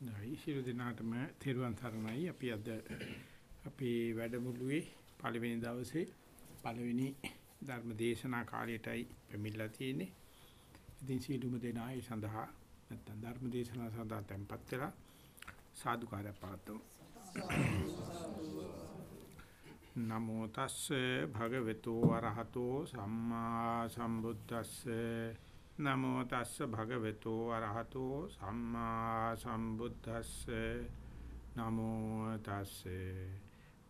නයි සියලු දිනාටම තෙරුවන් සරණයි අපි අද අපේ වැඩමුළුවේ පළවෙනි දවසේ පළවෙනි ධර්ම දේශනා කාලයටයි පැමිණලා තියෙන්නේ. ඉතින් සියලුම දෙනා ඒ සඳහා නැත්නම් ධර්ම දේශනා සඳහා tempත් වෙලා සාදුකාරය පාතමු. නමෝ තස්සේ භගවතු වරහතෝ සම්මා සම්බුද්දස්සේ නමෝ තස්ස භගවතු අරහතෝ සම්මා සම්බුද්දස්සේ. නමෝ තස්සේ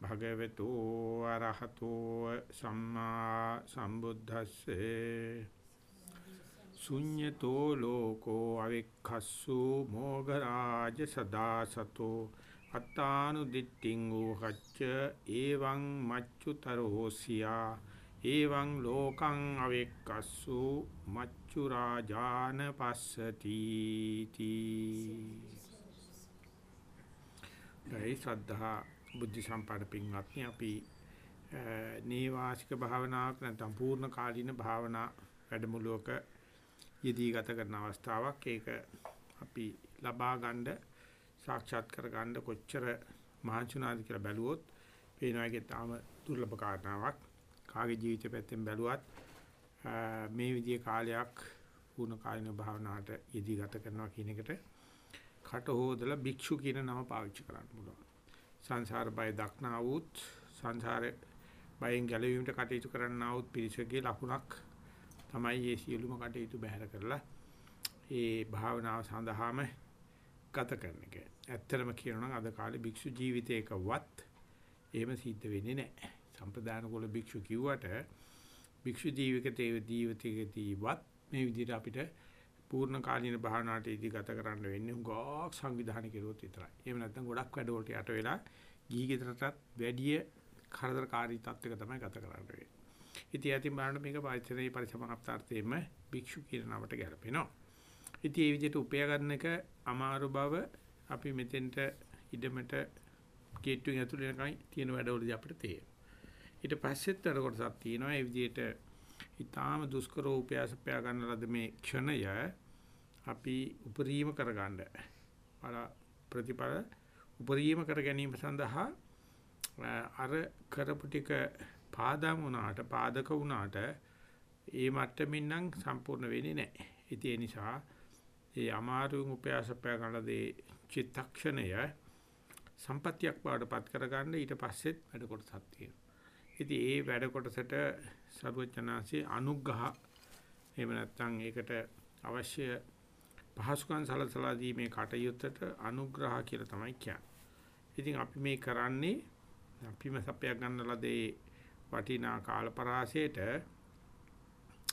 භගවතු අරහතෝ සම්මා සම්බුද්දස්සේ. ශුඤ්‍යතෝ ලෝකෝ අවික්ඛස්සු මොගරාජ සදාසතෝ. අත්තානු දිට්ඨින් උහච්ච එවං මච්චුතරෝසියා. එවං ලෝකං අවෙක්කස්සු මච්චු රාජාන පස්සති තී ඒ ශ්‍රද්ධා බුද්ධ සම්පන්න පින්වත්නි අපි නේවාසික භාවනාවක් නැත්නම් පූර්ණ කාලීන භාවනා වැඩමුළුවක යෙදී ගත කරන අවස්ථාවක්. ඒක අපි ලබා ගන්න සාක්ෂාත් කර ගන්න කොච්චර මහන්සිුණාද කියලා බැලුවොත් පේනවා ඒකේ තාම දුර්ලභ කාරණාවක්. කාගේ ජීවිත පැත්තෙන් බැලුවත් මේ විදිහේ කාලයක් පූර්ණ කාලින භාවනාවට යෙදී ගත කරනවා කියන එකට කට හොදලා භික්ෂු කියන නම පාවිච්චි කරන්න පුළුවන්. සංසාර බය දක්නා වූත් සංසාරේ බයෙන් ගැලවීමට කටයුතු කරන්නා වූත් පිරිසකගේ ලකුණක් තමයි මේ සියලුම කටයුතු බැහැර කරලා ඒ භාවනාව සඳහාම ගත කරන එක. ඇත්තටම කියනවා නම් අද කාලේ භික්ෂු ජීවිතයකවත් එහෙම සිද්ධ වෙන්නේ නැහැ. සම්ප්‍රදාන කුල භික්ෂු කිව්වට භික්ෂු ජීවිතයේ ජීවිතයේදීවත් මේ විදිහට අපිට පූර්ණ කාලීන භාවනාවට ඉදි ගත කරන්න වෙන්නේ උගාක් සංවිධානය කෙරුවොත් විතරයි. එහෙම නැත්නම් ගොඩක් වැඩ වලට යට වෙලා ගිහි ගෙදරටත් වැඩි කරදරකාරී තත්ත්වයක තමයි ගත කරන්න වෙන්නේ. ඉතින් යතිම් බලන්න මේක පරිසරයේ පරිසමාප්තාර්ථයෙන්ම භික්ෂු කියන නමට ගැලපෙනවා. ඉතින් මේ විදිහට උපය ගන්න එක අමාරු බව අපි මෙතෙන්ට ඉඩමට කේට්ටුවෙන් ඇතුළේ යනකම් තියෙන වැඩවලදී අපිට තේරෙනවා. ඊට පස්සෙත් අර කොටසක් තියෙනවා ඒ විදිහට ඊටාම දුෂ්කර උපයාසපයා ගන්න ලද මේ ක්ෂණය අපි උපරිම කරගන්න බල ප්‍රතිපල උපරිම කර ගැනීම සඳහා අර කරපු ටික පාදම් වුණාට පාදක වුණාට ඒ මට්ටමින් නම් සම්පූර්ණ වෙන්නේ නැහැ. ඉතින් ඒ නිසා ඒ අමාරුම උපයාසපයා ගන්න දේ චිත්තක්ෂණය සම්පත්‍යක් බවට පත් කරගන්න ඊට පස්සෙත් වැඩ කොටසක් තියෙනවා. ඉතින් ඒ වැඩ කොටසට සර්වඥාන්සේ අනුග්‍රහ එහෙම නැත්නම් ඒකට අවශ්‍ය පහසුකම් සලසලා දීමේ කටයුත්තට අනුග්‍රහ කියලා තමයි කියන්නේ. ඉතින් අපි මේ කරන්නේ අපිම සපයක් ගන්න ලදේ වටිනා කාලපරාසයට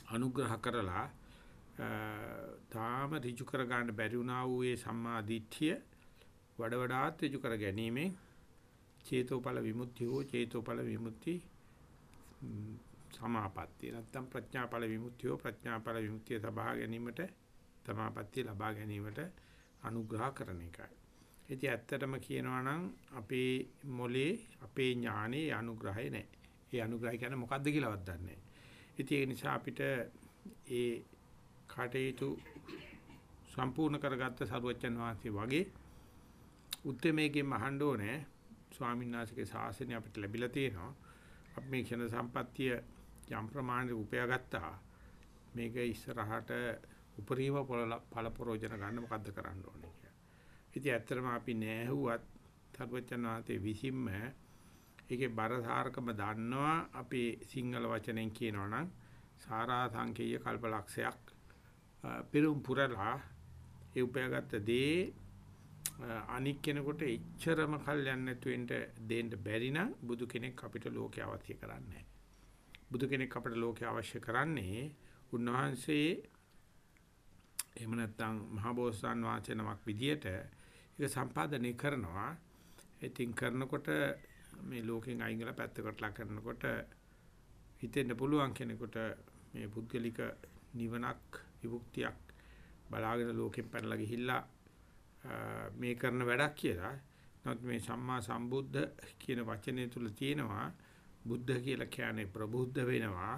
අනුග්‍රහ කරලා තාම ඍජු කර ගන්න බැරි වුණා වූ ඒ සම්මා දිට්ඨිය වඩ වඩාත් ඍජු කර ගැනීමෙන් චේතෝපල විමුක්තිය හෝ චේතෝපල විමුක්ති සමාපත්තිය නැත්නම් ප්‍රඥාඵල විමුක්තිය ප්‍රඥාඵල විමුක්තිය සබහා ගැනීමට සමාපත්තිය ලබා ගැනීමට අනුග්‍රහ කරන එකයි. ඉතින් ඇත්තටම කියනවා නම් අපේ මොලේ අපේ ඥානේ අනුග්‍රහය නැහැ. ඒ අනුග්‍රහය කියන්නේ මොකද්ද කියලාවත් දන්නේ නැහැ. ඉතින් ඒ නිසා අපිට ඒ කටයුතු සම්පූර්ණ කරගත්ත සරුවච්චන් වහන්සේ වගේ උත්මේකෙන් අහන්න ඕනේ ස්වාමීන් වහන්සේගේ ශාසනය අපිට ලැබිලා තියෙනවා. අපි මේ ක්ෂණ සම්පත්තිය යම් ප්‍රමාණයක උපයාගත්තා මේක ඉස්සරහට උපරිම ඵල ප්‍රෝජන ගන්න මොකද්ද කරන්න ඕනේ කියලා. ඉතින් ඇත්තටම අපි නෑහුවත් තර්වචනාතේ විසින්ම ඒකේ බරසාරකම දන්නවා අපි සිංහල වචනෙන් කියනවා නම් සාරා සංකේය කල්පලක්ෂයක් පෙරම් පුරලා ඒ උපයාගත්ත දේ අනික් කෙනෙකුට එච්චරම කල් යන්නේ නැතු වෙන්න දෙන්න බැරි නම් බුදු කෙනෙක් අපිට ලෝකේ අවශ්‍ය කරන්නේ බුදු කෙනෙක් අපිට ලෝකේ අවශ්‍ය කරන්නේ උන්වහන්සේ එහෙම නැත්නම් මහබෝසත්න් වහන්සේ නමක් විදියට ඒක සම්පාදනය කරනවා. ඉතින් කරනකොට මේ ලෝකෙන් අයින් වෙලා පැත්තකට ලා කරනකොට හිතෙන්න පුළුවන් කෙනෙකුට මේ පුද්ගලික නිවනක් විමුක්තියක් බලාගෙන ලෝකෙන් පැනලා ගිහිල්ලා මේ කරන වැඩක් කියලා. නමුත් මේ සම්මා සම්බුද්ධ කියන වචනේ තුල තියෙනවා බුද්ධ කියලා කියන්නේ ප්‍රබුද්ධ වෙනවා.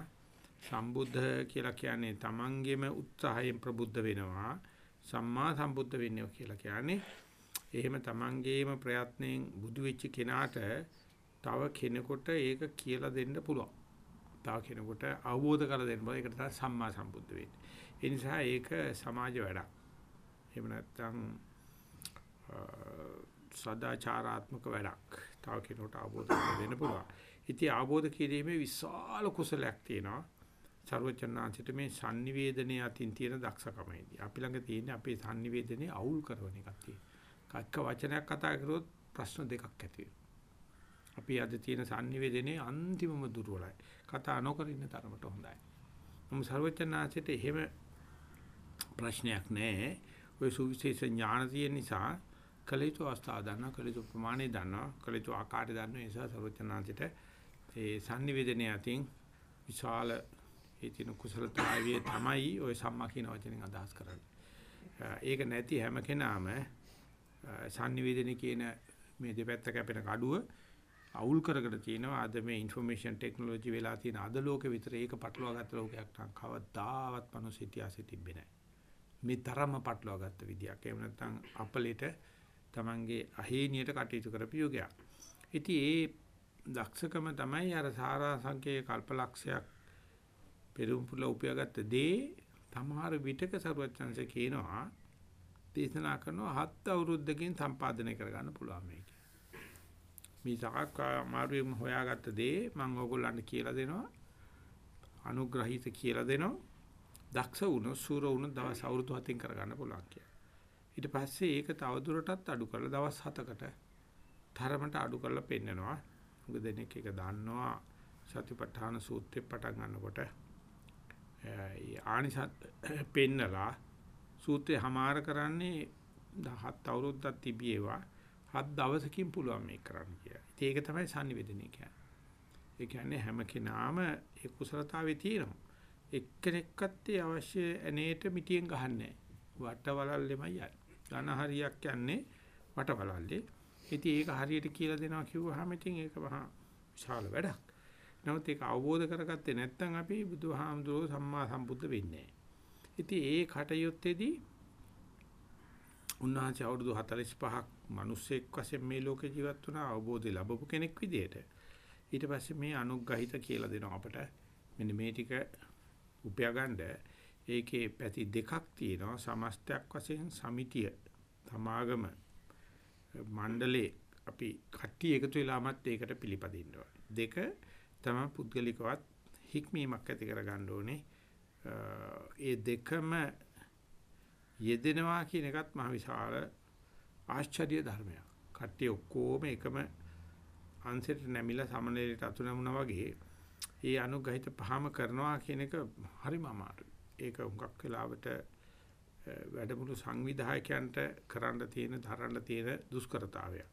සම්බුද්ධ කියලා කියන්නේ තමන්ගේම උත්සාහයෙන් ප්‍රබුද්ධ වෙනවා. සම්මා සම්බුද්ධ වෙන්නේ කියලා කියන්නේ එහෙම Tamangeema ප්‍රයත්නෙන් බුදු වෙච්ච කෙනාට තව කෙනෙකුට ඒක කියලා දෙන්න පුළුවන්. තව කෙනෙකුට අවබෝධ කරලා දෙන්න බෑ. ඒකට තමයි සම්මා සම්බුද්ධ වෙන්නේ. ඒ නිසා ඒක සමාජ වැඩක්. එහෙම නැත්නම් සදාචාරාත්මක වැඩක්. තව කෙනෙකුට ආબોධ වෙන්න පුළුවන්. ඉතින් ආબોධ කිරීමේ විශාල කුසලයක් තියෙනවා. ਸਰවචන්නාංශිට මේ sannivedanaya අතින් තියෙන දක්ෂකමයිදී. අපි ළඟ තියෙන්නේ අපේ sannivedanaya අවුල් කරන එකක් තියෙනවා. එක වචනයක් කතා කරොත් ප්‍රශ්න දෙකක් ඇති අපි අද තියෙන sannivedanaya අන්තිමම දුර්වලයි. කතා නොකර ඉන්න තරමට හොඳයි. නමුත් ਸਰවචන්නාංශිට එහෙම ප්‍රශ්නයක් නැහැ. ඔය සුවිශේෂ ඥාන තියෙන නිසා කළ යුතු අවස්ථා දන්නවා, කළ යුතු ප්‍රමාණය දන්නවා, කළ යුතු ආකාරය දන්නවා. ඒ නිසා ਸਰවඥාන්තිට ඒ sannivedanaya අතින් විශාල ඒ තියෙන කුසලතාවයේ තමයි ওই සම්මා කියන වචනෙන් අදහස් කරන්නේ. ඒක නැති හැම කෙනාම sannivedana කියන මේ දෙපැත්ත කැපෙන කඩුව අවුල් කරගෙන තියෙනවා අද මේ ইনফরমේෂන් ටෙක්නොලොජි වෙලා තියෙන අද ලෝකෙ විතර ඒක පටලවාගත්ත ලෝකයක් නම් කවදාවත් මිනිස් ඉතිහාසෙ තිබෙන්නේ නැහැ. මේ තරම්ම පටලවාගත්ත විදියක්. එහෙම නැත්නම් අපලිට Tamange අහේනියට කටයුතු කරපු යුගයක්. ඉතින් ඒ දක්ෂකම තමයි අර සාරා සංකේ කල්පලක්ෂයක් පෙරම්පුල උපයාගත්ත දේ තමාර විටක සරුවචන්සේ කියනවා දේශනා කරනවා හත් අවුරුද්දකින් සම්පාදනය කරගන්න පුළුවන් මේක. මේ තාක් මාරුවෙන් හොයාගත්ත දේ මම ඕගොල්ලන්ට කියලා දෙනවා. අනුග්‍රහිත කියලා දෙනවා. දක්ෂ වුණොත් සූර වුණොත් දවස් අවුරුදු 7කින් කරගන්න පුළුවන් කියලා. ඊට පස්සේ ඒක තවදුරටත් අඩු කරලා දවස් 7කට තරමට අඩු කරලා පෙන්නනවා. මොකද දෙනෙක් එක දන්නවා සතිපට්ඨාන සූත්‍රේ පටන් ගන්නකොට ආනිසත් පෙන්නලා සූත්‍රය හමාර කරන්නේ 17 අවුරුද්දක් තිබියේවා හත් දවසකින් පුළුවන් මේක කරන්න කියලා. ඉතින් ඒක තමයි sannivedana කියන්නේ. ඒ කියන්නේ හැම කෙනාම ඒ කුසලතාවේ තියෙනවා. එක්කෙනෙක්වත් ඒ අවශ්‍ය ඇනේට මිටියෙන් ගහන්නේ වටවලල්ලෙමයි යන්නේ. ඝන හරියක් යන්නේ වටවලල්ලේ. ඉතින් ඒක හරියට කියලා දෙනවා කිව්වහම ඉතින් ඒක මහා විශාල වැඩක්. නමුත් ඒක අවබෝධ කරගත්තේ නැත්නම් අපි බුදුහාමුදුරුවෝ සම්මා සම්බුද්ධ වෙන්නේ නැහැ. ඉතින් ඒ කටයුත්තේදී උන්වහන්සේ අවුරුදු 45ක් මිනිස්සෙක් වශයෙන් මේ ලෝකේ ජීවත් වුණා අවබෝධය ලැබපු කෙනෙක් විදිහට. ඊට පස්සේ මේ අනුග්‍රහිත කියලා දෙනවා අපට. මෙන්න මේ ටික උපයාගන්න ඒකේ පැති දෙකක් තියෙනවා. සමස්තයක් වශයෙන් සමිතිය තමාගම මණ්ඩලේ අපි කට්ටිය එකතු වෙලාමත් ඒකට පිළිපදින්න දෙක තමයි පුද්ගලිකවත් හික්මීමක් ඇති කර ගන්න ඕනේ. ඒ දෙකම යෙදෙනවා කියන එකත් මහ විශාල ආශ්චර්ය ධර්මයක්. කට්ටිය ඔක්කොම එකම අංශයට නැමිලා සමනලයට අතු නැමුණා වගේ ඒ අනුගහිත පහම කරනවා කියන එක හරිම අමාරුයි. ඒක හුඟක් වෙලාවට වැඩමුළු සංවිධායකයන්ට කරන්න තියෙන දරන්න තියෙන දුෂ්කරතාවයක්.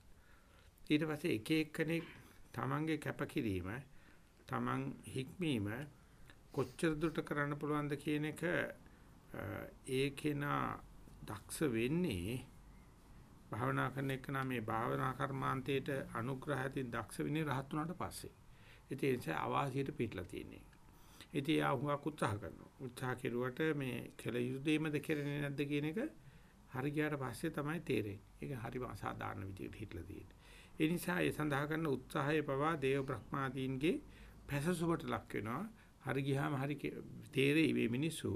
ඊට පස්සේ එක එක්කෙනෙක් තමන්ගේ කැපකිරීම Taman හික්මීම කොච්චර දුරට කරන්න පුළුවන්ද කියන එක ඒකේනා දක්ෂ වෙන්නේ භාවනා කරන එක නම් මේ භාවනා කර්මාන්තයේට අනුග්‍රහයෙන් දක්ෂ වෙන්නේ රහත් වුණාට පස්සේ. ඉතින් ඒ නිසා අවාසියට පිටලා තියෙන්නේ. ඉතින් ආ හුඟක් උත්සාහ කරනවා. උත්සාහ කෙරුවට මේ කෙල යුතු දෙයක්ද කරන්නේ නැද්ද කියන එක හරි ගියාට පස්සේ තමයි තේරෙන්නේ. ඒක හරිම අසාධාරණ විදිහට හිටලා තියෙන්නේ. ඒ නිසා ඒ සඳහා කරන උත්සාහය පවා දේව බ්‍රහ්මාදීන්ගේ පැසසුබට ලක් වෙනවා. හරි ගියාම හරි තේරෙයි මේ මිනිස්සු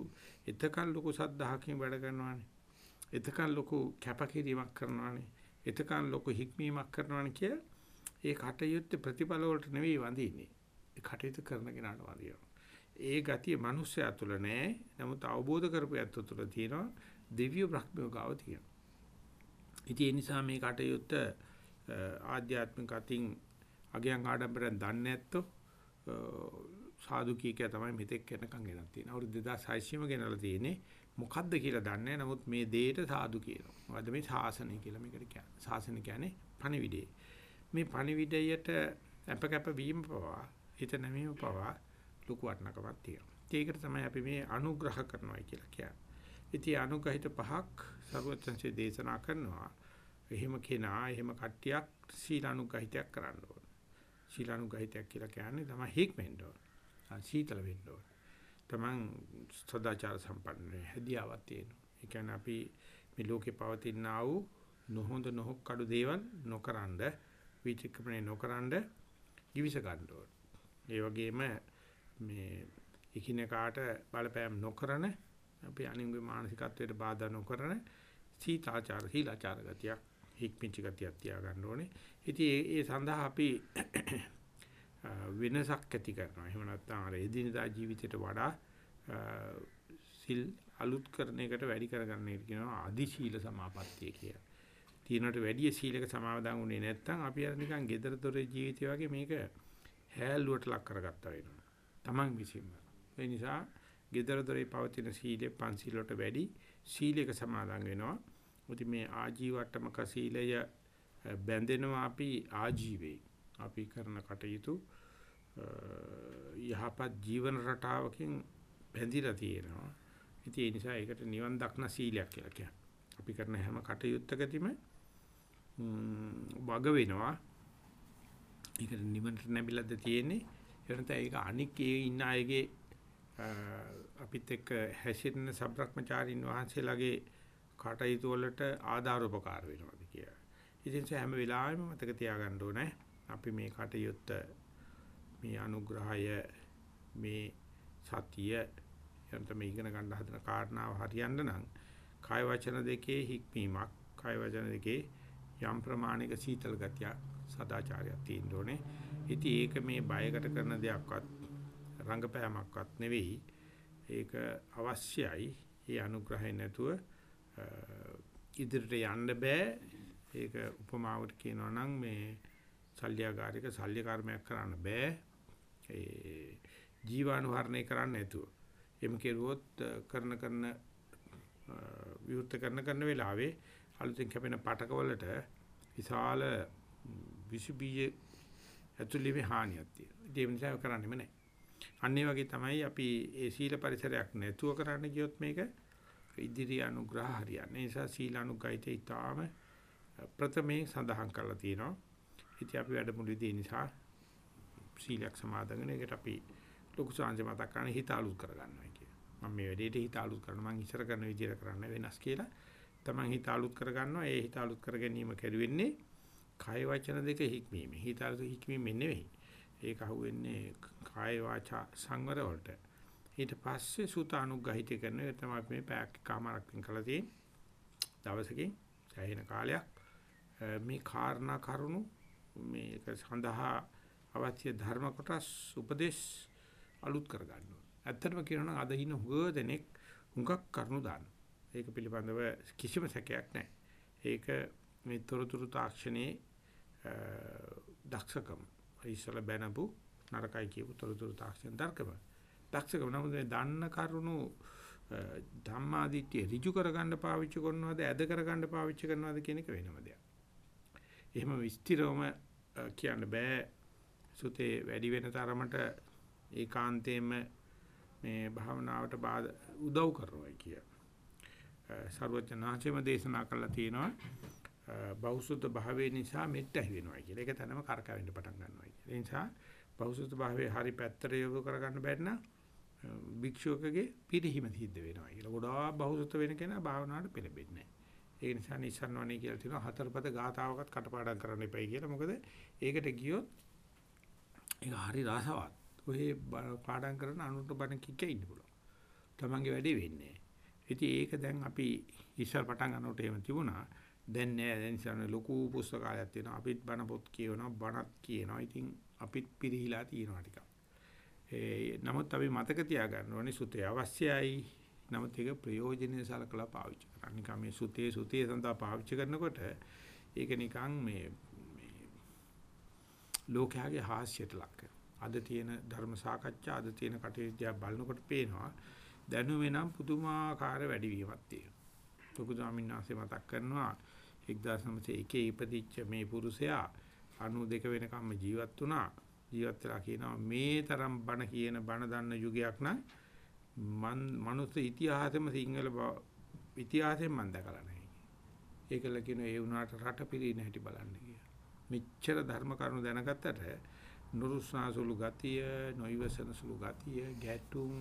එතකන් ලොකු සද්ධාහකින් වැඩ කරනවානේ. එතකන් ලොකු කැපකිරීමක් කරනවානේ. එතකන් ලොකු හික්මීමක් කරනවානේ කිය ඒ කටයුත්ත ප්‍රතිඵල වලට නෙවෙයි වඳින්නේ. ඒ කටයුතු කරන කෙනාට වඳිනවා. ඒ ගතිය මිනිස්සයා තුළ නෑ. නමුත් අවබෝධ කරපු ඇත්ත තුළ තියෙනවා. දිව්‍ය බ්‍රහ්මයෝ ගාව තියෙනවා. ඉතින් ඒ නිසා මේ කටයුත්ත ආධ්‍යාත්මික අතින් අගයන් ආඩම්බරෙන් දන්නේ නැත්තෝ සාදු කීකය තමයි මෙතෙක් වෙනකන් ගෙනත් තියෙන්නේ. අවුරුදු 2600ම ගෙනලා තියෙන්නේ. මොකද්ද කියලා දන්නේ නමුත් මේ දෙයට සාදු කියනවා. මොකද්ද මේ ශාසනය කියලා මේකට කියන්නේ. ශාසනය කියන්නේ පණිවිඩය. මේ පණිවිඩයට අප කැප වීම පවා හිත නැමීම පවා ලොකු වටිනකමක් තියෙනවා. ඒකට තමයි අපි මේ අනුග්‍රහ කරනවා කියලා කියන්නේ. ඉතින් අනුගහිත පහක් සර්වචන්සේ දේශනා කරනවා. එහෙම කෙනා එහෙම කට්ටියක් සීලානුගහිතයක් කරන්න ඕන. සීලානුගහිතයක් කියලා කියන්නේ තමයි හික්මෙන්න ඕන. සීතල වෙන්න ඕන. තමන් සදාචාර සම්පන්න හැදියාවක් තියෙනවා. ඒ කියන්නේ අපි මේ ලෝකේ පවතින ආ වූ නොහොඳ නොහොක් කඩු දේවල් නොකරනද විචක්‍රමණය නොකරනද givis ගන්න ඕන. ඒ වගේම මේ එකිනෙකාට බලපෑම් නොකරන අපි අනින්ගේ මානසිකත්වයට බාධා නොකරන සීතාචාර සීලාචාර ගතිය හික්මිච්ච ගතියක් තියා ගන්න ඕනේ. ඉතින් ඒ ඒ සඳහා අපි වෙනසක් ඇති කරනවා. එහෙම නැත්නම් අර එදිනදා ජීවිතයට වඩා සිල් අලුත් කරන එකට වැඩි කරගන්න එක කියනවා අදි සීල සමාපත්තිය කියලා. තියනට වැඩි සීලක සමාදන් වුණේ නැත්නම් අපි අර නිකන් gedara dore ජීවිතය වගේ මේක හැල්ලුවට ලක් කරගත්තා වෙනවා. Taman විසින්ම. ඒ නිසා gedara dore පවතින සීලේ පන්සිල් වලට වැඩි සීලයක සමාදන් වෙනවා. මුති මේ ආජීවට්ටමක සීලය බැඳෙනවා අපි ආජීවේ. අපි කරන කටයුතු යහපත් ජීවන රටාවකින් බැඳිලා තියෙනවා. ඉතින් ඒ නිසා ඒකට නිවන් දක්න සීලයක් කියලා කියනවා. අපි කරන හැම කටයුත්තකදීම වග වෙනවා. ඒකට නිවනට නැබිලද්ද තියෙන්නේ. එනත ඒක අනික් ඒ ඉන්න අයගේ අපිත් එක්ක හැසිරෙන සබ්‍රක්‍මචාරින් වහන්සේලාගේ කටයුතු වලට ආධාර උපකාර වෙනවාද කියලා. ඉතින් හැම වෙලාවෙම මතක තියාගන්න ඕනේ අපි මේ කටයුත්ත මේ අනුග්‍රහය මේ සතිය යන්ත මේ ඉගෙන ගන්න හදන කාරණාව හරියන්න නම් කාය වචන දෙකේ හික්මීමක් කාය වචන දෙකේ යම් ප්‍රමාණික සීතල ගතිය සදාචාරයක් තියෙන්න ඕනේ. ඉතින් ඒක මේ බයකට කරන දෙයක්වත් රංගපෑමක්වත් නෙවෙයි. ඒක අවශ්‍යයි. ඒ අනුග්‍රහය නැතුව ඉදිරියට යන්න බෑ. ඒක උපමාවට කියනවා නම් මේ ශල්‍යගාරික ශල්‍ය කර්මයක් කරන්න බෑ. ඒ ජීවාණුහරණය කරන්න නැතුව. එම් කෙරුවොත් කරන කරන විවෘත කරන කරන වෙලාවේ අලුතෙන් කැපෙන පටකවලට විශාල විසු බීජ ඇතුළේ හානියක් තියෙනවා. ඒ නිසා කරන්නෙම නැහැ. අන්න ඒ වගේ තමයි අපි ඒ සීල පරිසරයක් නැතුව කරන්න ගියොත් මේක ඉදිරි අනුග්‍රහ හරියන්නේ. ඒ නිසා සීල අනුග්‍රහිතේ ඊටාම ප්‍රථමයෙන් සඳහන් කරලා තියෙනවා. ඉතින් අපි වැඩමුළුවේදී නිසා සීලයක් සමාදන් වෙන එකට අපි ලොකු සංජය මතක් කරන හිත අලුත් කරගන්නවා කියන. මම මේ වැඩේට හිත අලුත් කරනවා මම ඉස්සර කරන විදිහට කරන්න වෙනස් කියලා. තමන් හිත අලුත් කරගන්නවා. ඒ හිත අලුත් කර ගැනීම කෙරුවෙන්නේ කාය වචන දෙක හික්මීම. හිත අලුත් හික්මීම නෙවෙයි. ඒක අහුවෙන්නේ කාය වාචා සංවර වලට. ඊට පස්සේ සූත අනුග්‍රහිත කරන එක තමයි මේ පැයක් කාමරක් වෙන් කළා තියෙන්නේ. දවසකින් සෑහෙන කාලයක් මේ කාරණා කරුණු මේක සඳහා අවශ්‍ය ධර්ම කොටස් උපදේශ අලුත් කර ගන්න ඕනේ. ඇත්තටම කියනවා නම් අද ඉන්න හුඟ දෙනෙක් හුඟක් කරුණු දාන. ඒක පිළිබඳව කිසිම සැකයක් නැහැ. ඒක මේ තොරතුරු තාක්ෂණයේ දක්ෂකම ඉස්සල බැනපු නරකයි කියපු තොරතුරු තාක්ෂණ දර්කම. දක්ෂකම නමුත් මේ දන්න කරුණු ධම්මාදිත්‍ය ඍජු කරගන්න පාවිච්චි කරනවද ඇද කරගන්න පාවිච්චි කරනවද කියන එක වෙනම දෙයක්. එහෙම විස්තරවම කියන්න බෑ සුතේ වැඩි වෙන තරමට ඒකාන්තයෙන්ම මේ භාවනාවට උදව් කරනවා කිය. සර්වඥාන්සේම දේශනා කළා තියෙනවා බෞසුද්ධ භාවයේ නිසා මෙත් ඇහි වෙනවා කියලා. ඒක තනම කරකවෙන්න පටන් ගන්නවා කියලා. ඒ නිසා බෞසුද්ධ භාවයේ හරි පැත්තට යොමු කරගන්න බැරි නම් භික්ෂුවකගේ පිරිහිම සිද්ධ වෙනවා කියලා. ගොඩාක් බෞසුද්ධ වෙන කෙනා භාවනාවට පෙළඹෙන්නේ නැහැ. ඒ නිසා නිසන්වනේ කියලා තියෙනවා හතරපද ගාතාවකත් කටපාඩම් කරන්න එපයි කියලා. මොකද ඒකට ගියොත් ඒක හරි රසවත්. ඔය පාඩම් කරන අනුන්ට බණ කික්ක ඉන්න පුළුවන්. තමන්ගේ වැඩේ වෙන්නේ. ඉතින් ඒක දැන් අපි ඉස්සර පටන් ගන්නකොට එහෙම තිබුණා. දැන් නෑ දැන් ඉස්සර ලොකු පුස්තකාලයක් තියෙනවා. අපිත් බණ පොත් කියනවා, බණත් කියනවා. ඉතින් අපිත් පිරිහිලා තියෙනවා ටිකක්. ඒ නමුත් අපි මතක තියාගන්න ඕනේ සුතේ අවශ්‍යයි. නමුත් ඒක ප්‍රයෝජනෙට සලකලා පාවිච්චි කරන්න. නිකන් මේ සුතේ සුතේ සඳහා පාවිච්චි කරනකොට ඒක නිකන් මේ මේ ලෝකයාගේ හාස්‍යයට ලක් අද තියෙන ධර්ම සාකච්ඡා අද තියෙන කටයුතු බලනකොට පේනවා දැනුමේ නම් පුදුමාකාර වැඩිවීමක් තියෙනවා. ලොකු ස්වාමීන් වහන්සේ මතක් කරනවා 1901 ඉපදිච්ච මේ පුරුෂයා 92 වෙනකම්ම ජීවත් වුණා. ජීවත් වෙලා කියනවා මේ තරම් බණ කියන බණ දන්න යුගයක් නම් මන් මනුස්ස ඉතිහාසෙම සිංහල ඉතිහාසයෙන් මම දැකලා නැහැ. ඒකල කියන ඒ වුණාට රට පිළින හැටි බලන්න කියලා. මෙච්චර ධර්ම කරුණු දැනගත්තට නුරුස්නාසුළු ගතිය, නොයිවසන සුළු ගතිය, ගැටුම්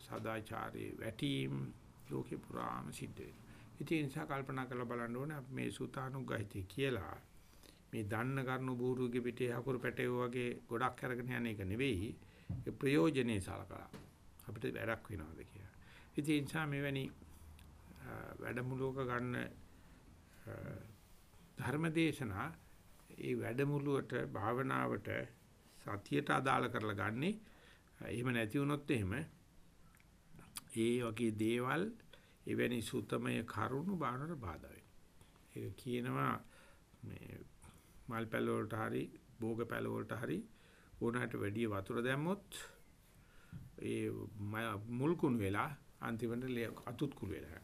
සදාචාරයේ වැටීම් ලෝකේ පුරාම සිද්ධ වෙනවා. ඉතින් ඒ නිසා කල්පනා කරලා බලන්න ඕනේ මේ සූතානුග්‍රහිතය කියලා මේ දන්න කරුණු බూరుගේ පිටේ හකුරු පැටේ වගේ ගොඩක් අරගෙන යන එක නෙවෙයි ඒ ප්‍රයෝජනේ සලකලා අපිට වැඩක් වෙනවද කියලා. ඉතින් ඒ නිසා මෙවැනි වැඩමුළුවක ගන්න ධර්මදේශනා ඒ වැඩමුළුවට භාවනාවට සතියට අදාළ කරලා ගන්නේ එහෙම නැති වුණොත් එහෙම ඒ වගේ දේවල් එවැනි සුතමය කරුණු බානට බාධා වෙනවා. ඒක කියනවා මේ මල් පැල වලට හරි භෝග පැල වලට හරි ඕනකට වැඩි වතුර දැම්මොත් ඒ මුල් කුණු වෙලා අන්තිමට අතුත් කුළු වෙලා.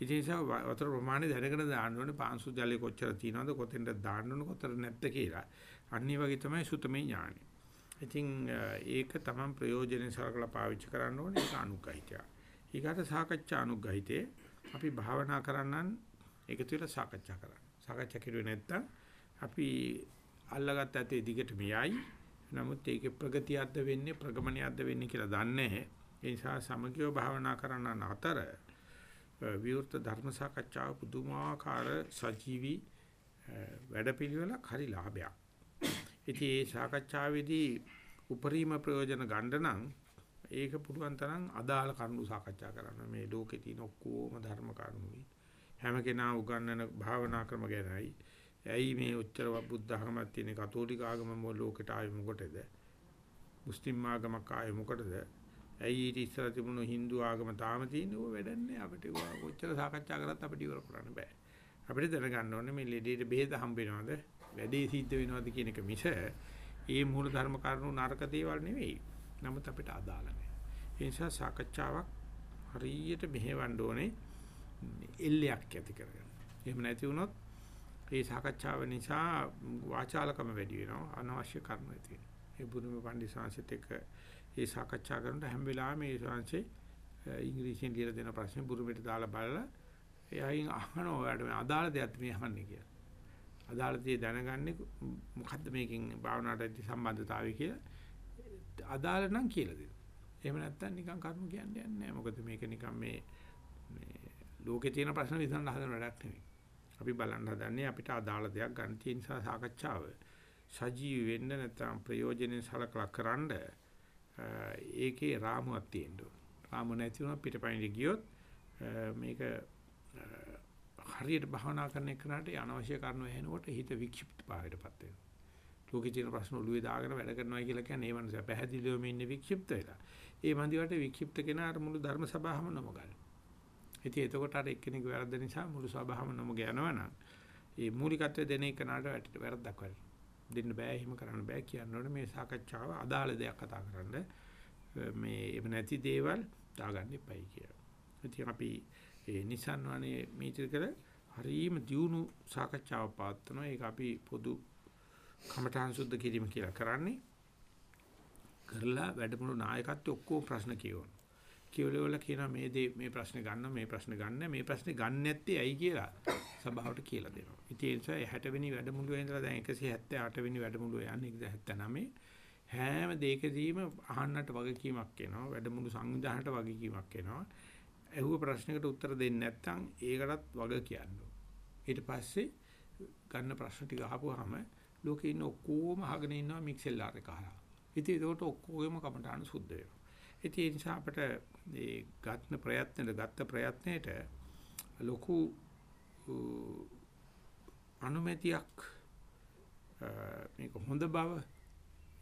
ඉතින් ඒ නිසා වතුර ප්‍රමාණය දැනගෙන දාන්න ඕනේ පාංශු ජලය කොච්චර තියෙනවද කොතෙන්ද දාන්න ඕන කොතර නැත්ද කියලා. අන්න වගේ තමයි සුතමේ ඥානෙ. ඉතින් ඒක තමයි ප්‍රයෝජනෙ සලකලා පාවිච්චි කරන්න ඕනේ ඒක අනුගහිතය. ඊකට සාකච්ඡා අනුගහිතේ අපි භාවනා කරන්නන් එකතු වෙලා සාකච්ඡා කරන්න. සාකච්ඡා කරුවේ නැත්තම් අපි අල්ලගත්ත ඇතේ දිගට මෙයයි. නමුත් ඒකේ ප්‍රගතියක්ද වෙන්නේ ප්‍රගමනයක්ද වෙන්නේ කියලා දන්නේ නැහැ. ඒ නිසා සමගියව භාවනා කරන අතර විවෘත ධර්ම සාකච්ඡාව පුදුමාකාර සජීවී වැඩපිළිවෙලක් හරි ලාභයක්. ඉතින් මේ සාකච්ඡාවේදී උපරිම ප්‍රයෝජන ගන්න නම් ඒක පුළුවන් තරම් අදාළ කරුණු සාකච්ඡා කරන්න. මේ ලෝකේ තියෙන ඔක්කොම ධර්ම කරුණුයි. හැම කෙනා උගන්වන භාවනා ක්‍රම ගැනයි. ඇයි මේ උච්චර බුද්ධ ධර්මයක් තියෙන කතෝලික ආගම මො ලෝකෙට ආවේ මොකටද? මුස්ලිම් ආගමක් ආවේ මොකටද? ඇයි ඊට ඉස්සර තිබුණු Hindu ආගම තාම තියෙන්නේ ඕක වැඩන්නේ අපිට කොච්චර සාකච්ඡා කරත් අපිට ඉවර කරන්න බෑ. අපිට දැනගන්න ඕනේ මේ ලෙඩේට බෙහෙත හම්බ වෙනවද? වැඩේ සිද්ධ වෙනවද කියන එක මිස ඒ මූල ධර්ම කරුණු නරක දේවල් නෙවෙයි. නමුත් අපිට අදාළ නැහැ. ඒ නිසා සාකච්ඡාවක් හරියට මෙහෙවන්න ඕනේ එල්ලයක් ඇති කරගන්න. එහෙම නැති වුණොත් මේ සාකච්ඡාව නිසා වාචාලකම වැඩි වෙනවා අනවශ්‍ය කර්ම ඇති වෙනවා. ඒ බුදුම පණ්ඩිත සංසිත එක්ක මේ සාකච්ඡා කරනට හැම වෙලාවෙම මේ සංසේ ඉංග්‍රීසියෙන් ලියලා දෙන ප්‍රශ්න බුරුමෙට දාලා බලලා එයායින් අහනවා ඔයාලට මේ අදාළ දෙයක් මේ අහන්නේ කියලා. අදාළ දේ දැනගන්නේ මොකද්ද මේකෙන් භාවනාවට සම්බන්ධතාවය කියලා අදාළ නම් කියලා දෙනවා. එහෙම නැත්නම් නිකන් කරුණු කියන්නේ නැහැ. මොකද මේක නිකන් මේ මේ ලෝකේ තියෙන ප්‍රශ්න විසඳන්න හදන වැඩක් නෙවෙයි. අපි බලන්න හදන්නේ අපිට අදාළ දෙයක් ගන්න තියෙන නිසා සාකච්ඡාව සජීවී වෙන්න නැත්නම් ප්‍රයෝජනෙන් සලකලා කරන්න ඒකේ රාමුවක් තියෙන්න ඕන. රාමු නැති වුණා පිටපයින් ගියොත් මේක හරියට භවනා කරන එකනට අනවශ්‍ය කාරණා ඇහෙනකොට හිත වික්ෂිප්ත භාවයටපත් වෙනවා. ලෝකේ තියෙන ප්‍රශ්න ඔළුවේ දාගෙන වැඩ කරනවා කියලා කියන්නේ ඒ මනුස්සයා පැහැදිලිවම ඉන්නේ වික්ෂිප්ත වෙලා. ඒ මන්දිවට වික්ෂිප්ත කෙනාට මුළු ධර්ම සභාවම නොමගන්න. ඉතින් එතකොට අර එක්කෙනෙක් වැරද්ද නිසා මුළු සභාවම නොමග යනවනම් ඒ මූලිකත්වය දෙන එක නාට වැරද්දක් වෙයි. දෙන්න බෑ එහෙම කරන්න බෑ කියනකොට මේ සාකච්ඡාව අදාළ දෙයක් කතා කරන්න මේ එහෙම නැති දේවල් දාගන්න එපයි කියලා. ඉතින් අපි ඒ Nissan වනේ මේතිකල හරීම දියුණු සාකච්ඡාවක් පවත්වනවා. ඒක අපි පොදු කමඨාන් සුද්ධ කිරීම කියලා කරන්නේ. කරලා වැඩමුළු නායකත්වයේ ඔක්කොම ප්‍රශ්න කියවනවා. කියවලවල කියනවා මේ දේ මේ ප්‍රශ්නේ ගන්න මේ ප්‍රශ්නේ ගන්න මේ ප්‍රශ්නේ ගන්න නැත්තේ ඇයි කියලා සභාවට කියලා දෙනවා. ඉතින් ඒ නිසා 60 වෙනි වැඩමුළුවේ ඉඳලා දැන් 178 වෙනි වැඩමුළුව යන්නේ 179 හැම දෙයකදීම අහන්නට වගකීමක් එනවා. වැඩමුළු සංවිධානයට වගකීමක් එනවා. ඇහුව ප්‍රශ්නකට උත්තර දෙන්නේ නැත්නම් ඒකටත් වග කියන්න ඊට පස්සේ ගන්න ප්‍රශ්න ටික අහපුවාම ලෝකේ ඉන්න ඔක්කොම අහගෙන ඉන්නවා මික්සෙල් ආරේ කහලා. ඉතින් ඒකට ඔක්කොගෙම කමටහන සුද්ධ වෙනවා. ඉතින් ඒ නිසා අපිට මේ ගත්න ප්‍රයත්නෙට ගත්ත ප්‍රයත්නයේට ලොකු අනුමැතියක් මේක හොඳ බව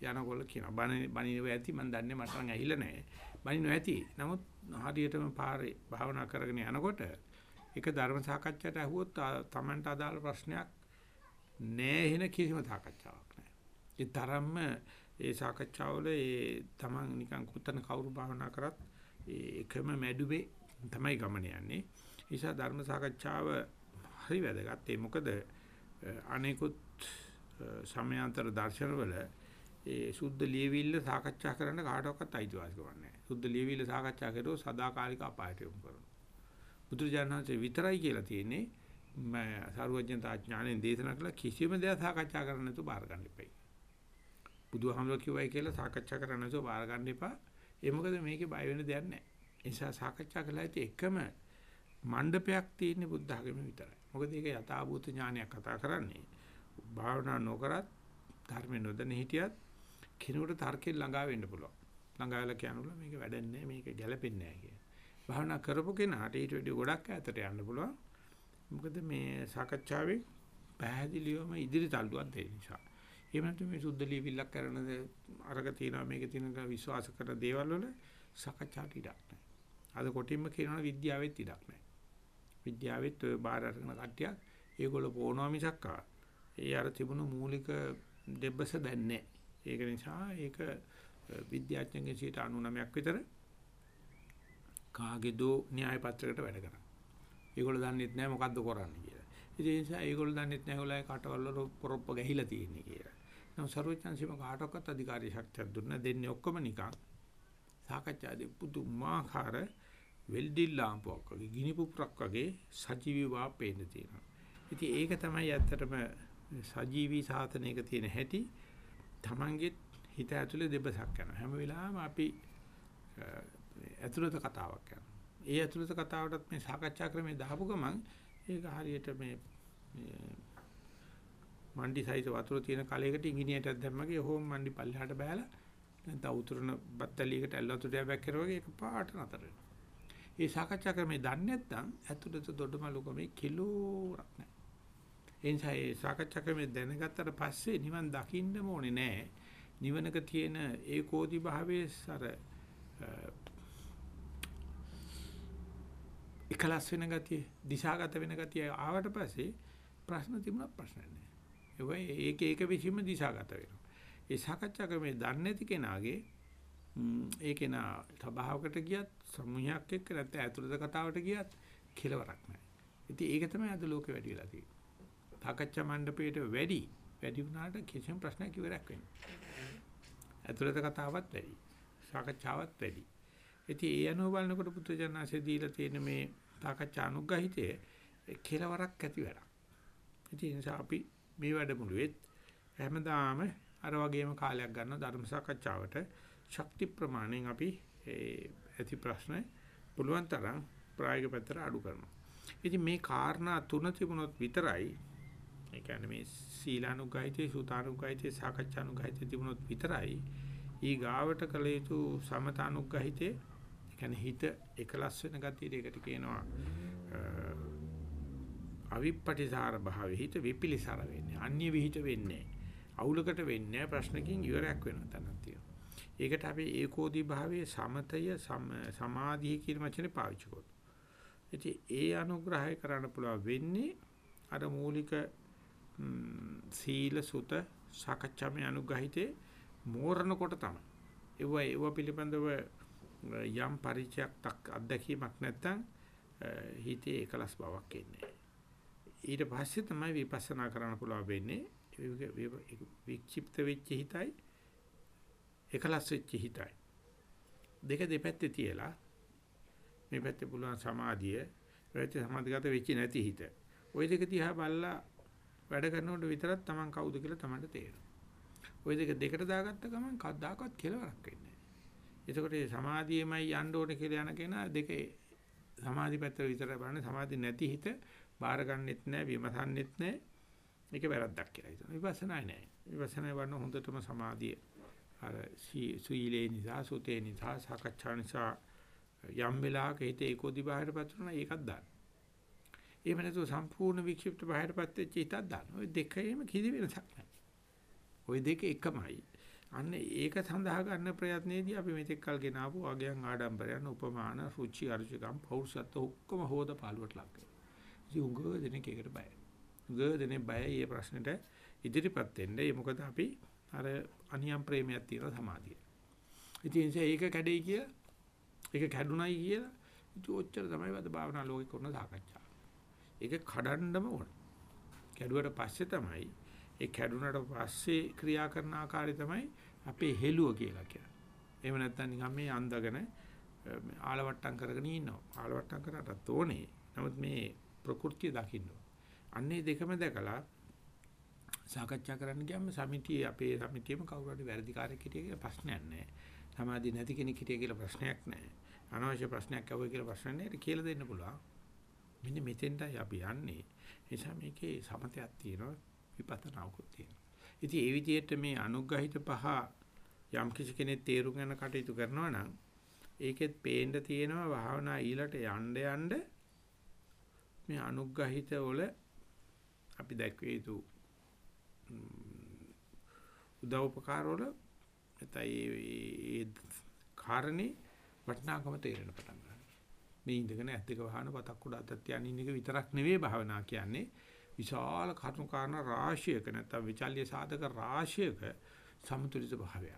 යනකොල්ල කියන බණ බණිනව ඇති මම දන්නේ මට නම් ඇහිලා නැහැ බණිනව ඇති නමුත් හරියටම පාරේ භාවනා කරගෙන යනකොට එක ධර්ම සාකච්ඡාවට ඇහුවොත් Tamanට අදාළ ප්‍රශ්නයක් නැහැ එන කිසිම සාකච්ඡාවක් නැහැ ඒ තරම්ම ඒ සාකච්ඡාවල ඒ Taman නිකන් කුතන කවුරු භාවනා කරත් ඒ එකම මැඩුවේ තමයි ගමන යන්නේ. නිසා ධර්ම සාකච්ඡාව හරි වැදගත්. ඒ මොකද අනෙකුත් සමයාන්තර දර්ශනවල ඒ සුද්ධ ලියවිල්ල සාකච්ඡා කරන්න කාටවත් අයිතිවාසිකමක් නැහැ. සුද්ධ ලියවිල්ල සාකච්ඡා කරලා සදාකාලික අපායට යොමු කරනවා. බුදුරජාණන්සේ විතරයි කියලා තියෙන්නේ මම සරුවඥතා ඥාණයෙන් දේශනා කළ කිසිම දෙයක් සාකච්ඡා කරන්න නැතුව බාර ගන්න එපයි. බුදුහාමුදුරුවෝ කිව්වයි කියලා සාකච්ඡා කරන්න නැතුව බාර ගන්න එපා. ඒ මොකද මේකේ බය වෙන දෙයක් නැහැ. ඒ නිසා සාකච්ඡා කළා ඇති එකම මණ්ඩපයක් තියෙන බුද්ධ ආගමේ විතරයි. මොකද ඒක යථාභූත ඥානයක් කතා කරන්නේ. භාවනා නොකරත් ධර්ම නොදැන හිටියත් කිනුවට තර්කයෙන් ළඟා වෙන්න පුළුවන්. ළඟා වෙලා කියනකොට මේක වැඩන්නේ මේක ගැලපෙන්නේ නැහැ කියන. භාවනා කරපු කෙනාට ඊට වඩා ගොඩක් ඈතට යන්න පුළුවන්. මොකද මේ සාකච්ඡාවේ පැහැදිලිවම ඉදිරි තල්ලුවක් දෙන නිසා. එහෙම නැත්නම් මේ සුද්ධ ලියවිල්ලක් කරන අරක තියනවා මේක තියනවා විශ්වාස කරන දේවල් වල සාකච්ඡාට ඉඩක් නැහැ. අද කොටින්ම කියනවා විද්‍යාවෙත් ඉඩක් නැහැ. විද්‍යාවෙත් ඔය බාහිර අරගෙන කට්ටියක් ඒගොල්ලෝ පොනවා මිසක් ඒ අර තිබුණු මූලික දෙබ්බස දැන්නේ ඒක නිසා ඒක විද්‍යාඥයන්ගේ 99ක් විතර කාගේදෝ න්‍යාය පත්‍රයකට වැඩ කරා. ඒගොල්ලෝ දන්නෙත් නැහැ මොකද්ද කරන්නේ කියලා. ඒ නිසා ඒගොල්ලෝ දන්නෙත් නැහැ ඔයලා කටවල වල පොරොප්ප ගහිලා තියෙන්නේ කියලා. නමුත් ਸਰවඥාන්සිම කාටවත් අධිකාරී ශක්තියක් දුන්න දෙන්නේ ඔක්කොම නිකන් සාකච්ඡාදී පුදුමාකාර වෙල්ඩිල් ලාම්පුවක් වගේ ගිනි පුපුරක් වගේ සජීවී වා පේන්න තියෙනවා. ඉතින් ඒක තමයි ඇත්තටම සජීවී සාතනයක තියෙන හැටි. Tamange හිත ඇතුලේ දෙබසක් යනවා. හැම වෙලාවෙම අපි ඇතුළත කතාවක් යනවා. ඒ ඇතුළත කතාවටත් මේ සාකච්ඡා ක්‍රමේ දාපු ගමන් ඒක හරියට මේ මණ්ඩි සයිස වතුර තියෙන කලයකට ඉංගිනේටයක් දැම්මගේ ඕම් මණ්ඩි පල්ලෙහාට බෑලා නැත්නම් උතුරන බත්තලියකට ඇල්ලතුඩයක් බැක්කර වගේ ඒක පාට නතර වෙනවා. ඒ සාකච්ඡා ක්‍රමේ දන්නේ නැත්නම් ඇතුළත දොඩමලුකමේ කිලෝරක් නැහැ. ඒ නිසා ඒ සාකච්ඡා ක්‍රමේ දැනගත්තට පස්සේ නිවන් දකින්න ඕනේ නැහැ. නිවනක තියෙන ඒකෝදි භාවයේ සර එකලස් වෙන ගතිය, දිශාගත වෙන ගතිය ආවට පස්සේ ප්‍රශ්න තිබුණා ප්‍රශ්න නැහැ. ඒක ඒක විසීම දිශාගත වෙනවා. ඒ සාකච්ඡා ක්‍රමේ දන්නේ නැති කෙනාගේ ඒකේ නා සභාවකට ගියත් සමූහයක් එක්ක නැත්නම් ඇතුළත කතාවට ගියත් කෙලවරක් නැහැ. ඉතින් ඒක තමයි අද ලෝකෙ වැඩි වෙලා තියෙන්නේ. සාකච්ඡා මණ්ඩපයේට වැඩි වැඩි වුණාට කිසිම ප්‍රශ්නයක් ඉවරක් වෙන්නේ. ඇතුළත කතාවත් වැඩි. සාකච්ඡාවත් වැඩි. ඉතින් ඒ අනුව බලනකොට පුත්‍රජනනාසේ දීලා තියෙන මේ සාකච්ඡා අනුග්‍රහිතය කෙලවරක් ඇති වැඩක්. ඉතින් ඒ නිසා අපි මේ වැඩමුළුවෙත් හැමදාම අර වගේම කාලයක් ගන්න ධර්ම සාකච්ඡාවට ශක්ති ප්‍රමාණයෙන් අපි ඇති ප්‍රශ්න පුළුවන් තරම් ප්‍රායෝගික පැත්තට අඩු කරනවා. ඉතින් මේ කාරණා තුන තිබුණොත් විතරයි ඒ කියන්නේ මේ සීලානුගායිතේ සුතානුගායිතේ සාකච්ඡානුගායිතේ තිබුණොත් විතරයි ඊ ගාවට කළ යුතු සමතානුගායිතේ ඒ කියන්නේ හිත එකලස් වෙන ගතියට ඒකට කියනවා අවිපටිසාර භාවයේ හිත විපිලිසර වෙන්නේ අන්‍ය විහිිත වෙන්නේ අවුලකට වෙන්නේ ප්‍රශ්නකින් ඉවරයක් වෙන තැනක් තියෙනවා. ඒකට අපි ඒකෝදි භාවයේ සමතය සමාධිය කියන වචනේ පාවිච්චි කරනවා. ඉතින් ඒ අනුග්‍රහය කරන්න පුළුවන් වෙන්නේ අර මූලික සීල සුත සාකච්ඡාමය අනුග්‍රහිතේ මෝරණ කොට තමයි. ඒව ඒව පිළිබඳව යම් පරිචයක් අත්දැකීමක් නැත්නම් හිතේ එකලස් බවක් එන්නේ. ඊට පස්සේ තමයි විපස්සනා කරන්න පුළුවන් වෙන්නේ. වික්ෂිප්ත වෙච්ච හිතයි එකලස් වෙච්ච හිතයි දෙක දෙපැත්තේ තියලා මේ පැත්තේ පුළුවන් සමාධිය පැත්තේ සමාධිගත වෙච්ච නැති හිත ওই දෙක දිහා බලලා වැඩ කරනකොට විතරක් Taman කවුද කියලා Tamanට තේරෙනවා ওই දෙක දෙකට දාගත්ත ගමන් කවදාකවත් කෙලවරක් වෙන්නේ නැහැ එතකොට මේ සමාධියමයි යන්න ඕනේ කියලා යන කෙනා දෙකේ සමාධි පැත්ත විතරයි බලන්නේ සමාධි නැති හිත බාර ගන්නෙත් නැහැ විමසන්නෙත් නැහැ මේක වැරද්දක් කියලා හිතනවා. විපස්සනා නෑ. විපස්සනා වන්න හොඳටම සමාධිය අර සීලේ නිසා සුතේ නිසා සාකච්ඡා නිසා යම් වෙලාවක හිත ඒකෝදි බාහිරපත් වෙනවා ඒකත් දාන්න. එහෙම නැතුව සම්පූර්ණ වික්ෂිප්ත බාහිරපත් වෙච්ච හිතක් දාන්න. ওই දෙකේම කිසි වෙනසක් නැහැ. ওই දෙක එකමයි. අන්න ඒක සඳහා ගන්න ප්‍රයත්නයේදී අපි මෙතෙක් කල් ගෙනාවු අගයන් ආඩම්බරයන් උපමාන රුචි අරුචිකම් පෞරුෂත්ව ඔක්කොම හොද පාළුවට ලක් වෙනවා. ඉතින් උගව දෙනෙක් ඒකට බයයි. උගව දෙනෙක් බයයි මේ ප්‍රශ්නෙට ඉදිරිපත් වෙන්න. ඒ මොකද අපි අර අනියම් ප්‍රේමයක් තියෙන සමාධිය. ඉතින් ඒක කැඩෙයි කියලා ඒක කැඩුනයි කියලා ඉතින් ඔච්චර තමයි වද භාවනා ලෝකේ කරන සාකච්ඡා. ඒක කඩන්නම ඕන. කැඩුවට පස්සේ තමයි ඒ කැඩුනට පස්සේ ක්‍රියා කරන ආකාරය තමයි අපේ හෙළුව කියලා කියන්නේ. එහෙම නැත්නම් නිකන් මේ අන්දගෙන ආලවට්ටම් කරගෙන ඉන්නවා. ආලවට්ටම් කරාට ඕනේ. නමුත් මේ ප්‍රകൃතිය දකින්න. අන්නේ දෙකම දැකලා සාකච්ඡා කරන්න ගියාම සමිතියේ අපේ සමිතියේම කවුරු හරි වැරදිකාරයෙක් හිටිය කියලා ප්‍රශ්නයක් නැහැ. සමාධිය නැති කෙනෙක් හිටිය කියලා ප්‍රශ්නයක් නැහැ. අනවශ්‍ය ප්‍රශ්නයක් අහුවේ කියලා ප්‍රශ්න නැහැ. ඒක කියලා දෙන්න පුළුවන්. මෙන්න මෙතෙන්ටයි අපි යන්නේ. නිසා මේකේ සමතයක් තියෙනවා විපස්සනාවකුත් තියෙනවා. ඉතින් ඒ විදිහට මේ අනුග්‍රහිත පහ යම් කිසි කෙනෙක් තේරුම් ගන්න කටයුතු කරනවා නම් ඒකෙත් පේන්න තියෙනවා භාවනා ඊළට යන්න යන්න මේ අනුග්‍රහිත වල අපි දැක්විය යුතු උදව් උපකාර වල නැත්නම් කාරණේ වටිනාකම තේරෙන පටන් ගන්නවා. මේ ඉඳගෙන ඇද්දක වහන පතක් උඩ අතත් යන ඉන්න එක විතරක් නෙවෙයි භාවනා කියන්නේ. විශාල කරුණු කාරණා රාශියක නැත්නම් විචල්්‍ය සාධක රාශියක සමතුලිත භාවය.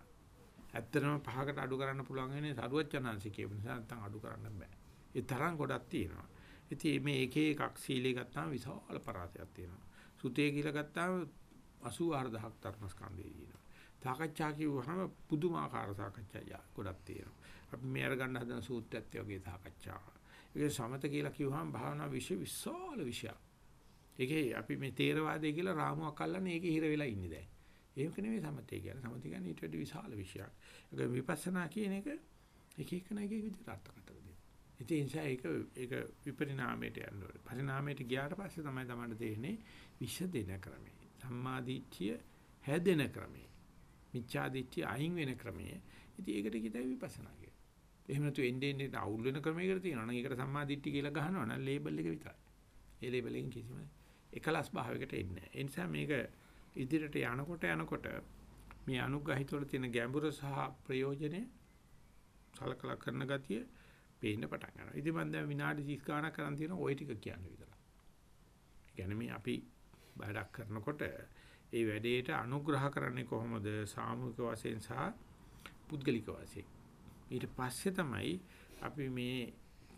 ඇත්තටම පහකට අඩු කරන්න පුළුවන් වෙන්නේ සරුවචනාංශිකේ නිසා නැත්නම් අඩු කරන්න බෑ. ඒ තරම් ගොඩක් තියෙනවා. ඉතින් මේ එක එකක් සීලේ ගත්තාම විශාල පරාසයක් තියෙනවා. සුතේ කියලා ගත්තාම 84000ක් ධර්මස්කන්ධය තියෙනවා. සාකච්ඡා කිව්වහම පුදුමාකාර සාකච්ඡා ගොඩක් තියෙනවා. අපි මේ අරගන්න හදන සූත්‍රයත් වගේ සාකච්ඡා. ඒක සමත කියලා කිව්වහම භාවනා විශ්ව විශාල විෂයක්. ඒකේ අපි මේ තේරවාදය කියලා රාමුවක් අල්ලන්නේ ඒකේ හිර වෙලා ඉන්නේ දැන්. ඒක නෙවෙයි සමතේ කියන්නේ. සමතේ කියන්නේ ඊට වඩා විශාල විෂයක්. ඒක විපස්සනා කියන එක එක එක නැගේ විදිහට අර්ථකථන දෙනවා. ඉතින් ඒ නිසා ඒක ඒක විපරිණාමයට යන්න ඕනේ. පරිණාමයට ගියාට පස්සේ තමයි තමයි තේරෙන්නේ විෂ දෙන ක්‍රමය. සම්මාදිට්ඨිය හැදෙන ක්‍රමය. මිච්ඡාදිට්ඨිය අයින් වෙන ක්‍රමය. ඉතින් ඒකට කියතයි විපස්සනා කියන්නේ. එහෙම නැතු එන්නේ එන්නේ අවුල් වෙන ක්‍රමයකට තියෙනවා නම් ඒකට සම්මාදිට්ඨිය කියලා ගහනවා නම් ලේබල් එක විතරයි. ඒ ලේබල් එකෙන් කිසිම එකලස් භාවයකට එන්නේ නැහැ. ඒ නිසා මේක ඉදිරියට යනකොට යනකොට මේ අනුග්‍රහිත වල තියෙන ගැඹුර සහ ප්‍රයෝජනේ සලකලා කරන ගතිය පේන්න පටන් ගන්නවා. ඉතින් මම දැන් විනාඩි 30 ගාණක් කරන් තියෙන ওই ටික කියන්න විතරයි. කියන්නේ මේ අපි බඩක් කරනකොට ඒ වැඩේට අනුග්‍රහ කරන්නේ කොහොමද සාමූහික වශයෙන් සහ පුද්ගලික වශයෙන්. ඊට පස්සේ තමයි අපි මේ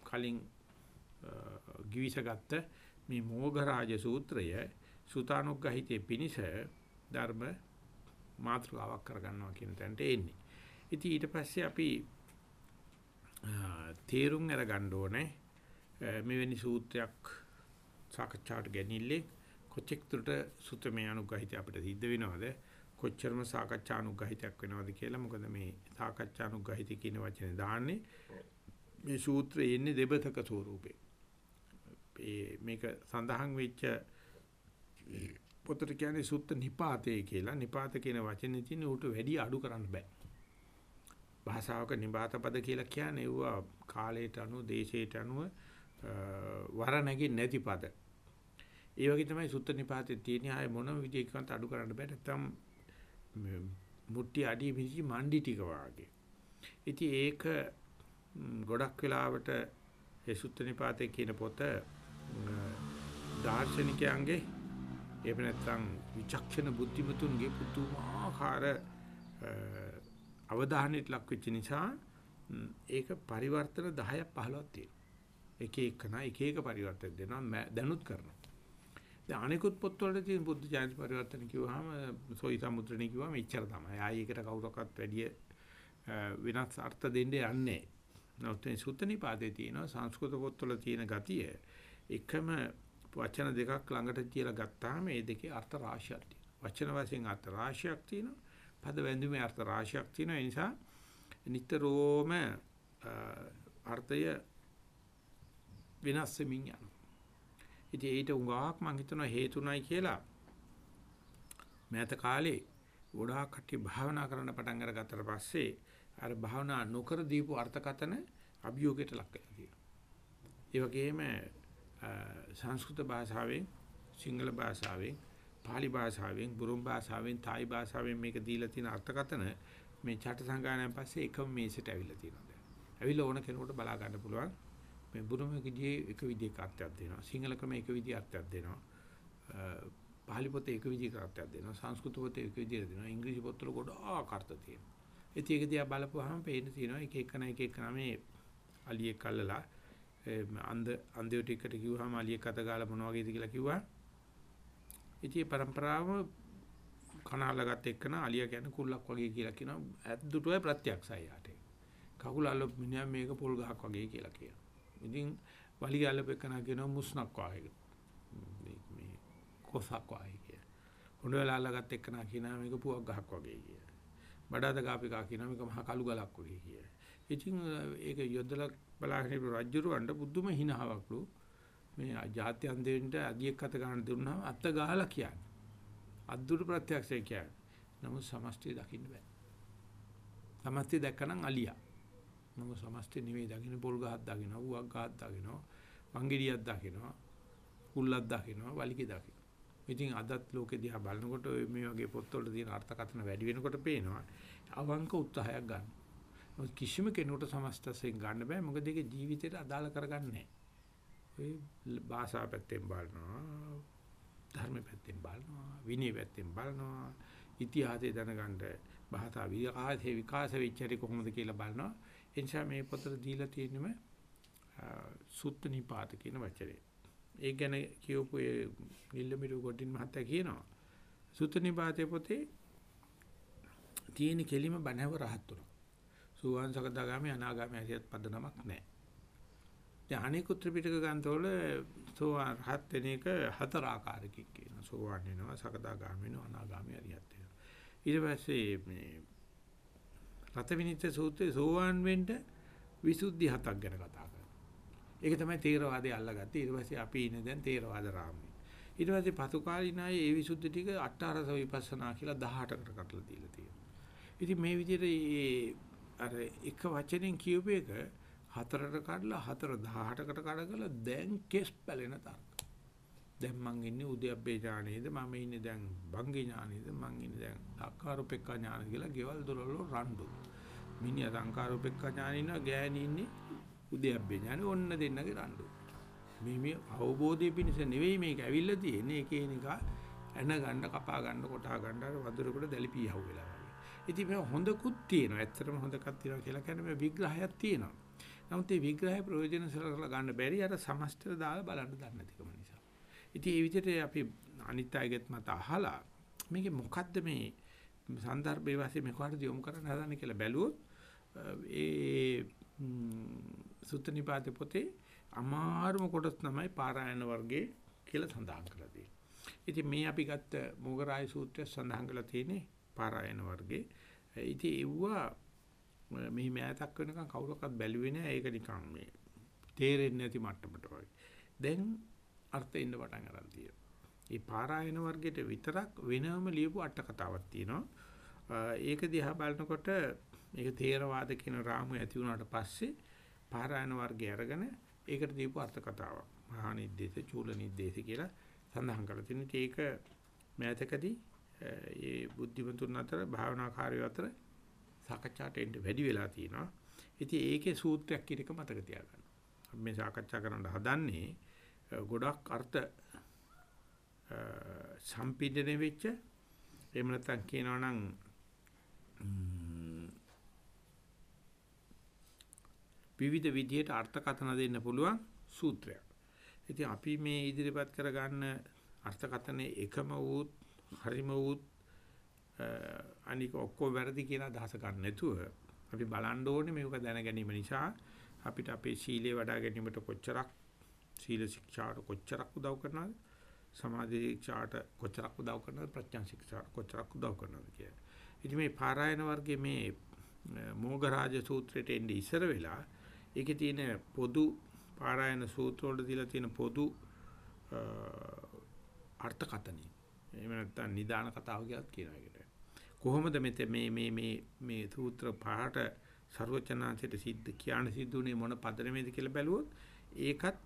කලින් ගිවිසගත්ත මේ මෝඝරාජ සූත්‍රය සුතානුග්‍රහිතේ පිනිස ධර්ම මාතෘකාවක් කරගන්නවා කියන තැනට එන්නේ. ඉතින් ඊට පස්සේ අපි තේරුම් අරගන්න ඕනේ මෙවැනි සූත්‍රයක් සාකච්ඡාට ගැනීමෙන් කොච්චර දුරට සුතමේ අනුග්‍රහිතය අපිට සිද්ධ වෙනවද කොච්චරම සාකච්ඡා අනුග්‍රහිතයක් වෙනවද කියලා මොකද මේ සාකච්ඡා අනුග්‍රහිතය කියන වචනේ දාන්නේ මේ සූත්‍රයේ ඉන්නේ දෙබතක ස්වරූපේ. මේක සඳහන් වෙච්ච පොතට කියන්නේ සුත්ත නිපාතේ කියලා. නිපාත කියන වචනේ තියෙන උට වැඩි අඩු කරන්න බෑ. භාෂාවක නිපාත පද කියලා කියන්නේ ඒවා කාලයට අනුව දේශයට අනුව වර නැගින් නැති පද. ඒ වගේ තමයි සුත්ත නිපාතේ තියෙන ආය මොනම විදිහකින්වත් අඩු කරන්න බෑ. නැත්තම් මුට්ටි අඩිය මිසි මණ්ඩි ටික වාගේ. ඉතින් ඒක ගොඩක් වෙලාවට ඒ සුත්ත නිපාතේ කියන පොත දාර්ශනිකයන්ගේ එහෙම නැත්නම් විචක්ෂණ බුද්ධිමතුන්ගේ පුදුමාකාර අවධානයට ලක් වෙච්ච නිසා ඒක පරිවර්තන 10ක් 15ක් තියෙනවා. එක එකන එක එක පරිවර්තන දෙනවා දැනුත් කරනවා. දැන් අනිකුත් පොත්වල තියෙන බුද්ධ ඥාන පරිවර්තන කිව්වහම සෝයි සමුද්‍රණී කිව්වම ඉච්චර තමයි. ආයි ඒකට කවුරක්වත් වැඩි වෙනස් අර්ථ දෙන්න යන්නේ. නමුත් මේ සුත්තනිපාතේ තියෙනවා සංස්කෘත පොත්වල තියෙන ගතිය එකම වචන දෙකක් ළඟට තියලා ගත්තාම මේ දෙකේ අර්ථ රාශියක් තියෙනවා. වචන වශයෙන් අර්ථ රාශියක් තියෙනවා. පද වැඳුමේ අර්ථ රාශියක් තියෙනවා. ඒ නිසා නිතරම අර්ථය වෙනස් වෙමින් යනවා. ඉතින් ඊට උගාවක් මම හිතනවා හේතුණයි කියලා මෑත කාලේ ගොඩාක් කට්ටිය භාවනා කරන්න පටන් අරගත්තට පස්සේ අර භාවනා නොකර දීපු අර්ථකතන අභියෝගයට ලක් වෙලා තියෙනවා. ඒ වගේම සංස්කෘත භාෂාවෙන් සිංහල භාෂාවෙන් pāli භාෂාවෙන් බුරුම් භාෂාවෙන් thai භාෂාවෙන් මේක දීලා තියෙන අර්ථකතන මේ චට සංගායනයෙන් පස්සේ එකම මේසෙට ඇවිල්ලා තියෙනවා දැන්. ඇවිල්ලා ඕන කෙනෙකුට බලා ගන්න පුළුවන් මේ බුරුම විදිහේ එක විදිහක අර්ථයක් දෙනවා. සිංහල ක්‍රම එක විදිහේ අර්ථයක් දෙනවා. pāli පොතේ එක විදිහක අර්ථයක් දෙනවා. සංස්කෘත පොතේ එක විදිහට දෙනවා. ඉංග්‍රීසි පොත්වල ගොඩාක් අර්ථ තියෙනවා. ඉතින් ඒක දිහා බලපුවාම පේන්න තියෙනවා එක එකන එක එකන මේ අලියෙක් අල්ලලා අන්ද අන්දේ ටිකට කිව්වහම අලියෙක් අත ගාලා මොන වගේද කියලා කිව්වා. ඉතින් પરම්පරාව කනාලගත් එක්කන අලියා කියන්නේ කුල්ලක් වගේ කියලා කියනවා. ඇද්දුටුවයි ප්‍රත්‍යක්ෂයි යාට. කකුල අල්ලපු මිනිහා මේක පොල් ගහක් වගේ කියලා කියනවා. ඉතින් වලිග අල්ලපු එක්කන කියනවා මුස්නක් වගේ. මේ කොසක් වගේ කියලා. හොඬ වෙලා අල්ලගත් එක්කන කියනවා මේක පුවක් ගහක් වගේ කියලා. බඩාද ගාපිකා කියනවා මේක මහා කළු ගලක් වගේ කියලා. ඉතින් ඒක යොදලා බලාගෙන ඉපු රජුරවන්ට බුදුම හිනහවක්ලු මේ ජාත්‍යන්තයෙන්ට අදියක් අත ගන්න දුන්නාම අත ගහලා කියන්නේ. අද්දුරු ප්‍රත්‍යක්ෂය කියන්නේ. නමුත් සමස්තය දකින්න බෑ. සමස්තය දැක්කනම් අලියා. නමුත් සමස්තය නෙවෙයි දකින්න පොල් ගහක් දකින්න, උවක් ගහක් දකින්න, වංගිරියක් දකින්න, කුල්ලක් දකින්න, වලිගේ දකින්න. ඉතින් අදත් ලෝකෙ දිහා බලනකොට මේ වගේ පොත්වල තියෙන අර්ථකථන වැඩි වෙනකොට පේනවා අවංක උත්සාහයක් ගන්න. මොකද කිසිම කෙනෙකුට සමස්තයෙන් ගන්න බෑ. මොකද ඒක ජීවිතේට අදාළ කරගන්නේ ඔය භාෂා පැත්තෙන් බලනවා ධර්ම පැත්තෙන් බලනවා විනය පැත්තෙන් බලනවා ඉතිහාසය දැනගන්න භාෂා විකාශේ විකාශ වෙච්චරි කොහොමද කියලා බලනවා. එනිසා මේ පොතට දීලා තියෙනම සුත්ත නිපාත කියන වචනේ. ඒ ගැන කියවපු ඒ නිල්ලමිරු ගොඩින් මහත්තයා කියනවා. සුත්ත නිපාතේ පොතේ තියෙන කෙලිම බණව රහත් උනා සුවාන් සකදාගාමි අනාගාමි ඇසියත් පදනමක් නැහැ. දැන් අනිකුත් ත්‍රිපිටක ග්‍රන්ථවල සෝවාන් රහත් වෙන එක හතර ආකාරයකින් කියනවා. සෝවාන් වෙනවා, සකදාගාමි වෙනවා, අනාගාමි අරියත් වෙනවා. ඊට පස්සේ මේ රතවිනිච්ච සූත්‍රයේ සෝවාන් වෙන්න විසුද්ධි හතක් ගැන කතා කරනවා. ඒක තමයි තේරවාදයේ අල්ලගත්තේ. ඊට පස්සේ අපි ඉන්නේ දැන් තේරවාද රාමයේ. ඊට පස්සේ පසු කාලිනායේ ඒ විසුද්ධි ටික අට්ඨාරස විපස්සනා කියලා 18කට කඩලා දීලා තියෙනවා. ඉතින් මේ විදිහට අර එක වචනෙන් කියූප එක හතරට කඩලා හතර 18කට කඩගලා දැන් කෙස් පැලෙන තරක. දැන් මං ඉන්නේ උද්‍යප්පේ ඥානෙද මම ඉන්නේ දැන් බංගි ඥානෙද මං ඉන්නේ දැන් සංකාරූපෙක්ඛ ඥාන කියලා ගෙවල් දොරවල රණ්ඩු. මිනිහා සංකාරූපෙක්ඛ ඥාන ඉන්නවා ගෑණි ඉන්නේ උද්‍යප්පේ ඥානෙ ඔන්න දෙන්නගේ රණ්ඩු. මේ මේ අවබෝධය පිණිස නෙවෙයි මේක ඇවිල්ලා තියෙන්නේ ඒකේනික එන ගන්න කපා ගන්න කොටා ගන්න අර වතුරකට දැලිපී යහුවෙලා. ඉතින් මේ හොඳකුත් තියෙනවා. ඇත්තටම හොඳකක් තියෙනවා කියලා කියන්නේ මේ විග්‍රහයක් තියෙනවා. නමුත් මේ විග්‍රහය ප්‍රයෝජන සලකලා ගන්න බැරි අර සමස්තය දාලා බලන්න දන්නේ නැතිකම නිසා. ඉතින් ඒ විදිහට අපි අනිත් අයගෙත් මත අහලා මේකේ මොකද්ද මේ සන්දර්භයේ වාසිය මේකට යොමු කරන්න හදන්නේ කියලා බැලුවොත් ඒ සුත්තනිපාතේ පොතේ අමාරුම කොටස් තමයි පාරායන වර්ගයේ කියලා සඳහන් කරලා තියෙන්නේ. ඉතින් මේ අපි ගත්ත මොගරාය සූත්‍රය සඳහන් කරලා තියෙන්නේ පාරායන වර්ගේ. ඉතින් ඒවුවා මෙහි මෑතක් වෙනකන් කවුරක්වත් බැලුවේ නෑ ඒක නිකන් මේ තේරෙන්නේ නැති මට්ටමට වගේ. දැන් අර්ථ ඉන්න පටන් ගන්න තියෙනවා. මේ පාරායන වර්ගයට විතරක් වෙනම ලියපු අට කතාවක් තියෙනවා. ඒක දිහා බලනකොට මේක තේරවාද කියන රාමුව ඇති වුණාට පස්සේ පාරායන වර්ගය අරගෙන ඒකට දීපු අර්ථ කතාවක්. මහා නිද්දේශ, චූල නිද්දේශ කියලා සඳහන් කරලා තියෙනවා. ඒක මෑතකදී ඒ බුද්ධිමතුන් අතර භාවනාකාරයෝ අතර සාකච්ඡාට එන්න වැඩි වෙලා තියෙනවා. ඉතින් ඒකේ සූත්‍රයක් කියන එක මතක තියාගන්න. අපි මේ සාකච්ඡා කරන්න හදන්නේ ගොඩක් අර්ථ සම්පීඩනය වෙච්ච එහෙම නැත්නම් කියනවා නම් විවිධ විදිහට අර්ථකථන දෙන්න පුළුවන් සූත්‍රයක්. ඉතින් අපි මේ ඉදිරිපත් කරගන්න අර්ථකථනයේ එකම වූ හරිම වූත් අනික ඔක්කොම වැරදි කියන අදහස ගන්න නැතුව අපි බලන්න ඕනේ මේක දැන ගැනීම නිසා අපිට අපේ සීලය වඩා ගැනීමට කොච්චරක් සීල ශික්ෂාට කොච්චරක් උදව් කරනවද? සමාධි ශික්ෂාට කොච්චරක් උදව් කරනවද? ප්‍රඥා ශික්ෂාට කොච්චරක් උදව් කරනවද කියලා. ඉතින් මේ පාරායන වර්ගයේ මේ මෝගරාජ සූත්‍රයට එන්නේ ඉස්සර වෙලා ඒකේ තියෙන පොදු පාරායන සූත්‍ර වල දීලා තියෙන පොදු අර්ථකතනිය එහෙම නැත්නම් නිදාන කතාව කියලත් කියනවා ඒකට. කොහොමද මේ මේ මේ මේ සූත්‍ර පහට ਸਰවචනාංශයට සිද්ධ කියන සිද්ධුනේ මොන පදරමේද කියලා බැලුවොත් ඒකත්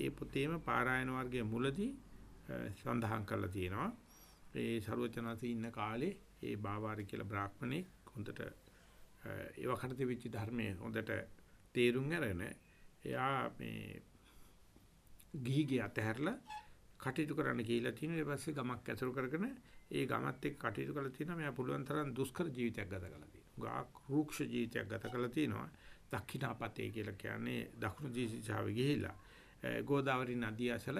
ඒ පොතේම පාරායන වර්ගයේ මුලදී සඳහන් කරලා තියෙනවා. ඒ ਸਰවචනාංශී ඉන්න කාලේ ඒ බාවාරි කියලා බ්‍රාහ්මණේ හොඳට ඒවකට තිබිච්ච ධර්මයේ හොඳට තේරුම් අරගෙන එයා මේ ගිහිගේ අතහැරලා කටයුතු කරන්න කියලා තියෙනවා. ඊට පස්සේ ගමක් ඇසුරු කරගෙන ඒ ගමත් එක්ක කටයුතු කරලා තියෙනවා. මෙයා පුළුවන් තරම් දුෂ්කර ජීවිතයක් ගත කරලා තියෙනවා. ගාක් රූක්ෂ ජීවිතයක් ගත කරලා තියෙනවා. දක්ෂිනාපතේ කියලා කියන්නේ දකුණු දිශාවේ ගිහිලා ගෝදාවරි නදිය ඇසල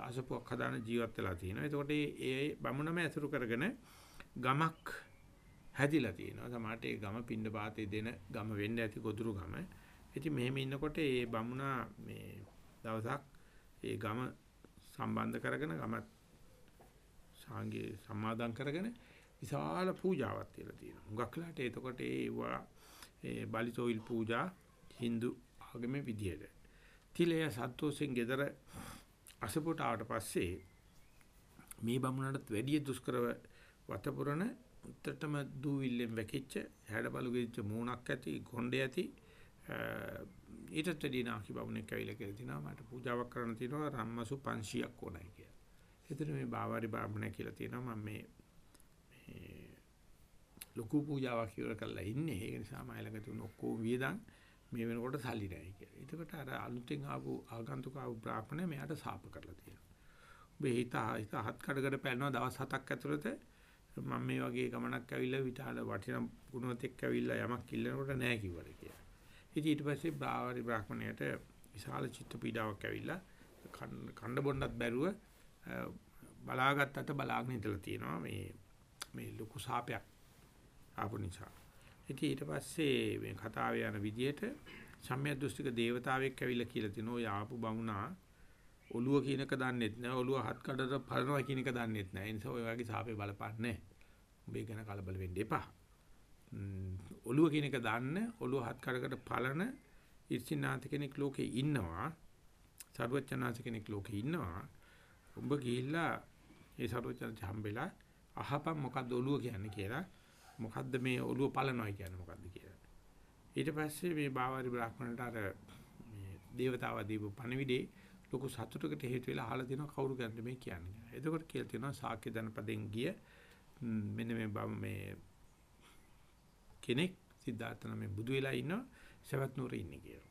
අසපුවක් හදාන ජීවත් වෙලා තියෙනවා. එතකොට ඒ බමුණම ඇසුරු කරගෙන ගමක් හැදිලා තියෙනවා. සමහරට ඒ ගම පින්න පාතේ දෙන ගම වෙන්න ඇති ගොදුරු ගම. ඉතින් මෙහෙම ඉන්නකොට ඒ බමුණා මේ දවසක් ඒ ගම සම්බන්ධ කරගෙන ගමත් සාංගේ සම්මාදම් කරගෙන විශාල පූජාවක් තියලා තියෙනවා. හුඟක් වෙලාට එතකොට ඒවා ඒ බලිතෝයිල් පූජා Hindu ආගමේ විදියට. තිලය සත්වෝසෙන් ගෙදර අසපුට ආවට පස්සේ මේ බමුණටත් වැඩි දුෂ්කරව වතපුරන උත්තරටම දූවිල්ලෙන් වැකිච්ච හැඩබලු ගෙච්ච මූණක් ඇති ගොණ්ඩේ ඇති ඊටත් වැඩි නාකි බමුණෙක් ඇවිල්ලා කියලා තිනවා මට පූජාවක් කරන්න තියෙනවා රම්මසු 500ක් ඕනයි කියලා. එතන මේ බාවාරි බාමුණ කියලා තියෙනවා මම මේ ලොකු පූජාවක් ඉවර කරලා ඉන්නේ. ඒක නිසා මම ළඟ තුන ඔක්කොම වියදම් මේ වෙනකොට සල්ලි නැහැ කියලා. එතකොට අර අලුතෙන් ආපු ආගන්තුක ආපු බ්‍රාහ්මණය මෙයාට සාප කරලා තියෙනවා. ඔබ හිත හිත හත් කඩකට පැනනවා දවස් හතක් ඇතුළත මම මේ වගේ ගමනක් ඇවිල්ලා විතාල වටිනා ගුණවතෙක් ඇවිල්ලා යමක් ඉල්ලනකොට නැහැ කිව්වද කියලා. ඉතින් ඊට පස්සේ බ්‍රාහ්මණය බ්‍රාහ්මණයට විශාල චිත්ත පීඩාවක් ඇවිල්ලා කණ්ඩ බොණ්ඩත් බැරුව බලාගත්තට බලාගෙන ඉඳලා තියෙනවා මේ මේ ලොකු සාපයක් ආපු නිසා. ඉතින් ඊට පස්සේ මේ කතාවේ යන විදියට සම්මිය දෘෂ්ටික දේවතාවෙක් ඇවිල්ලා කියලා තිනෝ යාපු බමුණා ඔළුව කියනක දන්නෙත් නැහැ ඔළුව හත් කඩට පලනවා කියන එක දන්නෙත් නැහැ. ඒ නිසා ඔය වගේ සාපේ බලපන්නේ. උඹේ ගැන කලබල වෙන්න එපා. ඔළුව කියන එක දන්න ඔළුව හත් කඩකට පලන ඉර්ෂිනාත කෙනෙක් ලෝකේ ඉන්නවා. සර්වචනාත කෙනෙක් ලෝකේ ඉන්නවා. උඹ ගිහිල්ලා ඒ සර්වචනාත හම්බෙලා අහපන් මොකද්ද ඔළුව කියන්නේ කියලා මොකද්ද මේ ඔළුව පලනවා කියන්නේ මොකද්ද කියලා. ඊට පස්සේ මේ බාවාරි බ්‍රාහ්මණයට අර මේ దేవතාවා දීපු පණිවිඩේ ලොකු සතුටකට හේතු වෙලා අහලා දෙනවා කවුරු ගැනද මේ කියන්නේ. එතකොට කියලා තියෙනවා සාක්‍ය ජනපදෙන් ගිය මෙන්න මේ මේ කෙනෙක් සිද්ධාර්ථ නම් බුදු වෙලා ඉන්නවා සවැත් නුවර ඉන්නේ කියලා.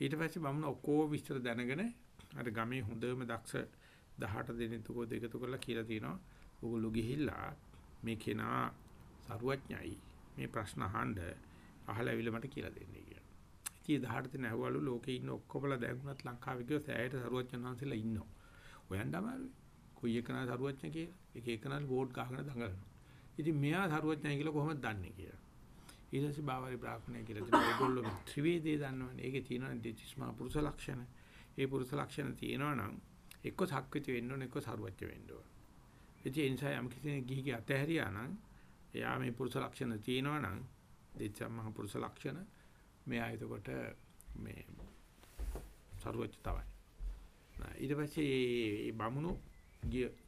ඊට පස්සේ බමුණ ඔක්කොම විස්තර දැනගෙන අර ගමේ හොඳම දක්ෂ 18 දෙනෙකුව දෙකතු කරලා කියලා තියෙනවා. ඕගොල්ලෝ ගිහිල්ලා මේ කෙනා සරුවඥයි මේ ප්‍රශ්න අහන්න අහලා ඇවිල්ලා මට කියලා දෙන්නේ කියලා. ඉතින් 18 දෙනා ඇහුවලු ලෝකේ ඉන්න ඔක්කොමලා දැන් උනත් ලංකාවේ ගියොත් ඇයට සරුවඥ වහන්සේලා ඉන්නවා. හොයන්න අමාරුයි. කොයි එකනා සරුවඥ කියලා. එක එකනා බෝඩ් ගහගෙන දඟලනවා. ඉතින් මෙයා සරුවඥයි කියලා කොහොමද දන්නේ කියලා. ඊට පස්සේ බාවරි බ්‍රාහ්මණය කියලා තියෙනවා. ඒගොල්ලෝ ත්‍රිවේදේ දන්නවනේ. ඒකේ තියෙනවා දෙතිස්මා පුරුෂ ලක්ෂණ. ඒ පුරුෂ ලක්ෂණ තියෙනවා නම් එක්ක සක්විති වෙන්න ඕන එක්ක සරුවච්ච වෙන්න ඕන. ඒ නිසා යම් කිසි ගිහිගේ අතහැරියා නම් එයා මේ පුරුෂ ලක්ෂණ තියෙනවා නම් දෙච්චම්මහ පුරුෂ ලක්ෂණ මෙයා එතකොට මේ සරුවච්ච තමයි. ඊට පස්සේ මේ බමුණු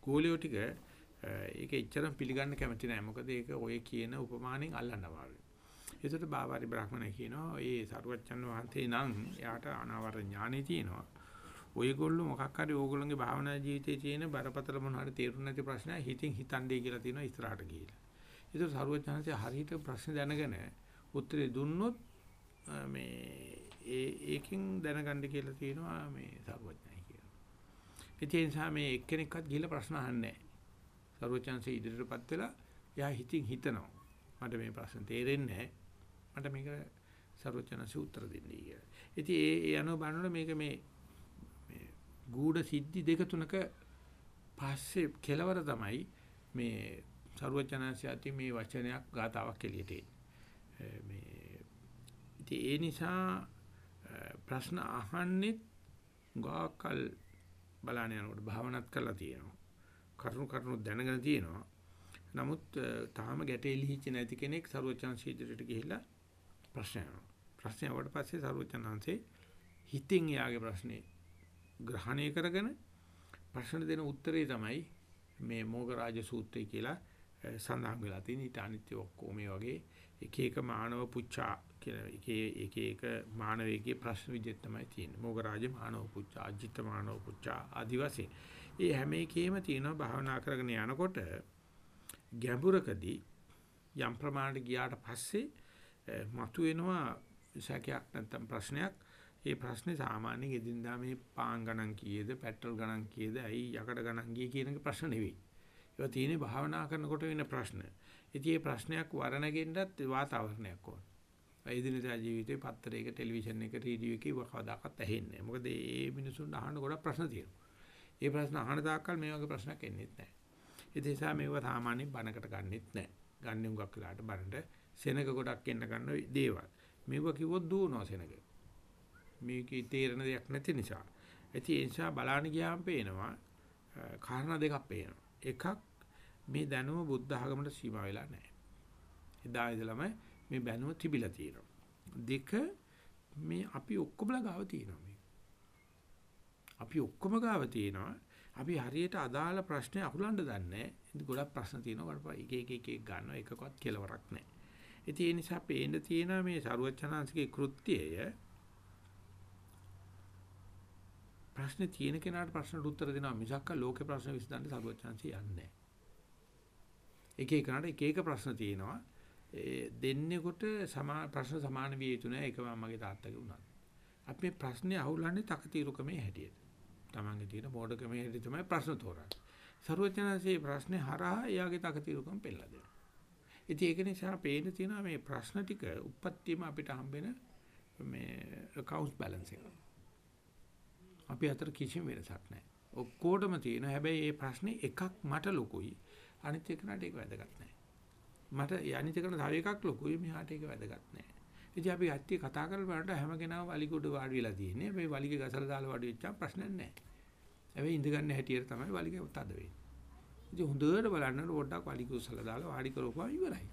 ගෝලියෝ ටික ඒක එච්චරම පිළිගන්න කැමති නැහැ. මොකද ඒක ඔය කියන උපමානෙන් අල්ලන්න අමාරුයි. ඒකට බාවාරි බ්‍රාහ්මණය කියනවා ඒ සරුවච්චන් වහන්සේ නම් එයාට අනාවර ඥානෙ තියෙනවා. ඔයගොල්ලෝ මොකක් හරි ඕගොල්ලෝගේ භාවනා ජීවිතයේ තියෙන බරපතල මොන හරි තේරුම් නැති ප්‍රශ්නයක් හිතින් හිතන්නේ කියලා තියෙනවා ඉස්සරහට ගිහිල්ලා. ඒක සරුවචනන්සේ හරියට ප්‍රශ්න දැනගෙන උත්තරේ දුන්නොත් මේ ඒ ඒකෙන් දැනගන්න කියලා තියෙනවා මේ සරුවචනයි කියලා. ඒ නිසා මේ එක්කෙනෙක්වත් ගිහිල්ලා ප්‍රශ්න අහන්නේ නැහැ. සරුවචනන්සේ ඉදිරියටපත් වෙලා එයා හිතින් හිතනවා. මට මේ ප්‍රශ්න තේරෙන්නේ නැහැ. මට මේක සරුවචනන්සේ උත්තර දෙන්නයි කියලා. ඉතින් ඒ ඒ අනුව බලනකොට මේක මේ මේ ගූඪ සිද්ධි දෙක තුනක පස්සේ කෙලවර තමයි මේ සරුවචනන්සේ ඇති මේ වචනයක් ගාතාවක් එළියට මේ ඉතින් ඒ නිසා ප්‍රශ්න අහන්නේ ගාකල් බලන්න යනකොට භාවනාත් කරලා තියෙනවා. කරුණු කරුණු දැනගෙන තියෙනවා. නමුත් තාම ගැටේ ලිහිච්ච නැති කෙනෙක් සරුවචනන්සේ ඉදිරියට ගිහිල්ලා ප්‍රශ්න අහනවා. ප්‍රශ්න අහුවට පස්සේ සරුවචනන්සේ හිතින් යාගේ ප්‍රශ්නේ ග්‍රහණය කරගෙන ප්‍රශ්න දෙන උත්තරේ තමයි මේ මොගරාජ සූත්‍රය කියලා සඳහන් වෙලා තියෙන ඊට අනිත්‍ය ඔක්කොම මේ වගේ එක එක මානව පුච්චා කියලා එක එක එක මානවයේ ප්‍රශ්න විදිහට තමයි තියෙන්නේ. මොගරාජ මානව පුච්චා, අජිත මානව පුච්චා ආදි වශයෙන්. ඒ හැම එකේම තියෙනවා භාවනා කරගෙන යනකොට ගැඹුරකදී යම් ප්‍රමාණයට ගියාට පස්සේ මතුවෙනවා සැකයක් නැත්නම් ප්‍රශ්නයක්. ඒ ප්‍රශ්නේ සාමාන්‍යයෙන් එදින්දා මේ පාන් ගණන් කීයද, පෙට්‍රල් ගණන් කීයද, ඇයි යකඩ ගණන් කීය කියන එක ප්‍රශ්න නෙවෙයි. ඒවා තියෙන්නේ භාවනා කරනකොට වෙන ප්‍රශ්න. ඉතින් මේ ප්‍රශ්නයක් වරණගෙන්නත් වාතාවරණයක් ඕන. එදිනෙදා ජීවිතේ පත්තරයක ටෙලිවිෂන් එක රේඩියෝ එකේ කවදාකවත් ඇහෙන්නේ නැහැ. මොකද මේ මිනිසුන් අහන්න ගොඩක් ප්‍රශ්න තියෙනවා. ඒ ප්‍රශ්න අහන තාක්කල් මේ වගේ ප්‍රශ්නයක් එන්නේ නැහැ. ඒ නිසා මේවා සාමාන්‍යයෙන් බනකට ගන්නෙත් නැහැ. ගන්න උගක් වෙලාට බනට සෙනග ගොඩක් එන්න ගන්න දේවල්. මේවා කිව්වොත් දුවනවා සෙනග. මේකේ තේරෙන දෙයක් නැති නිසා. ඒ නිසා බලාන ගියාම පේනවා කාරණා දෙකක් පේනවා. එකක් මේ දැනුම බුද්ධ ආගමට සීමා වෙලා නැහැ. එදා ඉඳලම මේ බැනුම තිබිලා තියෙනවා. දෙක මේ අපි ඔක්කොමලා ගාව තියෙනවා මේ. අපි ඔක්කොම ගාව තියෙනවා. අපි හරියට අදාළ ප්‍රශ්නේ අහුලන්න දන්නේ නැහැ. ගොඩක් ප්‍රශ්න තියෙනවා. එක එක එක එක ගන්නවා එකකවත් කෙලවරක් නැහැ. ඉතින් ඒ නිසා පේන්න තියෙන මේ ਸਰුවචනාංශගේ කෘත්‍යය ප්‍රශ්නේ තියෙන කෙනාට ප්‍රශ්නට උත්තර දෙනවා මිසක් ලෝක ප්‍රශ්න විසඳන්න ਸਰුවචනාංශය යන්නේ නැහැ. එක එකනට එක එක ප්‍රශ්න තියෙනවා. ඒ දෙන්නේකොට සමා ප්‍රශ්න සමාන විය යුතු නෑ ඒක මම මගේ තාත්තගේ උනත්. අපි මේ ප්‍රශ්නේ අහුලන්නේ තකතිරුකමේ හැටියට. Tamange තියෙන මොඩකමේ හැටියට තමයි ප්‍රශ්න තෝරන්නේ. ਸਰුවචනාංශයේ ප්‍රශ්නේ හරහා එයාගේ තකතිරුකම් පෙන්නලා දෙනවා. ඉතින් ඒක නිසා පේන තියෙනවා මේ ප්‍රශ්න ටික උප්පත්තියම අපිට හම්බෙන මේ account balance එක. අපි අතර කිසිම වෙනසක් නැහැ. ඔක්කොටම තියෙනවා. හැබැයි මේ ප්‍රශ්නේ එකක් මට ලොකුයි. අනිත් එකනට ඒක වැදගත් නැහැ. මට අනිත් එකනට තව එකක් ලොකුයි. මෙහාට ඒක වැදගත් නැහැ. ඉතින් අපි ඇත්තේ කතා කරලා බලනකොට හැම කෙනාම වලිගොඩ වාඩි වෙලා තියෙන්නේ. මේ වලිගේ ගසලා දාලා වාඩි වෙච්චා ප්‍රශ්නයක් නැහැ. හැබැයි ඉඳ ගන්න හැටියට තමයි වලිගේ තද වෙන්නේ. ඉතින් හොඳට බලන්න පොඩ්ඩක් වලිග උසලා දාලා වාඩි කරපුවා ඉවරයි.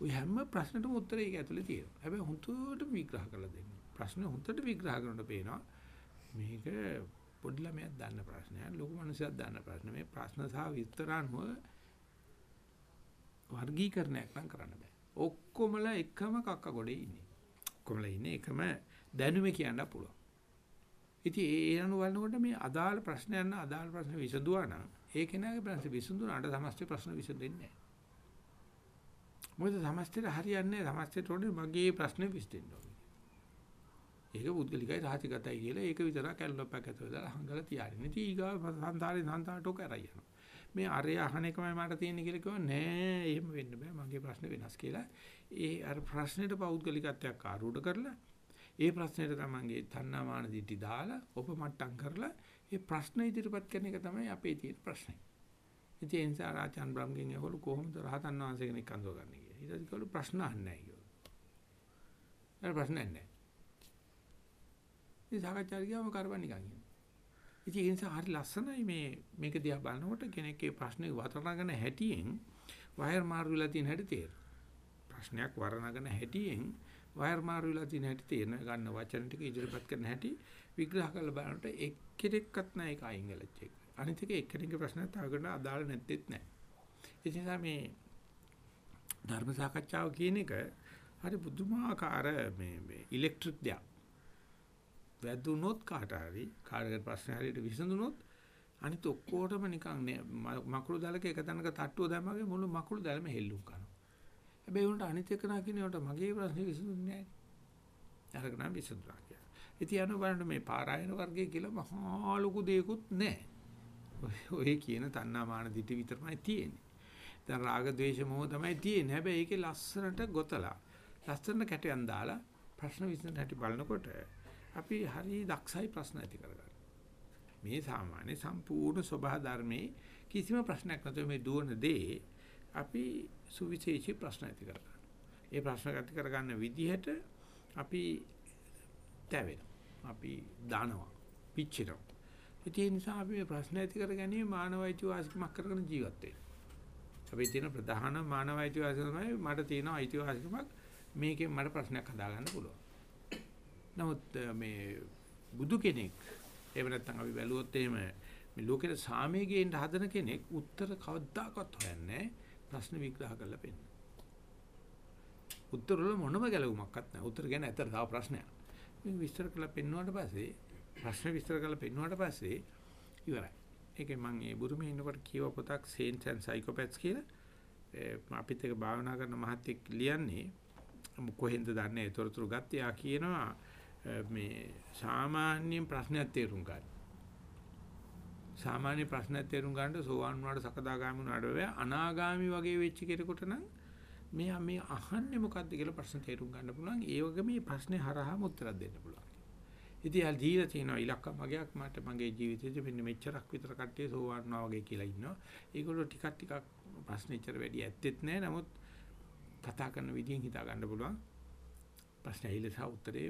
ওই හැම ප්‍රශ්නටම උත්තරය ඒක ඇතුලේ තියෙනවා. හැබැයි හොඳට විග්‍රහ කරලා දෙන්න. ප්‍රශ්න හොඳට විග්‍රහ කරනකොට පේනවා මේක පොඩි ළමයක් දන්න ප්‍රශ්නයක්, ලොකු මිනිසෙක් දන්න ප්‍රශ්න. මේ ප්‍රශ්න සහ විස්තර අනුව වර්ගීකරණයක් නම් කරන්න බෑ. ඔක්කොමලා එකම කක්ක ගොඩේ ඉන්නේ. ඔක්කොමලා ඉන්නේ එකම දැනුමේ කියන්න පුළුවන්. ඉතින් ඒ අනුව බලනකොට මේ අදාළ ප්‍රශ්නයන් අදාළ ප්‍රශ්න විසඳුවා නම් ඒ කෙනාගේ ප්‍රශ්න විසඳුනාට සමස්ත ප්‍රශ්න විසඳෙන්නේ නැහැ. මොකද සමස්තයට හරියන්නේ නැහැ. සමස්තයට උනේ මගේ ප්‍රශ්නේ විසඳෙන්න ඕනේ. ඒක පුද්ගලිකයි රාජිකතයි කියලා ඒක විතරක් කැලලොප්පක් ඇතුළේ දාලා හංගලා තියාගෙන. ඉතින් ඊගා සංසාරේ සංසාරට කරයි යනවා. මේ අරය අහන එකමයි මට තියෙන්නේ කියලා කිව්වා නෑ එහෙම වෙන්න බෑ මගේ ප්‍රශ්න වෙනස් කියලා. ඒ අර ප්‍රශ්නෙට පෞද්ගලිකත්වයක් ආරූඪ කරලා ඒ ප්‍රශ්නෙට තමන්ගේ තණ්හාමාන දිටි දාලා උපමට්ටම් කරලා ඒ ප්‍රශ්න ඉදිරිපත් කරන එක තමයි අපේ තියෙන ප්‍රශ්නේ. ඉතින් ඒ නිසා රාජාන් බ්‍රහ්මගෙන් ඇහුවලු කොහොමද රහතන් වහන්සේ කෙනෙක් අඳුර ගන්න කියලා. ඊට පස්සේ කවලු ප්‍රශ්න අහන්නේ නැහැ කිව්වා. ඒ ප්‍රශ්න නැහැ. ඉතින් සාකච්ඡා ගියාම කරපන් නිකන් ඉන්න. ඉතින් ඒ නිසා හරි ලස්සනයි මේ මේක දිහා බලනකොට කෙනෙක්ගේ ප්‍රශ්නේ වතරනගෙන හැටියෙන් වයර් මාරු වෙලා තියෙන හැටි තේරෙනවා. ප්‍රශ්නයක් වරණගෙන හැටියෙන් වයර් මාරු වෙලා තියෙන හැටි තේරෙන ගන්න වචන ටික ඉදිරිපත් කරන හැටි විග්‍රහ කරලා බලනකොට එක්කෙනෙක්වත් නැහැ ඒක අයින් වෙලච්ච එක. අනිත් එක එක්කෙනෙක්ගේ ප්‍රශ්න තවකට අදාළ නැත්තේත් නැහැ. ඒ නිසා මේ ධර්ම සාකච්ඡාව කියන එක හරි බුදුමාකාර මේ මේ ඉලෙක්ට්‍රික් දෙයක්. වැදුනොත් කාට හරි කාටකට ප්‍රශ්න හරියට විසඳුනොත් අනිත් ඔක්කොටම නිකන් මකුළු දලක එක තැනක තට්ටුව දැම්මගේ මුළු මකුළු දැලම හෙල්ලුම් කරනවා. හැබැයි උන්ට අනිත් එක නා කියනකොට මගේ ප්‍රශ්නේ විසඳුන්නේ නැහැ. අරක නම් විසඳුනා කියලා. ඉතින් යන බලන්න මේ පාරායන වර්ගය කියලා මහා ලොකු දෙයක්වත් නැහැ. ඔය කියන තණ්හා මාන දිටි විතරමයි තියෙන්නේ. දැන් රාග ద్వේෂ මොහ තමයි තියෙන්නේ. හැබැයි ඒකේ ලස්සනට ගොතලා ලස්සන කැටයන් දාලා ප්‍රශ්න විසඳන හැටි බලනකොට අපි හරි දක්ෂයි ප්‍රශ්න ඇති කරගන්න. මේ සාමාන්‍ය සම්පූර්ණ සබහා ධර්මයේ කිසිම ප්‍රශ්නයක් නැතුව මේ දුවන දේ අපි සුවිශේෂී ප්‍රශ්න ඇති කරගන්න. ඒ ප්‍රශ්න ඇති කරගන්න විදිහට අපි තැවෙනවා. අපි දානවා. පිච්චෙනවා. ඒ නිසා අපි මේ ප්‍රශ්න ඇති කරගන්නේ මානවයිති වාසිකමක් කරගෙන ජීවත් වෙන්න. අපි තියෙන ප්‍රධාන මානවයිති වාසිකම තමයි මට තියෙන අයිතිවාසිකමක් මේකෙන් මට ප්‍රශ්නයක් හදාගන්න පුළුවන්. නමුත් මේ බුදු කෙනෙක් එහෙම නැත්නම් අපි බැලුවොත් එහෙම මේ ලෝකෙට සාමයේ ගේන්න හදන කෙනෙක් උත්තර කවදාකවත් හොයන්නේ නැහැ. ප්‍රශ්න විග්‍රහ කරලා පෙන්නන. උත්තර වල මොනම ගැලවුමක්වත් නැහැ. උත්තර ගැන ඇතර තව ප්‍රශ්නයක්. මේ විස්තර කරලා පෙන්වුවාට පස්සේ ප්‍රශ්න විස්තර කරලා පෙන්වුවාට පස්සේ ඉවරයි. ඒකේ මම ඒ බුරුමේ ඉන්නකොට කියව පොතක් Saints and Psychopaths කියලා අපිත් එක භාවනා කරන මහත්තයෙක් ලියන්නේ කොහෙන්ද දන්නේ ඒතරතුරු ගත්තේ ආ කියනවා මේ සාමාන්‍ය ප්‍රශ්නයක් තේරුම් ගන්න. සාමාන්‍ය ප්‍රශ්නයක් තේරුම් ගන්නට සෝවාන් වුණාට සකදාගාමී වුණාට වෙයි අනාගාමී වගේ වෙච්ච කෙනෙකුට නම් මෙයා මේ අහන්නේ මොකද්ද කියලා ප්‍රශ්න තේරුම් ගන්න පුළුවන්. ඒ වගේ මේ ප්‍රශ්නේ හරහාම උත්තරයක් දෙන්න පුළුවන්. ඉතින් අල් දීලා තියෙනවා ඉලක්ක මගයක් මට මගේ ජීවිතේදී මෙන්න මෙච්චරක් විතර කට්ටිය සෝවාන් වුණා වගේ කියලා ඉන්නවා. ඒගොල්ලෝ ටිකක් ටිකක් ප්‍රශ්න ඉච්චර වැඩි ඇත්තෙත් නැහැ. නමුත් කතා කරන විදිහෙන් හිතා ගන්න පුළුවන්. ප්‍රශ්න ඇහිලා උත්තරේ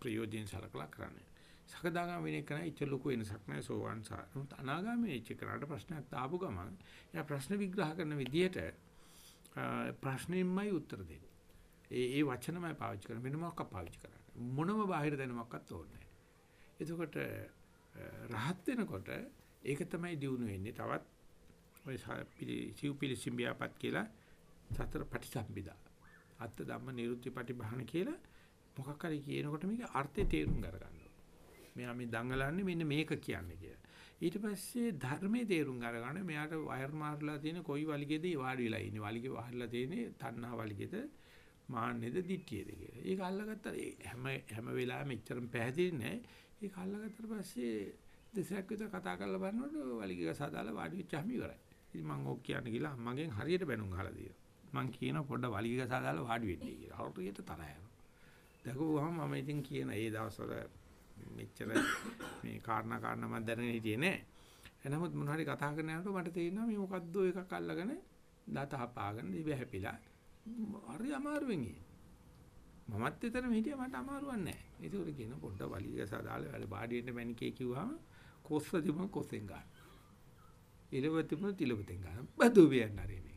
ප්‍රයෝජන සලකලා කරන්නේ. සකදාගාම වෙන එක නයි ඉච්ච ලොකු වෙනසක් නෑ සෝවන් සා. නමුත් අනාගාමී වෙච්ච කරාට ප්‍රශ්නයක් ආපු ගමන් එයා ප්‍රශ්න විග්‍රහ කරන විදිහට ප්‍රශ්නෙම්මයි උත්තර දෙන්නේ. ඒ ඒ වචනමයි පාවිච්චි කරන්නේ වෙන මොකක් පාවිච්චි කරන්නේ. මොනම බාහිර දැනුමක්වත් ඕනේ නෑ. එතකොට රහත් වෙනකොට ඒක තමයි දිනු වෙන්නේ. තවත් ඔය සිව්පිලි සිම්බියාපත් කියලා සතර පටිසම්භිදා. අත්ත ධම්ම නිරුත්ති පටිභාන කියලා මොකක් හරි කියනකොට මේක අර්ථය තේරුම් ගන්න මෙයා මේ දඟලන්නේ මෙන්න මේක කියන්නේ කියලා. ඊට පස්සේ ධර්මයේ තේරුම් අරගන්න මෙයාට වයර් මාර්ලා තියෙන කොයි වලිගෙද වාඩි වෙලා ඉන්නේ. වලිගේ වහලා තියෙන්නේ තණ්හා වලිගෙද මාන්නේද දිට්ඨියද කියලා. ඒක අල්ලගත්තා හැම හැම වෙලාවෙම එච්චරම පැහැදිලි නැහැ. ඒක අල්ලගත්තට පස්සේ දෙසක් විතර කතා කරලා බලනකොට වලිගය සදාලා වාඩි වෙච්චාම ඉවරයි. ඉතින් මම ඕක කියන්න ගිහලා අම්මගෙන් හරියට බැනුම් අහලා තියෙනවා. මං කියන පොඩ වලිගය සදාලා වාඩි වෙන්නේ කියලා. හරියට තරහ යනවා. දැකුවාම මම ඉතින් කියන ඒ දවස්වල මෙච්චර මේ කාරණා කාරණා මම දැනගෙන හිටියේ නෑ. එනමුත් මොන හරි කතා කරන යනකොට මට තේරෙනවා මේ මොකද්ද එකක් අල්ලගෙන දත හපාගෙන දිව හැපිලා හරි අමාරුවෙන් ඉන්නේ. මමත් එතනම හිටියා මට අමාරුවක් නැහැ. ඒකෝර කියන පොඩ්ඩ වලිග සදාලා වැඩ බාඩි වෙන්න මැනිකේ කිව්වම කොස්ස තිබුණ කොස්සෙන් ගන්න. ඉලව තිබුණ තිලවතෙන් ගන්න. බදු වෙන්න හරි මේකේ.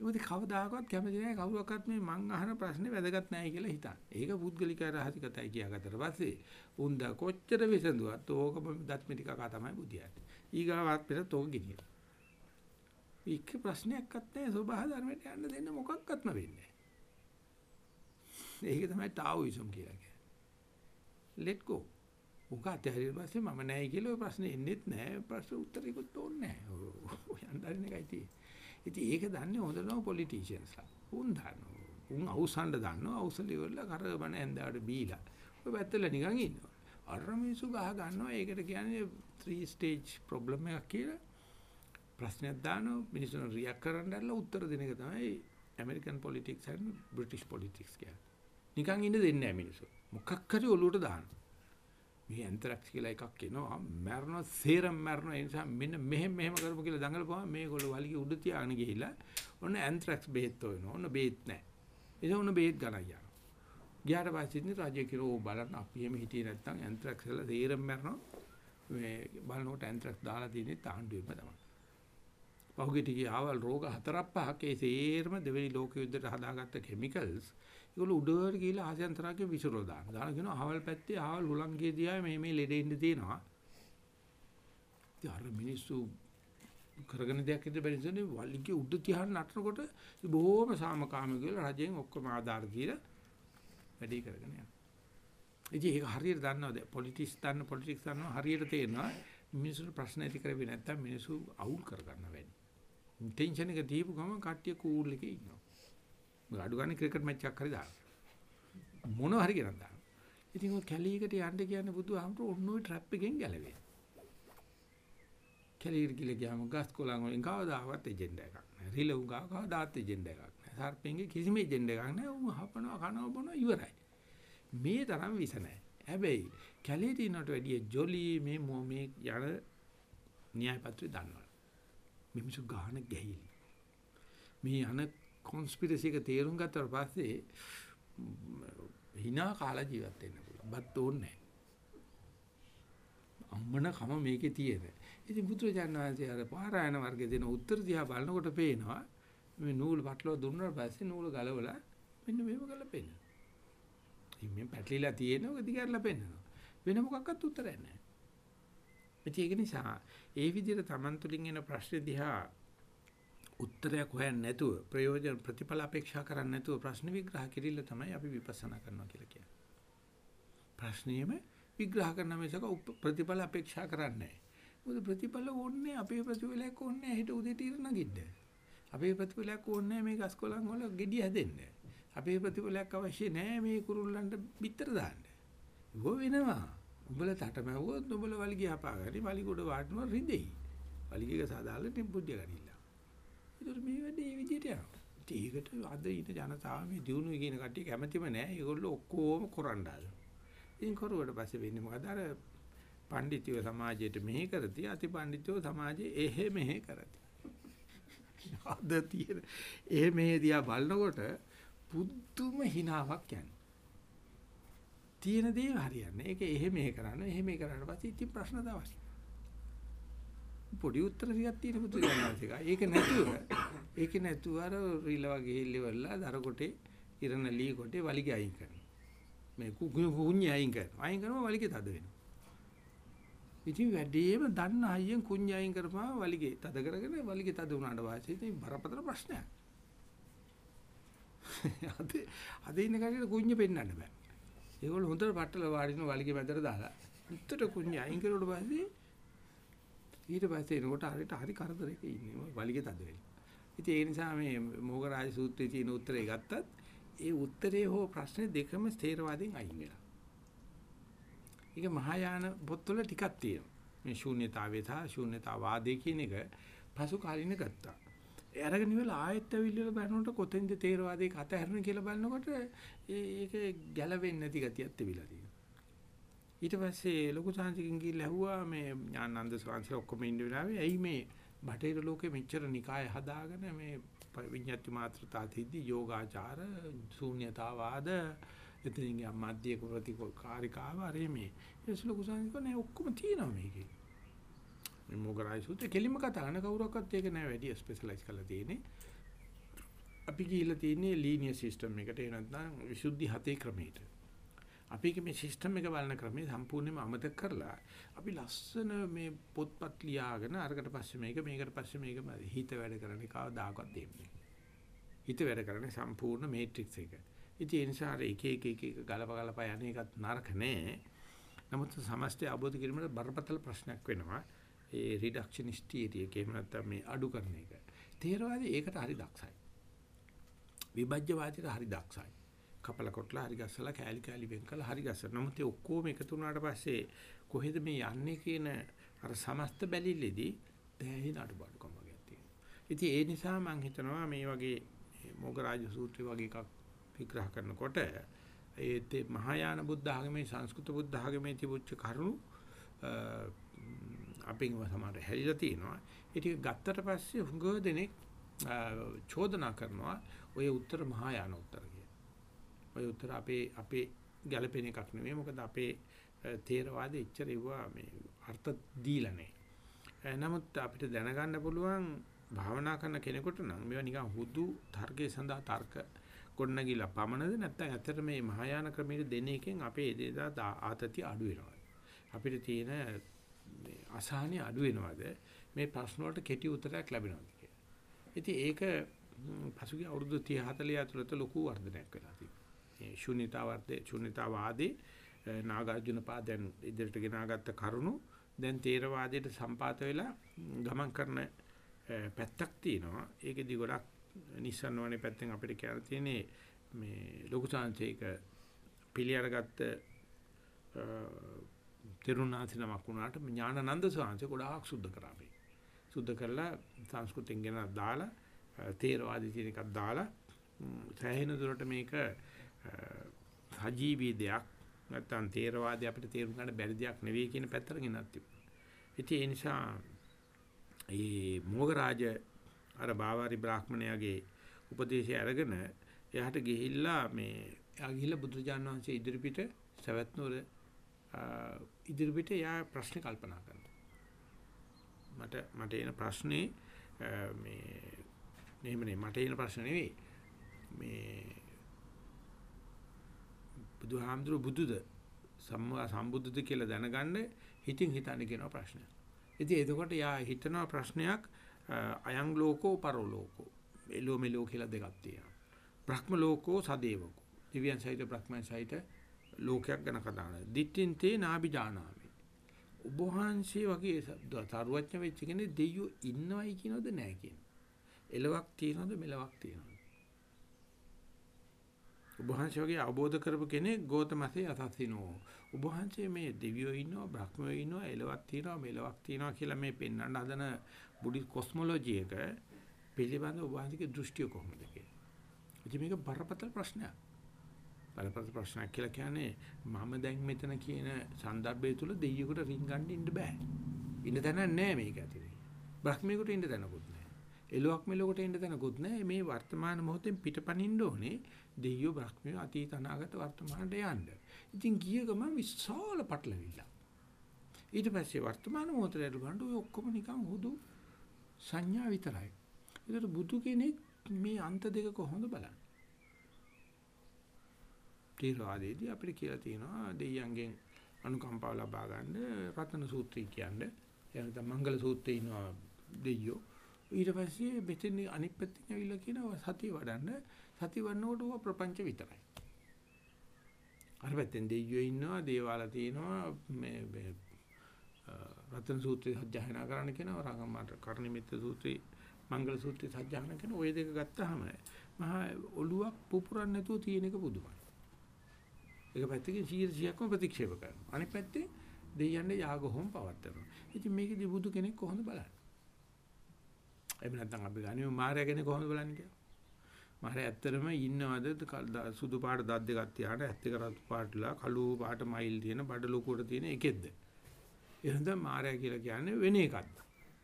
ඒකද කවදාකවත් කැමති නැහැ කවුරක්වත් මේ මං අහන ප්‍රශ්නේ වැදගත් නැහැ කියලා හිතන්න. ඒක පුද්ගලික රහසිගතයි කියාගත්තට පස්සේ උන්ද කොච්චර විසඳුවත් ඕකම දත්මි ටික කතා තමයි බුදියාට. ඊගාවත් පෙරත් ඕක ගෙනියන. එක ප්‍රශ්නයක්වත් නැහැ සබහා ධර්මයට යන්න දෙන්න මොකක්වත්ම වෙන්නේ ඒක තමයි ටාઓයිසම් කියලා කියන්නේ. let go. උග අතහැරිය පස්සේ මම නැහැ කියලා ඔය ප්‍රශ්නේ එන්නේත් නැහැ. ප්‍රශ්න උත්තරයක්වත් ඕනේ නැහැ. ඔය අන්දරින් එකයි තියෙන්නේ. ඉතින් ඒක දන්නේ හොඳටම පොලිටිෂියන්ස්ලා. උන් දන්නවා. උන් අවසන්ඩ දන්නවා. අවසල ඉවරලා කරබන ඇඳාට බීලා. ඔය පැත්තල නිකන් ඉන්නවා. අර මිනිස්සු ගහ ගන්නවා. ඒකට කියන්නේ 3 stage problem එකක් කියලා. ප්‍රශ්නයක් දානවා. මිනිස්සුන් රියැක්ට් කරන්න ඇරලා උත්තර දෙන එක තමයි American politics and British politics කියන්නේ. නිකන් ඉන්න දෙන්නේ නැහැ මිනිස්සු. මොකක් හරි ඔලුවට දානවා. මේ ඇන්තරැක්ස් කියලා එකක් එනවා. මැරෙනවා සේරම මැරෙනවා. ඒ නිසා මෙන්න මෙහෙම මෙහෙම කරපු කියලා දඟලපුවම මේගොල්ලෝ වලිගේ උඩ තියාගෙන ගිහිල්ලා ඔන්න ඇන්තරැක්ස් බෙහෙත් හොයනවා ඔන්න බෙහෙත් නැහැ ඒක ඔන්න බෙහෙත් ගණන් යනවා. ගියාට පස්සේ ඉතින් රාජ්‍ය කිරෝ බලන්න අපි එහෙම හිටියේ නැත්නම් ඇන්තරැක්ස් වල සේරම මැරෙනවා. මේ බලනකොට ඇන්තරැක්ස් දාලා තියෙන්නේ තාණ්ඩුවෙම තමයි. පහුගිය ටිකේ ආවල් රෝග හතරක් පහක්. ඒ සේරම දෙවෙනි ලෝක යුද්ධයට හදාගත්ත කිමිකල්ස් ඒගොල්ලෝ උඩට ගිහිල්ලා ආසයන්තරාගේ විසිරෝ දාන. දාන කියනවා අහවල් පැත්තේ අහවල් හුලංගේ දිහා මේ මේ ලෙඩ ඉන්න තියෙනවා. ඉතින් අර මිනිස්සු කරගෙන දෙයක් ඉද බැරිසනේ වලිගේ උඩ තියහන් නටනකොට බොහොම සාමකාමී කියලා රජෙන් ඔක්කොම ආධාර දීලා වැඩේ කරගෙන යනවා. ඉතින් ඒක හරියට දන්නවද? පොලිටික්ස් දන්න පොලිටික්ස් දන්නවා හරියට තේරෙනවා. මිනිස්සුන්ට ප්‍රශ්න ඇති කරවෙන්නේ නැත්තම් මිනිස්සු අවුල් කරගන්න වැඩි. ටෙන්ෂන් එක දීපු ගමන් කට්ටිය කූල් එකේ ඉන්නවා. අඩු ගන්න ක්‍රිකට් මැච් එකක් හරි දාන්න. මොනවා හරි ගෙනත් දාන්න. ඉතින් ඔය කැලීකට යන්න කියන්නේ බුදුහාමුදුරු ඔන්න ඔය ට්‍රැප් එකෙන් ගැලවෙන්න. කැලීර ගිල ගියාම ගස් කොළන් වලින් කවදාවත් එජෙන්ඩා එකක් නැහැ. රිලව් ගා කවදාත් එජෙන්ඩා එකක් නැහැ. සර්පෙන්ගේ කිසිම එජෙන්ඩා එකක් නැහැ. උන් හපනවා කනවා බොනවා ඉවරයි. මේ තරම් විස නැහැ. හැබැයි කැලේ දිනකට වැඩිය ජොලි මේ මේ යන න්‍යාය පත්‍රය දන්නවා. මිනිස්සු ගහන ගැහිලි. මේ යන කොන්ස්පිරසි එක තේරුම් ගත්තට පස්සේ hina කාලා ජීවත් වෙන්න පුළුවන්. බත් ඕනේ අම්මන කම මේකේ තියෙන. ඉතින් බුදුරජාණන් වහන්සේ අර පාරායන වර්ගයේ දෙන උත්තර දිහා බලනකොට පේනවා මේ නූල් පටලව දුන්නාට පස්සේ නූල ගලවලා මෙන්න මේව කරලා පෙන්නනවා. ඉතින් මේ පැටලිලා තියෙන ඔක දිගටලා පෙන්නනවා. වෙන මොකක්වත් උත්තරයක් නැහැ. ඒක නිසා ඒ විදිහට Taman තුලින් එන ප්‍රශ්න දිහා උත්තරයක් හොයන්නේ නැතුව ප්‍රයෝජන ප්‍රතිඵල අපේක්ෂා කරන්නේ නැතුව ප්‍රශ්න විග්‍රහ කිරිල්ල තමයි අපි විපස්සනා කරනවා කියලා කියන්නේ. ප්‍රශ්නියම විග්‍රහ කරන මේසක ප්‍රතිඵල අපේක්ෂා කරන්නේ නැහැ. මොකද ප්‍රතිඵල ඕනේ අපේ ප්‍රතිඵලයක් ඕනේ හිට උදේට ඉර නගින්න. අපේ ප්‍රතිඵලයක් ඕනේ මේ ගස්කොලන් වල ගෙඩිය හැදෙන්න. අපේ ප්‍රතිඵලයක් අවශ්‍ය නැහැ මේ කුරුල්ලන්ට බිත්තර දාන්න. ඒක වෙනවා. උඹල තටමැව්වොත් උඹල වලිගය හපාගනි වලිගොඩ වාටනවා රිදෙයි. වලිගයක සාදාලා ටිම්පුඩිය ගනින්න. ඒතර මේ වැඩේ මේ විදිහට යනවා. ඒකට අද ඉන්න ජනතාව මේ දිනුනේ කියන කට්ටිය කැමැතිම නැහැ. ඒගොල්ලෝ ඔක්කොම කරන්න හදනවා. ඉතින් කරුවට පස්සේ වෙන්නේ මොකද? අර පඬිතිව සමාජයට මෙහෙ කරති, අති පඬිතිව සමාජයේ එහෙ මෙහෙ කරති. අද තියෙන එහෙ මෙහෙ දිහා බලනකොට පුදුම හිනාවක් යන්නේ. තියෙන දේ හරියන්නේ. ඒක එහෙ මෙහෙ කරන්න, එහෙ මෙහෙ කරාට පස්සේ ඉතින් ප්‍රශ්න දවස්. පොඩි උත්තර ටිකක් තියෙන පුතු ජනවාසික. ඒක නැතුව ඒක නැතුව අර රිලව ගිහිල්ලිවලා දර කොටේ ඉරණ ලී කොටේ වලිගය අයින් කරනවා. මේ කුකුණු කුණ්‍ය අයින් කරනවා. අයින් කරනවා වලිගය තද වෙනවා. ඉතින් වැඩිම දන්න අයියෙන් කුඤ්ඤ අයින් කරපුවා වලිගේ තද කරගෙන වලිගේ තද වුණාට පස්සේ ඉතින් බරපතල ප්‍රශ්නයක්. අද අද ඉන්න කටියට කුඤ්ඤ පෙන්වන්න බෑ. ඒගොල්ලෝ හොඳට පట్టල වාඩින වලිගේ මැදට දාලා උත්තර කුඤ්ඤ අයින් කරුවට පස්සේ ඊට පස්සේ එනකොට හරියට හරි කරදරයක ඉන්නේ වලිගේ තද වෙලා. ඉතින් ඒ නිසා මේ මොගරාජ සූත්‍රයේ තියෙන උත්තරේ ගත්තත් ඒ උත්තරේ හෝ ප්‍රශ්නේ දෙකම ස්ථේරවාදයෙන් අයින් වෙලා. ඒක මහායාන පොත්වල ටිකක් තියෙනවා. මේ ශූන්‍යතාවය සහ ශූන්‍යතාවාදය කියන එක පසු කාලින ගත්තා. ඒ අරගෙන ඉවලා ආයෙත් ඇවිල්ලා බලනකොට කොතෙන්ද තේරවාදයේ කත හැරෙන කියලා බලනකොට ඒක ගැලවෙන්නේ නැති ගතියක් තිබිලා තියෙනවා. ඊට පස්සේ ලොකු සාංශකින් ගිහිල්ලා ඇහුවා මේ ඥානানন্দ සාංශල ඔක්කොම ඉන්න වෙලාවේ ඇයි මේ බටහිර ලෝකෙ මෙච්චර නිකාය හදාගෙන මේ විඤ්ඤාති මාත්‍රතා තිද්දි යෝගාචාර ශූන්‍යතාවාද එතනින් ගියා මධ්‍ය ප්‍රතිකාරිකාව අරේ මේ. ඒස් ලොකු සාංශක නේ ඔක්කොම තියෙනවා මේකේ. මේ මොගරයි සුත් කෙලිම කතා කරන කවුරක්වත් ඒක නෑ වැඩි ස්පෙෂලායිස් කරලා තියෙන්නේ. අපි ගිහිල්ලා තියෙන්නේ ලීනියර් සිස්ටම් එකට ඒ නැත්නම් විසුද්ධි හතේ ක්‍රමයට. අපි මේ සිස්ටම් එක බලන ක්‍රමේ සම්පූර්ණයෙන්ම අමතක කරලා අපි ලස්සන මේ පොත්පත් ලියාගෙන අරකට පස්සේ මේක මේකට පස්සේ මේක හිත වැඩ කරන කවදාකවත් දෙන්නේ හිත වැඩ කරන්නේ සම්පූර්ණ මේට්‍රික්ස් එක ඉතින් ඒ නිසා අර එක එක එක එක ගලප ගලප යන එකත් නරක නෑ. නමුත් සමස්තය අවබෝධ කිරීමට බරපතල ප්‍රශ්නයක් වෙනවා. ඒ රිඩක්ෂනිස්ට් තියරි එක එහෙම නැත්නම් මේ අඩු කරන එක. තේරවාදී ඒකට හරි දක්ෂයි. විභජ්‍යවාදීට හරි දක්ෂයි. කපල කොටලා හරි ගස්සලා කෑලි කෑලි වෙන් කළා හරි ගස්සන. නමුත් ඒ ඔක්කොම එකතු වුණාට පස්සේ කොහෙද මේ යන්නේ කියන අර සමස්ත බැලිල්ලේදී දැහින අඩුපාඩුකම් වගේ තියෙනවා. ඉතින් ඒ නිසා මම හිතනවා මේ වගේ මොගරාජ සූත්‍රය වගේ එකක් විග්‍රහ කරනකොට ඒ මහායාන බුද්ධ ආගමේ සංස්කෘත බුද්ධ ආගමේ තිබුච්ච කරුණු අපින් සමහර හැලිලා තියෙනවා. ඒ ටික ගත්තට පස්සේ හුඟ දෙනෙක් චෝදනා කරනවා ඔය උත්තර මහායාන උත්තර ඔය උත්තර අපේ අපේ ගැළපෙන එකක් නෙමෙයි. මොකද අපේ තේරවාදෙ ඉච්චර ඉවුවා මේ අර්ථ දීලා නැහැ. නමුත් අපිට දැනගන්න පුළුවන් භාවනා කරන කෙනෙකුට නම් මේවා නිකන් හුදු තර්කයේ සඳහා තර්ක ගොඩනගිලා පමණද නැත්නම් ඇත්තට මේ මහායාන ක්‍රමයේ දෙන එකෙන් අපේ එදේදා ආතතිය අඩු වෙනවද අපිට තියෙන මේ අසහනිය අඩු වෙනවද මේ ප්‍රශ්න වලට කෙටි උත්තරයක් ලැබෙනවද කියලා. ඉතින් ඒක පසුගිය අවුරුදු 30 40 ඇතුළත ලොකු වර්ධනයක් වෙලා තියෙනවා. ශුන්‍යතාවර්ථේ ශුන්‍යතාවාදී නාගාර්ජුන පාදයන් ඉදිරියට ගෙනාගත්ත කරුණු දැන් තේරවාදයට සම්පාත වෙලා ගමන් කරන පැත්තක් තියෙනවා. ඒකෙදි ගොඩක් නිස්සන්නවනේ පැත්තෙන් අපිට කියන්න තියෙන්නේ මේ ලොකු සංසේක පිළිඅරගත්ත තිරුණාසිනමක් වුණාට ඥානানন্দ සාංශය ගොඩාක් සුද්ධ කරා අපි. සුද්ධ කරලා සංස්කෘතෙන් ගෙන දාලා තේරවාදී තියෙන එකක් දාලා සෑහෙන දුරට මේක සජීවී දෙයක් නැත්තම් තේරවාදී අපිට තේරුම් ගන්න බැරි දෙයක් නෙවෙයි කියන පැත්තට ගෙනත් තිබුණා. ඉතින් ඒ නිසා මේ මොගරාජ අර බාවාරි බ්‍රාහ්මණයාගේ උපදේශය අරගෙන එයාට ගිහිල්ලා මේ එයා ගිහිල්ලා බුදුරජාණන් වහන්සේ ඉදිරිපිට සවැත් නුවර ඉදිරිපිට එයා ප්‍රශ්න කල්පනා කරනවා. මට මට එන ප්‍රශ්නේ මේ නෙමෙයි මට එන ප්‍රශ්න නෙවෙයි. මේ බුදුහාමුදුරු බුදුද සම්මා සම්බුදුද කියලා දැනගන්න හිතින් හිතන්නේ කියන ප්‍රශ්නය. ඉතින් එතකොට යා හිතනවා ප්‍රශ්නයක් අයං ලෝකෝ පරෝ ලෝකෝ එළෝ මෙලෝ කියලා දෙකක් තියෙනවා. බ්‍රහ්ම ලෝකෝ සදේවකෝ. දිව්‍යයන් සහිත බ්‍රහ්මයන් සහිත ලෝකයක් ගැන කතා කරනවා. දිට්ඨින් තේ නාබි ජානාමි. ඔබ වහන්සේ වගේ තරුවච්ච වෙච්ච කෙනෙක් දෙයියෝ ඉන්නවයි කියනවද නැහැ කියනවා. එලවක් තියනවද මෙලවක් තියනවද? ඔබ වහන්සේ වගේ අවබෝධ කරපු කෙනෙක් ගෝතමසේ අසස්සිනෝ. ඔබ වහන්සේ මේ දෙවියෝ ඉන්නවා, බ්‍රහ්මයෝ ඉන්නවා, එලවක් තියෙනවා, මෙලවක් තියෙනවා කියලා මේ පෙන්වන්න හදන බුද්ධි කොස්මොලොජි එක පිළිබඳ ඔබ වහන්සේගේ දෘෂ්ටිය කොහොමද කියලා. මේක බරපතල ප්‍රශ්නයක්. බරපතල ප්‍රශ්නයක් කියලා කියන්නේ මම දැන් මෙතන කියන සන්දර්භය තුල දෙයියෙකුට රින්ගන්න ඉන්න බෑ. ඉන්න තැනක් නෑ මේක ඇතුලේ. බ්‍රහ්මයෙකුට ඉන්න තැනකුත් එලොක් මෙලොකට ඉන්න තැනකුත් නෑ. මේ වර්තමාන මොහොතෙන් පිටපනින්න ඕනේ. දෙයියෝ බ්‍රහ්මියෝ අතීත අනාගත වර්තමානට යන්න. ඉතින් ගිය ගමන් විශාල පටලවිල්ල. ඊට පස්සේ වර්තමාන මොහොතේ ගන්න ඔය ඔක්කොම නිකන් හුදු සංඥා විතරයි. ඒකට බුදු කෙනෙක් මේ අන්ත දෙක කොහොමද බලන්නේ? තේරවාදයේදී අපිට කියලා තියෙනවා දෙයියන්ගෙන් අනුකම්පාව ලබා ගන්න රතන සූත්‍රය කියන්නේ එහෙනම් මංගල සූත්‍රයේ ඉන්නවා දෙයියෝ ඊට පස්සේ මෙතන අනිත් පැත්තෙන් ඇවිල්ලා කියනවා සතිය වඩන්න සතිය වඩනකොට ඕක ප්‍රපංච විතරයි අර පැත්තෙන් දෙයියෝ ඉන්නවා දේවාල තියෙනවා මේ රතන සූත්‍රය සජ්ජායනා කරන්න කියනවා රංගමට කර්ණිමිත්ත සූත්‍රය මංගල සූත්‍රය සජ්ජායනා කරන ওই දෙක ගත්තාම මහා ඔලුවක් පුපුරන්න නැතුව තියෙන එක පුදුමයි එක පැත්තකින් 100%ක්ම ප්‍රතික්ෂේප කරනවා. අනිත් පැත්තේ දෙයයන්ගේ යාග හොම් පවත්තරනවා. ඉතින් මේකදී බුදු කෙනෙක් කොහොමද බලන්නේ? එහෙම නැත්නම් අපි ගන්නේ මාර්යා කෙනෙක් කොහොමද බලන්නේ කියලා. මාර්යා ඇත්තටම ඉන්නවද සුදු පාට දත් දෙකක් තියාන ඇත්ත දෙක රතු පාටලා කළු පාට මයිල් තියෙන බඩ ලොකුවට තියෙන එකෙක්ද? එහෙනම් මාර්යා කියලා කියන්නේ වෙන එකක්ද?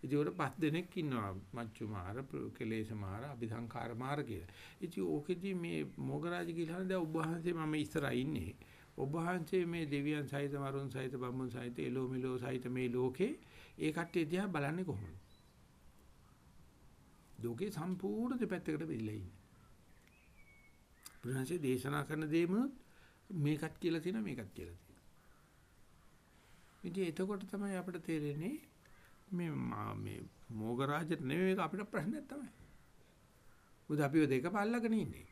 ඉතින් උඩ පස් දෙනෙක් ඉන්නවා මච්චු මාර කෙලේශ මාර අபிසංකාර මාර කියලා. ඉතින් ඕකෙදි මේ මොගරාජ කියලා දැන් ඔබ වහන්සේ මම ඉස්සරහා ඉන්නේ. ඔබ වහන්සේ මේ දෙවියන් සහිත මරුන් සහිත බම්මුන් සහිත එලෝ මිලෝ සහිත මේ ලෝකේ ඒ කට්ටිය දිහා බලන්නේ කොහොමද? ලෝකේ සම්පූර්ණ දෙපැත්තකට බෙදලා ඉන්නේ. බුදුහන්සේ දේශනා කරන දේම මේකත් කියලා තියෙනවා මේකත් කියලා තියෙනවා. ඉතින් එතකොට තමයි අපිට තේරෙන්නේ මේ මේ මොගරාජට නෙමෙයි මේක අපිට ප්‍රශ්නයක් තමයි. මොකද අපි ඔය දෙක පල්ලගෙන ඉන්නේ.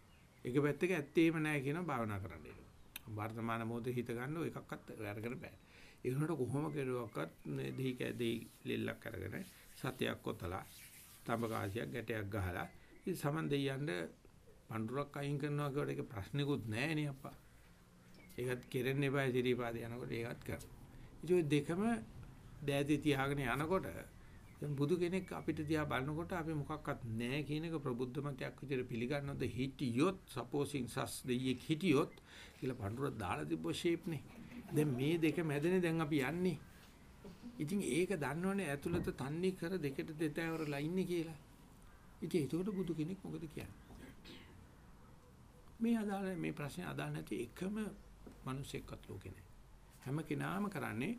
එක පැත්තක ඇත්තේම නැහැ කියන භාවනා කරන්න එනවා. වර්තමාන මොහොතේ හිත ගන්න ඔය එකක්වත් අරගෙන බෑ. ඒ වුණාට කොහොම කෙරුවක්වත් දෙහි කැදේ ලෙල්ලක් අරගෙන සතයක් කොතලා තඹ කාසියක් ගැටයක් ගහලා ඉතින් සමන් දෙයියන්ට පඳුරක් අයින් කරනවා කියවට ඒක ප්‍රශ්නිකුත් නැහැ නේ අප්පා. ඒකත් කෙරෙන්න එපා ඉතිරිපාද යනකොට ඒකත් කරනවා. ඉතින් ඔය දෙකම දෑති තියාගෙන යනකොට දැන් බුදු කෙනෙක් අපිට දිහා බලනකොට අපි මොකක්වත් නැහැ කියන එක ප්‍රබුද්ධ මතයක් විදිහට පිළිගන්නොත් හිටියොත් සපෝසින් සස් දෙයියෙක් හිටියොත් කියලා පඳුර දාලා තිබ්බ ෂේප් නේ. දැන් මේ දෙක මැදනේ දැන් අපි යන්නේ. ඉතින් ඒක දන්නවනේ ඇතුළත තන්නේ කර දෙකට දෙතෑවරලා ඉන්නේ කියලා. ඉතින් ඒකට බුදු කෙනෙක් මොකද කියන්නේ? මේ අදාළ මේ ප්‍රශ්නේ අදාළ නැති එකම මිනිසෙක්වත් ලෝකේ නැහැ. හැම කෙනාම කරන්නේ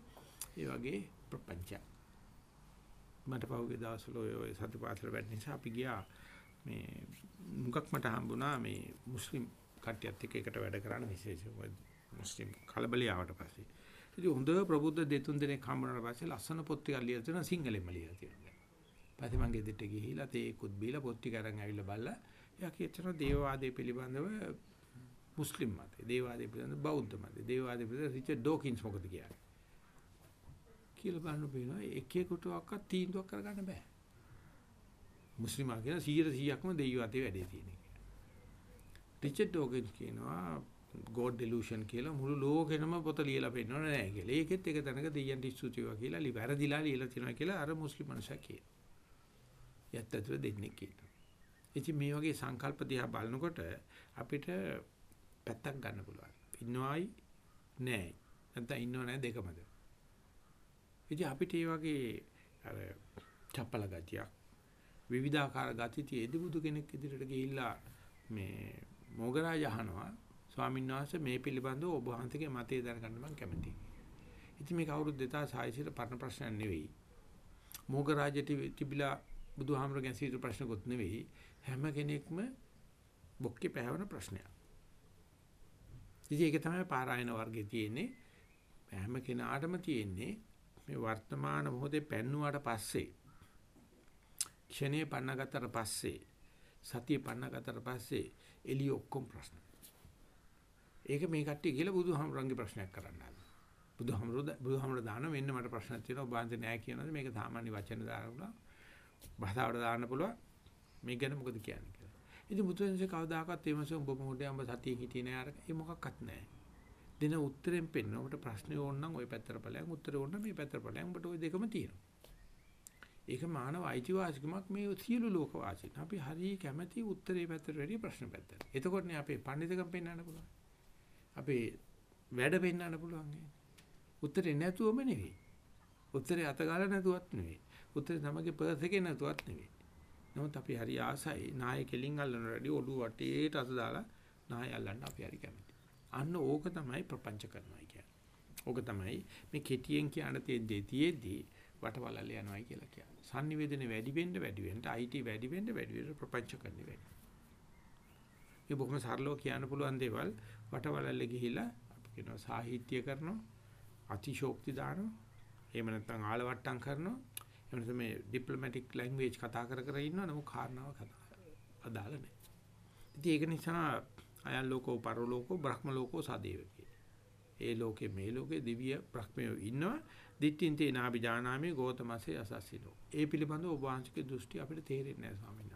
ඒ වගේ ප්‍රපංචයක්. මට පහුගිය දවස්වල ඔය සතිපාසල වැඩ නිසා අපි ගියා මේ මුගක් මට හම්බුණා මේ මුස්ලිම් කට්ටියත් එක්ක එකට වැඩ කරන්න විශේෂයෙන් මුස්ලිම් කලබලියාවට පස්සේ. ඉතින් හොඳ ප්‍රබුද්ධ දෙතුන් දෙනෙක් හම්බුනාට පස්සේ ලස්සන පොත් ටිකක් ලියලා තියෙනවා සිංහලෙන්ම ලියලා තියෙනවා. පස්සේ මම ගෙදරට ගිහිලා තේකුත් බීලා පොත් ටික අරන් ඇවිල්ලා බලලා එයා කියච්චන දේවවාදයේ පිළිබඳව මුස්ලිම් මතය, දේවවාදයේ පිළිබඳව බෞද්ධ මතය, දේවවාදයේ පිළිබඳව රිචඩ් ඩෝකින්ස් මොකද කියන්නේ? කියලා බලන්න පේනවා එකෙකුටවත් තීන්දුවක් කරගන්න බෑ. මුස්ලිමා කියන 100%ක්ම දෙයියෝ අතේ වැඩේ තියෙන එක. රිචඩ් ඩෝගන්ස් කියනවා God delusion කියලා මුළු ලෝකෙනම පොත ලියලා පෙන්නන නෑ කියලා. ඒකෙත් එක තැනක දෙයියන්ට ස්තුතිවා කියලා ලි වැරදිලා ලියලා තියෙනවා කියලා අර මුස්ලිම් මනුස්සයා කියනවා. යත් ඇතුළ දෙන්නේ කියනවා. ඉතින් මේ වගේ සංකල්ප දිහා බලනකොට අපිට පැත්තක් ගන්න පුළුවන්. ඉන්නවයි නෑ. නැත්නම් ඉන්නව නෑ දෙකමද. ඉතින් අපිට මේ වගේ අර චප්පල ගතියක් විවිධාකාර ගති තියේදී බුදු කෙනෙක් ඉදිරියට ගිහිල්ලා මේ මොගරාජ අහනවා ස්වාමීන් වහන්සේ මේ පිළිබඳව ඔබ වහන්සේගේ මතය දැනගන්න මම කැමතියි. ඉතින් මේක අවුරුදු 2600 ට පරණ ප්‍රශ්නයක් නෙවෙයි. මොගරාජට තිබිලා බුදුහාමරගෙන් සිට ප්‍රශ්නකුත් නෙවෙයි. හැම කෙනෙක්ම බොක්කේ පැහැවෙන ප්‍රශ්නයක්. ඉතින් ඒක තමයි පාරායන වර්ගයේ තියෙන්නේ. හැම කෙනාටම තියෙන්නේ මේ වර්තමාන මොහොතේ පැන්නුවාට පස්සේ ක්ෂණේ පන්නගත්තට පස්සේ සතිය පන්නගත්තට පස්සේ එළිය ඔක්කොම ප්‍රශ්න. ඒක මේ කට්ටිය කියලා බුදුහාමරංගේ ප්‍රශ්නයක් කරන්න ආවා. බුදුහාමර බුදුහාමර දාන මෙන්න මට ප්‍රශ්නක් තියෙනවා ඔබ අන්ත නෑ කියනවාද මේක සාමාන්‍ය වචන දානවා. භාෂාවට දාන්න පුළුවන්. මේක ගැන මොකද කියන්නේ කියලා. ඉතින් බුදුන්සේ කවදාකවත් එමස ඔබ මොහොතේ අඹ සතියේ හිටියේ නෑ අර ඒ මොකක්වත් නෑ. දෙන උත්තරෙන් පෙන්න ඔබට ප්‍රශ්නේ ඕන නම් ওই පැත්තට ඵලයන් උත්තරේ ඕන නම් මේ පැත්තට ඵලයන් ඔබට ওই දෙකම තියෙනවා. ඒක මානව අයිතිවාසිකමක් මේ සියලු ලෝක වාසීන්. අපි හරිය කැමැති උත්තරේ පැත්තට වැඩිය ප්‍රශ්න පැත්තට. එතකොට නේ අපේ පඬිතුකම් පෙන්වන්න පුළුවන්. අපේ වැඩ පෙන්වන්න පුළුවන්. උත්තරේ නැතුවම නෙවෙයි. උත්තරේ අතගාලා නැතුවත් නෙවෙයි. උත්තරේ තමගේ පර්ස් එකේ නැතුවත් නෙවෙයි. නමුත් අපි හරි ආසයි නාය කෙලින් අල්ලන රෙඩි ඔළුව වටේට අත දාලා නාය අල්ලන්න අපි හරි කැමති. අන්න ඕක තමයි ප්‍රපංච කරනවා කියන්නේ. ඕක තමයි මේ කෙටියෙන් කියන තේ තියේදී වටවලල්ල යනවායි කියලා කියන්නේ. sannivedana වැඩි වෙන්න වැඩි වෙන්න IT වැඩි වෙන්න වැඩි වෙන්න ප්‍රපංච කරන්නේ වැඩි. මේ බොහොම සරලව කියන්න පුළුවන් දේවල් වටවලල්ල ගිහිලා අපි කියනවා සාහිත්‍ය කරනවා අතිශෝක්ති දානවා. එහෙම නැත්නම් ආලවට්ටම් කරනවා. එහෙම නැත්නම් මේ ඩිප්ලොමැටික් ලැන්ග්වේජ් කතා කර කර ඉන්නවා නමුත් කාරණාව කතා අදාළ නැහැ. ඉතින් ඒක නිසා අයන් ලෝකෝ පරලෝකෝ බ්‍රහ්ම ලෝකෝ සදේවකේ. ඒ ලෝකේ මේ ලෝකේ දිව්‍ය බ්‍රහ්මයෝ ඉන්නවා. දිට්ඨින් තේ නාබි ජානාමි ගෝතමසේ අසස්සිනෝ. ඒ පිළිබඳව ඔබ වහන්සේගේ දෘෂ්ටි අපිට තේරෙන්නේ නැහැ ස්වාමීන්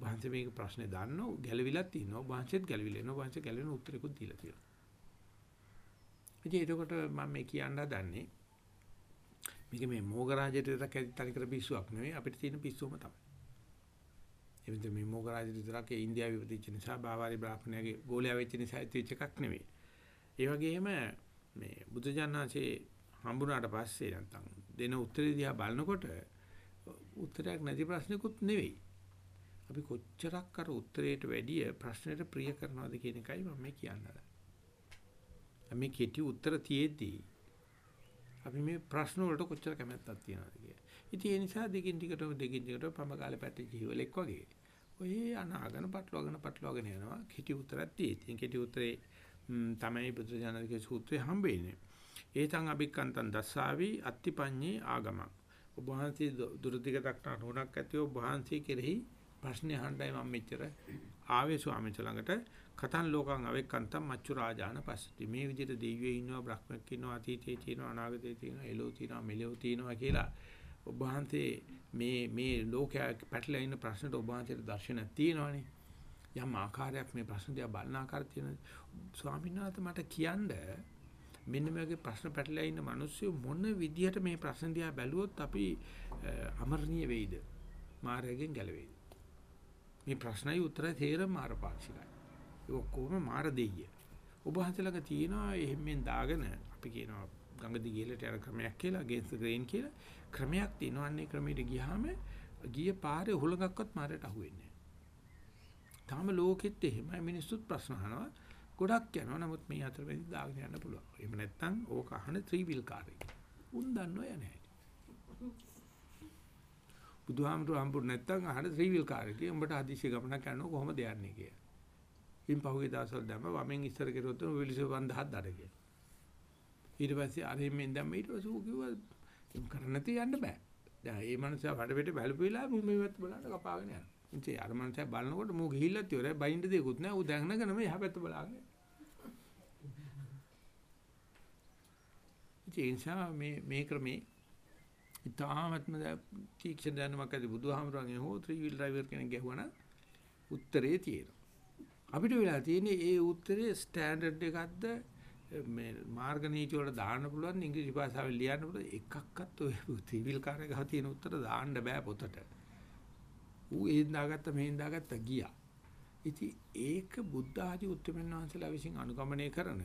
වහන්සේ. වහන්සේ මේක ප්‍රශ්නේ දන්නෝ ගැළවිලක් තියෙනවා. වහන්සේත් ගැළවිලා වහන්සේ ගැළවෙන උත්තරයකුත් දීලා තියෙනවා. ඉතින් එතකොට මම මේ කියන්න හදන්නේ මේක මේ මොගරාජයට විතරක් ඇති තනිකර පිස්සුවක් නෙවෙයි අපිට තියෙන පිස්සුවම තමයි. එවිට මේ මොගරාජයට විතරක් ඒ ඉන්දියාවේ ඉපදිච්ච නිසා බාවාරි බ්‍රාහ්මණයාගේ ගෝලයා වෙච්ච නිසා ඇතිවෙච්ච එකක් නෙවෙයි. ඒ වගේම මේ බුදුජානනාංශේ හම්බුනාට පස්සේ නැත්තම් දෙන උත්තරේ දිහා බලනකොට උත්තරයක් නැති ප්‍රශ්නකුත් නෙවෙයි. අපි කොච්චරක් අර උත්තරයට වැඩිය ප්‍රශ්නෙට ප්‍රිය කරනවද කියන එකයි මම මේ කියන්නේ. මේ කෙටි උත්තර තියේදී අපි මේ ප්‍රශ්න වලට කොච්චර කැමැත්තක් තියනවද කියලා. ඉතින් ඒ නිසා දෙකින් ටිකට දෙකින් ටිකට පම කාලේ පැටි ජීවලෙක් වගේ. ඔය අනාගන පටලවාගෙන පටලවාගෙන යනවා. කෙටි උත්තරයක් තියෙයි. කෙටි උත්තරේ තමයි බුදුජානකගේ සූත්‍රයේ හම්බෙන්නේ. ඒතං අභික්කන්තං දස්සාවි අත්තිපඤ්ඤේ ආගමං. ඔබ වහන්සේ දුරදිග දක්නා නුණක් ඇතිව ඔබ වහන්සේ කෙරෙහි ප්‍රශ්න අහන්නයි මම මෙච්චර. ආවේ ස්වාමීන් ළඟට කතන් ලෝකං අවෙක්කන්තම් මච්චු රාජාන පස්සති. මේ විදිහට දෙවියෝ ඉන්නවා බ්‍රහ්මෙක් ඉන්නවා අතීතයේ තියෙනවා අනාගතයේ තියෙනවා එළෝ තියෙනවා මෙලෝ තියෙනවා කියලා ඔබ වහන්සේ මේ මේ ලෝකයේ පැටලලා ඉන්න ප්‍රශ්නට ඔබ වහන්සේට දර්ශනයක් තියෙනවනේ. යම් ආකාරයක් මේ ප්‍රශ්න දිහා බලන ආකාරය තියෙන ස්වාමීන් වහන්සේ මට කියන්න මෙන්න මේ වගේ ප්‍රශ්න පැටලලා ඉන්න මිනිස්සු මොන විදිහට මේ ප්‍රශ්න දිහා බැලුවොත් අපි අමරණීය වෙයිද? මාර්ගයෙන් ගැලවෙයිද? මේ ප්‍රශ්නයි උත්තරය තේරම මාරපාක්ෂිකයි ඒ ඔක්කොම මාර දෙయ్య ඔබ හන්සලක තියෙනවා එහෙම්ෙන් දාගෙන අපි කියනවා ගඟ දිගේලට යන ක්‍රමයක් කියලා against the grain කියලා ක්‍රමයක් තියෙනවා අන්නේ ක්‍රමයට ගියාම ගිය පාරේ හුලඟක්වත් මාරයට අහුවෙන්නේ තාම ලෝකෙත් එහෙමයි මිනිස්සුත් ප්‍රශ්න අහනවා. ගොඩක් යනවා. නමුත් මේ අතරමැදි දාගෙන යන්න පුළුවන්. එහෙම නැත්නම් ඕක අහන ත්‍රිවිල් කාර්යය. උන් දන්නව යන්නේ. බුදුහාමුදුර හම්බුනේ නැත්නම් අහන ත්‍රිවිල් කාර්යය. උඹට හදිසිය ගමනක් යනවා කොහොමද යන්නේ කියලා. ඉන් පහුගිය දවස්වල දැම්ම වමෙන් ඉස්සර කෙරුවොත් විලිසෝ 5000ක් දඩ කියලා. ඊට පස්සේ අරින්ෙන් දැම්ම ඊට පස්සේ ඌ කිව්වා කරන්න නැති යන්න බෑ. දැන් මේ මනුස්සයා වඩ පිට බැලපු වෙලාව මම මේවත් බලන්න කපාගෙන යනවා. ඉතින් අර මනුස්සයා බලනකොට මූ ගිහිල්ලත් ඉවරයි බයින්ද දෙයක්වත් නැහැ. ඌ දැනගෙන මේ යහපැත්ත බලාගෙන. ඉතින් මේ මේ ක්‍රමේ ඉතාමත්ම තීක්ෂණ දැනුමක් ඇති බුදුහාමරගෙන් හෝ ත්‍රී වීල් ඩ්‍රයිවර් කෙනෙක් ගැහුවනම් උත්තරේ තියෙනවා. අපිට වෙලා තියෙන්නේ ඒ උත්තරේ ස්ටෑන්ඩඩ් එකක්ද මේ මාර්ග නීති වල දාන්න පුළුවන් ඉංග්‍රීසි භාෂාවෙන් ලියන්න පුළුවන් එකක්වත් ඔය ත්‍රී වීල් කාර් එක තියෙන උත්තර දාන්න බෑ පොතට. ඌ ඒන් දාගත්ත මෙහෙන් දාගත්ත ගියා. ඉතින් ඒක බුද්ධ ආදී උත්තරමන් වහන්සේලා විසින් අනුගමනය කරන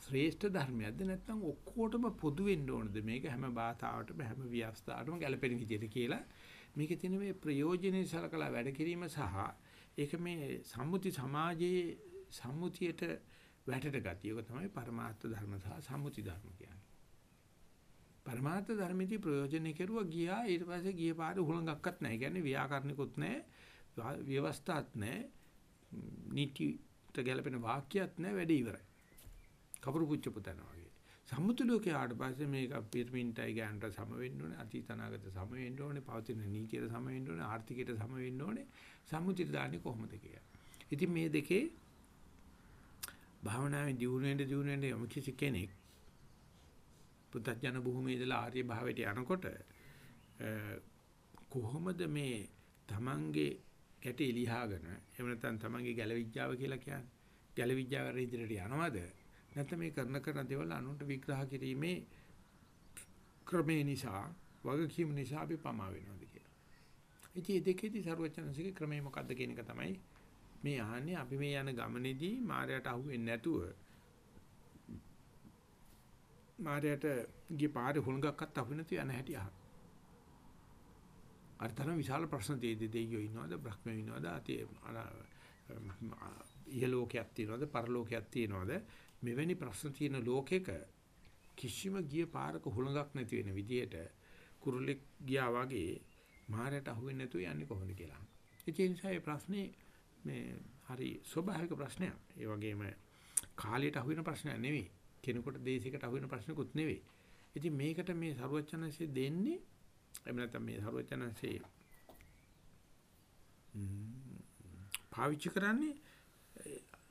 ශ්‍රේෂ්ඨ ධර්මයක්ද නැත්නම් ඔක්කොටම පොදු වෙන්න ඕනද මේක හැම භාෂාවටම හැම ව්‍යවස්ථාවටම ගැලපෙන විදිහට කියලා මේකේ තියෙන මේ ප්‍රයෝජනෙයි සලකලා වැඩ කිරීම සහ ඒක මේ සම්මුති සමාජයේ සම්මුතියට වැටෙට ගතිය. ඒක තමයි පරමාර්ථ ධර්ම සහ සම්මුති ධර්ම කියන්නේ. පරමාර්ථ ධර්මෙදී ප්‍රයෝජනෙ කෙරුවා ගියා ඊට පස්සේ ගිය පාරේ හුලඟක්වත් නැහැ. කියන්නේ ව්‍යාකරණිකුත් නැහැ. ව්‍යවස්ථාත් නැහැ. නීතිට ගැලපෙන වාක්‍යයක් නැහැ. වැඩ ඉවරයි. කපුරු පුච්ච පුතනවා වගේ. සම්මුති ලෝකයේ ආවට පස්සේ මේක පිරමින්ටයි ගෑනට සම වෙන්න ඕනේ. අතීත අනාගත සම වෙන්න ඕනේ. පවතින නීතියට සම වෙන්න ඕනේ. ආර්ථිකයට සම වෙන්න ඕනේ. සම්මුතියට දාන්නේ කොහොමද කියලා. ඉතින් මේ දෙකේ භාවනාවේ දියුණුවෙන් දියුණුවෙන් යම් කිසි කෙනෙක් පුත්තජන භූමියේ ඉඳලා ආර්ය භාවයට යනකොට කොහොමද මේ තමන්ගේ කැටේ ලිහාගෙන එහෙම නැත්නම් තමන්ගේ ගැලවිඥාව කියලා කියන්නේ ගැලවිඥාව ඉදිරියට යනවද නැත්නම් මේ කරන කරන දේවල් අනුන්ට විග්‍රහ කිරීමේ ක්‍රමේ නිසා වගකීම් නිසා අපි පමා වෙනවද කියලා. ඉතින් මේ දෙකේදී ਸਰවචනසිකේ ක්‍රමේ මොකද්ද කියන එක තමයි මේ අහන්නේ අපි මේ යන ගමනේදී මායයට අහුවෙන්නේ නැතුව මාරයට ගිය පාරේ හුලඟක්වත් අහු නැති යන හැටි අහන. අර්ථන විශාල ප්‍රශ්න දෙයි දෙයියෝ ඉන්නවද බ්‍රහ්මයෝ ඉන්නවද අති ඉහලෝකයක් තියනවද පරලෝකයක් තියනවද මෙවැනි ප්‍රශ්න තියෙන ලෝකෙක කිසිම ගිය පාරක හුළඟක් නැති වෙන විදියට කුරුලෙක් ගියා වගේ මාරයට අහු වෙන්නේ නැතුව යන්නේ කොහොමද කියලා. ඒ නිසා මේ ප්‍රශ්නේ මේ හරි ස්වභාවික ප්‍රශ්නයක්. ඒ වගේම කාලයට අහු වෙන ප්‍රශ්නයක් නෙවෙයි. කෙනෙකුට දේශයකට අහු වෙන ප්‍රශ්නකුත් නෙවෙයි. ඉතින් මේකට මේ ਸਰුවචනanse දෙන්නේ එහෙම නැත්නම් මේ ਸਰුවචනanse පාවිච්චි කරන්නේ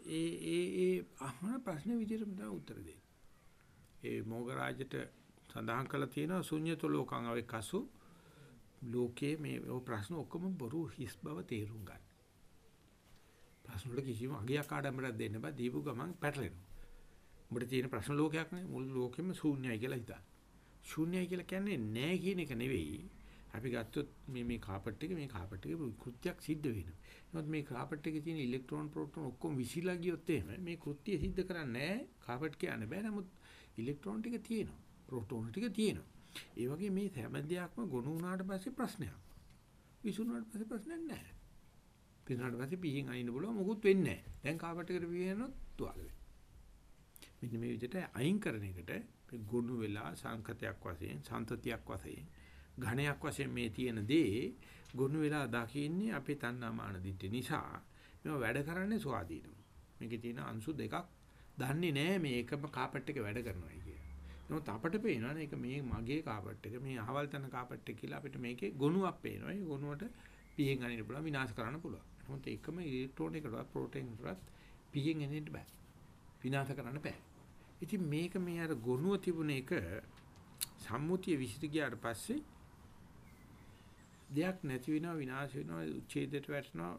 ඒ ඒ ඒ අහන ප්‍රශ්න විදිහටම තමයි උත්තර දෙන්නේ. ඒ මොගරාජට සඳහන් කළා තියෙනවා ශුන්‍යත ලෝකං අවෙකසු ලෝකයේ මේ ප්‍රශ්න ඔක්කොම බොරු හිස් බව තේරුම් ගන්න. ප්‍රශ්න වල කිසිම අගයක් ආඩම්බරයක් දෙන්න බෑ දීපු ගමන් පැටලෙනවා. උඹට තියෙන ප්‍රශ්න ලෝකයක් නේ මුළු ලෝකෙම ශූන්‍යයි කියලා හිතන්න. ශූන්‍යයි කියලා කියන්නේ නැහැ කියන එක නෙවෙයි. අපි ගත්තොත් මේ මේ කාපට් එක මේ කාපට් එකේ කෘත්‍යයක් සිද්ධ වෙනවා. නමුත් මේ කාපට් එකේ තියෙන ඉලෙක්ට්‍රෝන ප්‍රෝටෝන ඔක්කොම විසිලා ගියොත් එහෙම මේ කෘත්‍ය සිද්ධ කරන්නේ නැහැ. කාපට් කියන්න බෑ. නමුත් ඉලෙක්ට්‍රෝන ටික තියෙනවා. ප්‍රෝටෝන ටික තියෙනවා. ඒ වගේ මේ හැම දෙයක්ම ගොනු වුණාට පස්සේ ප්‍රශ්නයක්. විසුණුනාට පස්සේ ප්‍රශ්නයක් නැහැ. පිරුණාට පස්සේ පිහින් අයින්න බලව මොකුත් වෙන්නේ නැහැ. දැන් කාපට් එකට පිහිනොත් තුවාල වෙනවා. මෙන්න මේ විදිහට අයින් කරන එකට ගොනු වෙලා සංකතයක් වශයෙන් සන්තතියක් වශයෙන් ඝණයක් වශයෙන් මේ තියෙන දේ ගොනු වෙලා දකින්නේ අපේ තණ්හාමාන දිට්ඨි නිසා මේව වැඩ කරන්නේ ස්වාධීනව. මේකේ තියෙන අංශු දෙකක් දන්නේ නැහැ මේ එකම කාපට් එක වැඩ කරනවායි කියලා. නමුත් අපට පේනවනේ ඒක මේ මගේ කාපට් එක මේ අහවල් තන කාපට් එක කියලා අපිට මේකේ ගොනුවක් පේනවා. ඒ ගොනුවට පියෙන් අනින්න පුළුවන් විනාශ කරන්න පුළුවන්. නමුත් එකම ඉලෙක්ට්‍රෝන එකටවත් ප්‍රෝටීන් එකටවත් පියෙන් එන්නට බෑ. විනාශ කරන්න බෑ. ඉතින් මේක මේ අර ගොනුව තිබුණ එක සම්මුතිය විසිට ගියාට පස්සේ දෙයක් නැති වෙනවා විනාශ වෙනවා උච්ඡේදයට වැටෙනවා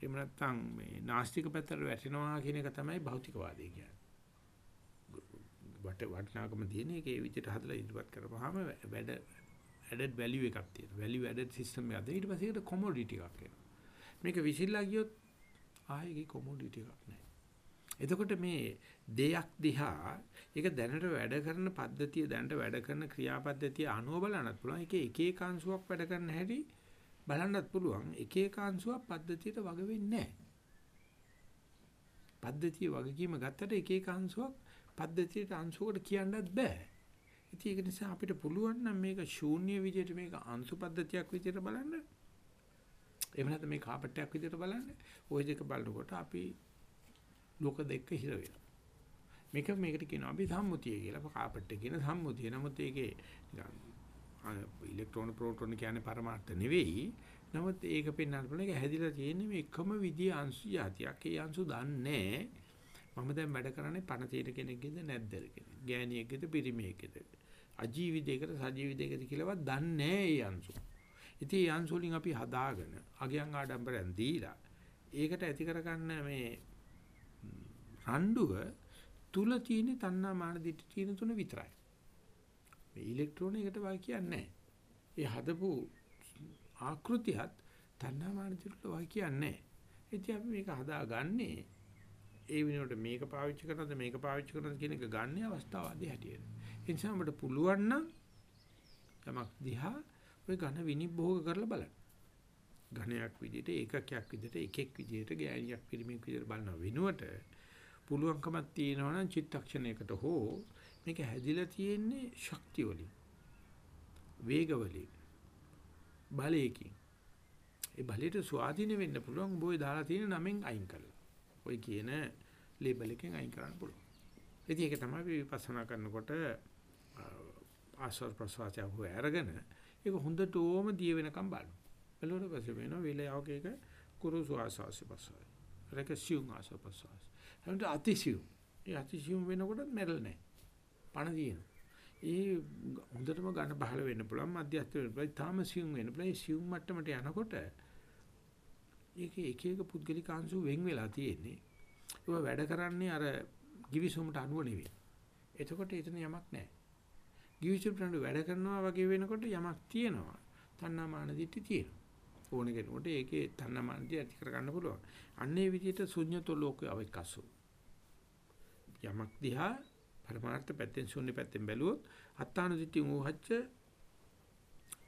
එහෙම නැත්නම් මේ නාස්තික පැත්තට වැටෙනවා කියන එක තමයි භෞතිකවාදය කියන්නේ. වට වටනාකම තියෙන එකේ විදිහට හදලා ඉදිරිපත් කරපුවාම වැඩ added value එකක් තියෙනවා. value added system එකක්. ඊට පස්සේ ඒකට commodity එකක් එනවා. මේක විසිරලා ගියොත් ආයේ commodity එකක් නැහැ. එතකොට මේ දෙයක් දිහා ඒක දැනට වැඩ කරන පද්ධතිය දැනට වැඩ කරන ක්‍රියාපද්ධතිය අනුව බලන්නත් පුළුවන්. ඒකේ එක එක අංශුවක් වැඩ කරන හැටි බලන්නත් පුළුවන්. එක එක අංශුවක් පද්ධතියට වග වෙන්නේ පද්ධතිය වගකීම ගත්තට එක එක අංශුවක් පද්ධතියට අංශුවකට කියන්නත් බෑ. ඉතින් ඒක නිසා අපිට පුළුවන් නම් මේක ශූන්‍ය විදිහට මේක අංශු පද්ධතියක් විදිහට බලන්න. එහෙම නැත්නම් මේ කාපට්ටයක් විදිහට බලන්න. ওই දෙක බලනකොට අපි ලෝක දෙක හිර වෙනවා. මේක මේකට කියනවා අපි සම්මුතිය කියලා. කාපට් එක කියන සම්මුතිය. නමුත් ඒකේ ඉලෙක්ට්‍රෝන ප්‍රෝටෝන කියන්නේ පරමාර්ථ නෙවෙයි. නමුත් ඒක පෙන්වන්න පුළුවන් ඒක හැදිලා තියෙන්නේ මේ එකම විදිය අංශු જાතියක්. ඒ අංශු දන්නේ මම දැන් වැඩ කරන්නේ පණ තියෙන කෙනෙක්ගේද නැද්ද කෙනෙක්. ගෑණියෙක්ගේද පිරිමියෙක්ගේද. අජීවිතයකට සජීවිතයකට කියලාවත් දන්නේ නැහැ ඒ අංශු. ඉතින් ඒ අංශු වලින් අපි හදාගෙන අගයන් ආඩම්බරෙන් දීලා ඒකට ඇති කරගන්න මේ රණ්ඩුව තුල තියෙන තණ්හා මාන දිටි තියෙන තුන විතරයි. මේ ඉලෙක්ට්‍රෝන එකට වා කියන්නේ ඒ හදපු ආකෘතියත් තණ්හා මාන දිටි වා කියන්නේ ඉතින් අපි මේක හදාගන්නේ ඒ වෙනුවට මේක පාවිච්චි කරනද මේක පාවිච්චි කරනද කියන එක ගන්න අවස්ථාවදී හැටියට. ඒ නිසා අපිට පුළුවන් නම් යමක් දිහා ඔය ඝන විනිභෝග කරලා බලන්න. ඝනයක් විදිහට ඒකකයක් විදිහට එකෙක් විදිහට ගෑණියක් පිරිමියෙක් විදිහට බලන වෙනුවට පුළුවන්කමක් තියෙනවා නම් චිත්තක්ෂණයකට හෝ මේක හැදිලා තියෙන්නේ ශක්තිය වලින් වේග වලින් බලයකින්. ඒ බලයට ස්වාධීන වෙන්න පුළුවන් බොයි දාලා තියෙන නමෙන් අයින් කරලා. ඔය කියන ලේබල් එකෙන් අයින් කරන්න පුළුවන්. ඉතින් ඒක තමයි විපස්සනා කරනකොට ආස්වාද ප්‍රසවාසය හොය අරගෙන ඒක හොඳට ඕම දිය වෙනකම් බලන්න බලවට පස්සේ වෙනවා වේලාවක ඒක කුරුසු ආස්වාසි පස්සයි රක සියුම් ආස්වාස හැමෝට අතිසියුම්. ඒ අතිසියුම් වෙනකොටත් මැරෙල් නැහැ. පණ තියෙනවා. ඒ හොඳටම ගන්න බහල වෙන්න පුළුවන් මධ්‍යස්ථ වෙන්න පුළුවන්. තාම සියුම් වෙන්න පුළුවන්. ඒ සියුම් මට්ටමට යනකොට ඒක එක එක පුද්ගලිකාංශු වෙන් වෙලා තියෙන්නේ. ඒක වැඩ කරන්නේ අර givisumට අනුව නෙවෙයි. එතකොට එතන යමක් නැහැ. givisumට වැඩ කරනවා වගේ වෙනකොට යමක් තියෙනවා. තණ්හාමාන දිටි තියෙනවා. ඕන කෙනෙකුට ඒකේ තණ්හාමානදී ඇති කරගන්න පුළුවන්. අන්නේ විදිහට ශුන්‍යතෝ ලෝකයේ අවිකසු. යමක් දිහා පරමාර්ථ පැත්තෙන් ශුන්‍ය පැත්තෙන් බැලුවොත් අත්තානුදිත්‍ය මෝහච්ච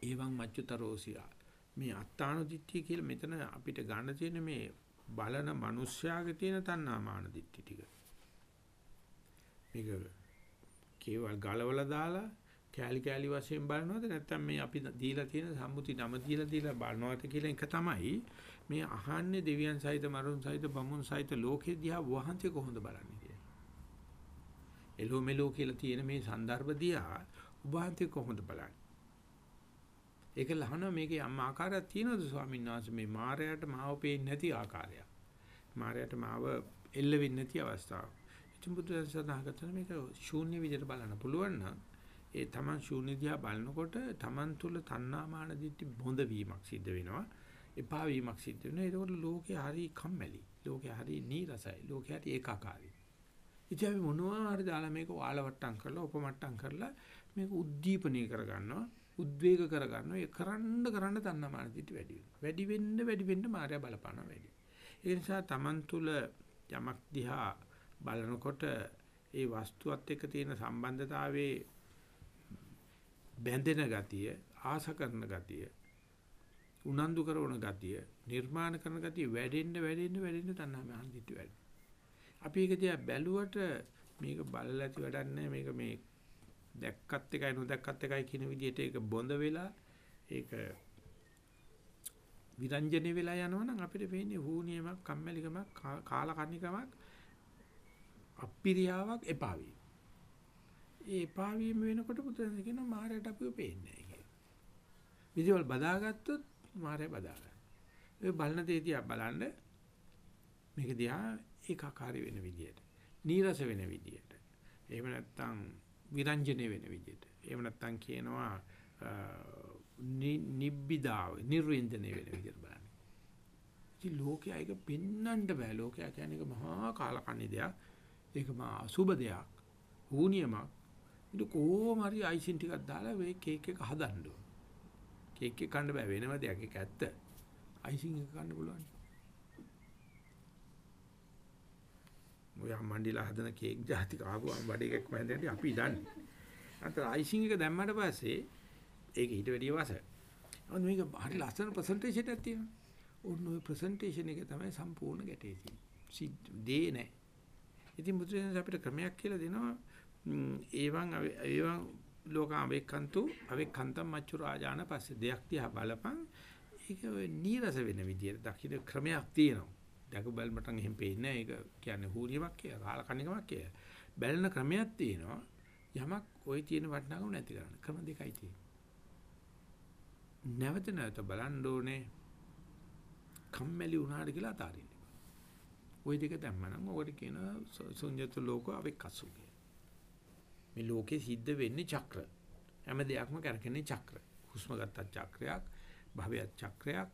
එවං මච්චතරෝසියා. මේ අත්තානුදිත්‍ය කියලා මෙතන අපිට ගන්න තියෙන මේ බලන මිනිස්යාගේ තියෙන තණ්හාමාන දිට්ඨි ටික. මේක කේවල් ගලවලා දාලා කෑලි කෑලි වශයෙන් බලනවද නැත්නම් මේ අපි දීලා තියෙන සම්මුති නම දීලා දීලා බලනවද කියලා එක තමයි මේ අහන්නේ දෙවියන් සහිත මරුන් සහිත බමුණු සහිත ලෝකෙ දිහා වහන්සේ කොහොමද බලන්නේ කියලා. එලෝ මෙලෝ කියලා තියෙන මේ સંદર્ભ දිහා උභාන්ති කොහොමද බලන්නේ? ඒක ලහන මේකේ අම් ආකාරයක් තියෙනවද ස්වාමීන් වහන්සේ මේ මායයට මාව පේන්නේ නැති ආකාරයක්. මායයට මාව එල්ල වෙන්නේ නැති අවස්ථාව. ඉතින් බුදුන් සදාගතන මේක ශූන්‍ය විදිහට බලන්න පුළුවන් නම් ඒ Taman ශූන්‍ය දිහා බලනකොට Taman තුල තණ්හාමාන දිට්ටි බොඳ වීමක් සිද්ධ වෙනවා. එපා වීමක් සිද්ධ වෙනවා. ඒකෝට ලෝකේ හරි කම්මැලි. ලෝකේ හරි නීරසයි. ලෝකේ හරි ඒකාකාරයි. ඉතින් අපි මොනවා හරි දාලා මේක වාලවට්ටම් කරලා උපමට්ටම් කරලා මේක උද්දීපනය කරගන්නවා. උද්වේග කරගන්නවා. ඒ කරන්න කරන්න තණ්හාමාන දිට්ටි වැඩි වෙනවා. වැඩි වෙන්න වැඩි වෙන්න මායя බලපානවා වැඩි. ඒ නිසා Taman තුල යමක් දිහා බලනකොට ඒ වස්තුවත් එක්ක තියෙන සම්බන්ධතාවයේ බැඳෙන ගතිය, ආස කරන ගතිය, උනන්දු කරන ගතිය, නිර්මාණ කරන ගතිය වැඩෙන්න වැඩෙන්න වැඩෙන්න තණ්හාමාන දිට්ටි වැඩි. අපි ඒක දිහා බැලුවට මේක බලලා ඇති වැඩක් නැහැ මේක මේ දැක්කත් එකයි නොදැක්කත් එකයි කියන විදිහට ඒක බොඳ වෙලා ඒක විරංජනේ වෙලා යනවනම් අපිට වෙන්නේ හූනියමක් කම්මැලිකමක් කාලකන්නිකමක් අප්පිරියාවක් එපා වීම. ඒ එපා වීම වෙනකොට පුතේ කියනවා මායයට අපිව පේන්නේ නැහැ කියලා. විදිවල් බදාගත්තොත් මායය බදා ගන්න. ඒ බලන දේ දිහා බලන්න මේක දිහා ඒකාකාරී වෙන විදියට, නීරස වෙන විදියට. එහෙම නැත්නම් විරංජනේ වෙන විදියට. එහෙම නැත්නම් කියනවා නිබ්බිදාව නිර්වින්දනය වෙන විදියට බලන්න. ඉතින් ලෝකයා ඒක පෙන්වන්න බෑ. ලෝකයා කියන්නේ ඒක මහා කාලකන්ණි දෙයක්. ඒක මහා අසුබ දෙයක්. හුනියමක්. ඒක කොහොම හරි අයිසින් ටිකක් දාලා මේ කේක් එක හදන්න ඕන. කේක් එක කන්න බෑ වෙනම දෙයක් ඒක ඇත්ත. අයිසින් එක කන්න පුළුවන්. ඔය මණ්ඩිලා හදන කේක් ජාතික ආපුවම බඩ එකක් මැදදී අපි දන්නේ. අන්ත අයිසින් එක දැම්මට පස්සේ ඒක ඊට වැඩිය වාස. අන්න මේක හරි ලස්සන ප්‍රසන්ටේෂන් එකක් තියෙනවා. ඔන්න ඔය ප්‍රසන්ටේෂන් එක තමයි සම්පූර්ණ ගැටේ තියෙන්නේ. දේ නැහැ. ඉතින් බුදුරජාණන් අපිට ක්‍රමයක් කියලා දෙනවා. ඒවන් ඒවන් ලෝක අවෙක්කන්තු අවෙක්කන්තම් මච්චු රාජාන පස්සේ දෙයක් තියා බලපන්. ඒක ඔය නීරස වෙන විදියට දකින්න ක්‍රමයක් තියෙනවා. දැක බැලමට එහෙම පේන්නේ ඒක කියන්නේ හූරියමක් කියලා කාලකන්නිකමක් කියලා. බැලන ක්‍රමයක් තියෙනවා. යමක් ওই තියෙන වටිනාකම නැති කරන්න. ක්‍රම දෙකයි තියෙන්නේ. නැවත නැවත බලන්න ඕනේ කම්මැලි වුණාට කියලා අතාරින්න. ওই දෙක දැම්මනම් ඔකට කියන ශුන්‍යත ලෝක අවිකසු කිය. මේ ලෝකේ සිද්ධ වෙන්නේ චක්‍ර. හැම දෙයක්ම කරකෙන්නේ චක්‍ර. හුස්ම ගත්ත චක්‍රයක්, භවයක් චක්‍රයක්,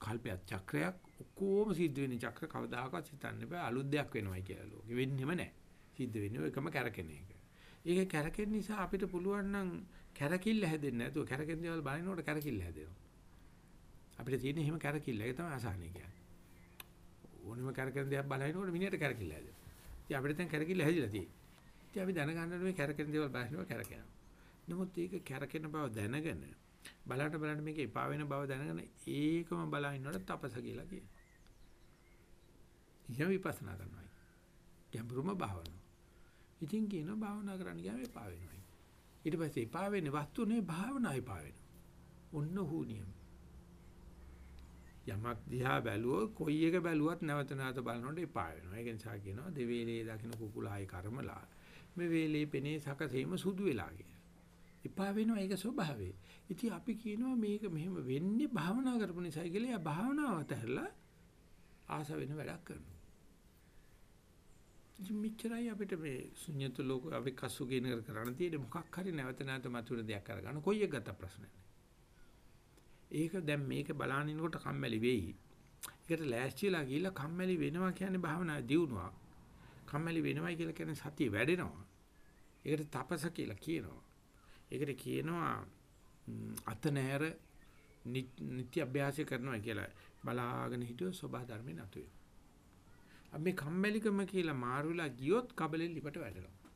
කල්පයක් චක්‍රයක් ඔක්කොම සිද්ධ වෙන්නේ චක්‍ර කවදාකවත් හිතන්න බෑ අලුත් දෙයක් වෙනවයි කියලා ලෝකෙ වෙන්නෙම නැහැ. සිද්ධ වෙන්නේ එකම කැරකෙන එක. ඒක කැරකෙන නිසා අපිට පුළුවන් නම් කැරකිල්ල හැදෙන්නේ නැතුව කැරකෙන දේවල් බලනකොට කැරකිල්ල හැදෙනවා. අපිට තියෙන එහෙම කැරකිල්ල ඒක තමයි අසහනය කියන්නේ. ඕනෙම කැරකෙන දේවල් බලනකොට මිනිහට කැරකිල්ල හැදෙනවා. ඉතින් අපිට දැන් කැරකිල්ල හැදිලා තියෙන්නේ. ඉතින් අපි දැනගන්න ඕනේ කැරකෙන දේවල් බලනකොට කැරකෙනවා. නමුත් ඒක කැරකෙන බව දැනගෙන බලන්න බලන්න මේක එපා වෙන බව දැනගෙන ඒකම බලා ඉන්නකොට තපස කියලා කියනවා. ඉතින් විපස්සනා කරනවා. ගැඹුරුම භාවනාව. ඉතින් කියනවා භාවනා කරන්න ගියාම එපා වෙනවා. ඊට පස්සේ එපා වෙන්නේ වස්තු නෙවෙයි භාවනා එපා වෙනවා. ඔන්න හුනියම. යමක් දිහා බැලුවොත් කොයි එක බැලුවත් නැවත නැවත බලනකොට එපා වෙනවා. ඒක නිසා කියනවා දෙවේලේ දකින්න කුකුලායි කර්මලා මේ වේලේ පෙනේ සකසීම සුදු වෙලා කියලා. එපා වෙනවා ඒක ස්වභාවය. ඉතින් අපි කියනවා මේක මෙහෙම වෙන්නේ භාවනා කරපු නිසා කියලා. යා භාවනාව අතහැරලා ආස වෙන වැඩක් කරනවා. මෙච්චරයි අපිට මේ ශුන්‍යත ලෝක අපි කසු කියන කර කරන්න තියෙන්නේ මොකක් හරි නැවත නැවත මතුවෙන දෙයක් කරගන්න කොයි එක ගත්ත ප්‍රශ්නයක් ඒක දැන් මේක බලානිනකොට කම්මැලි වෙයි. ඒකට ලෑස්තිලා ගිහිල්ලා කම්මැලි වෙනවා කියන්නේ භාවනා දියුණුවක්. කම්මැලි වෙනවයි කියලා කියන්නේ සතිය වැඩෙනවා. ඒකට තපස කියලා කියනවා. ඒකට කියනවා අත නැහැර නිත්‍ය අභ්‍යාසය කරනවා කියලා බලාගෙන හිටියොත් සබහා ධර්මේ නතු වෙනවා. අපි මේ කම්මැලිකම කියලා මාරු වෙලා ගියොත් කබලෙන් ලිපට වැටෙනවා.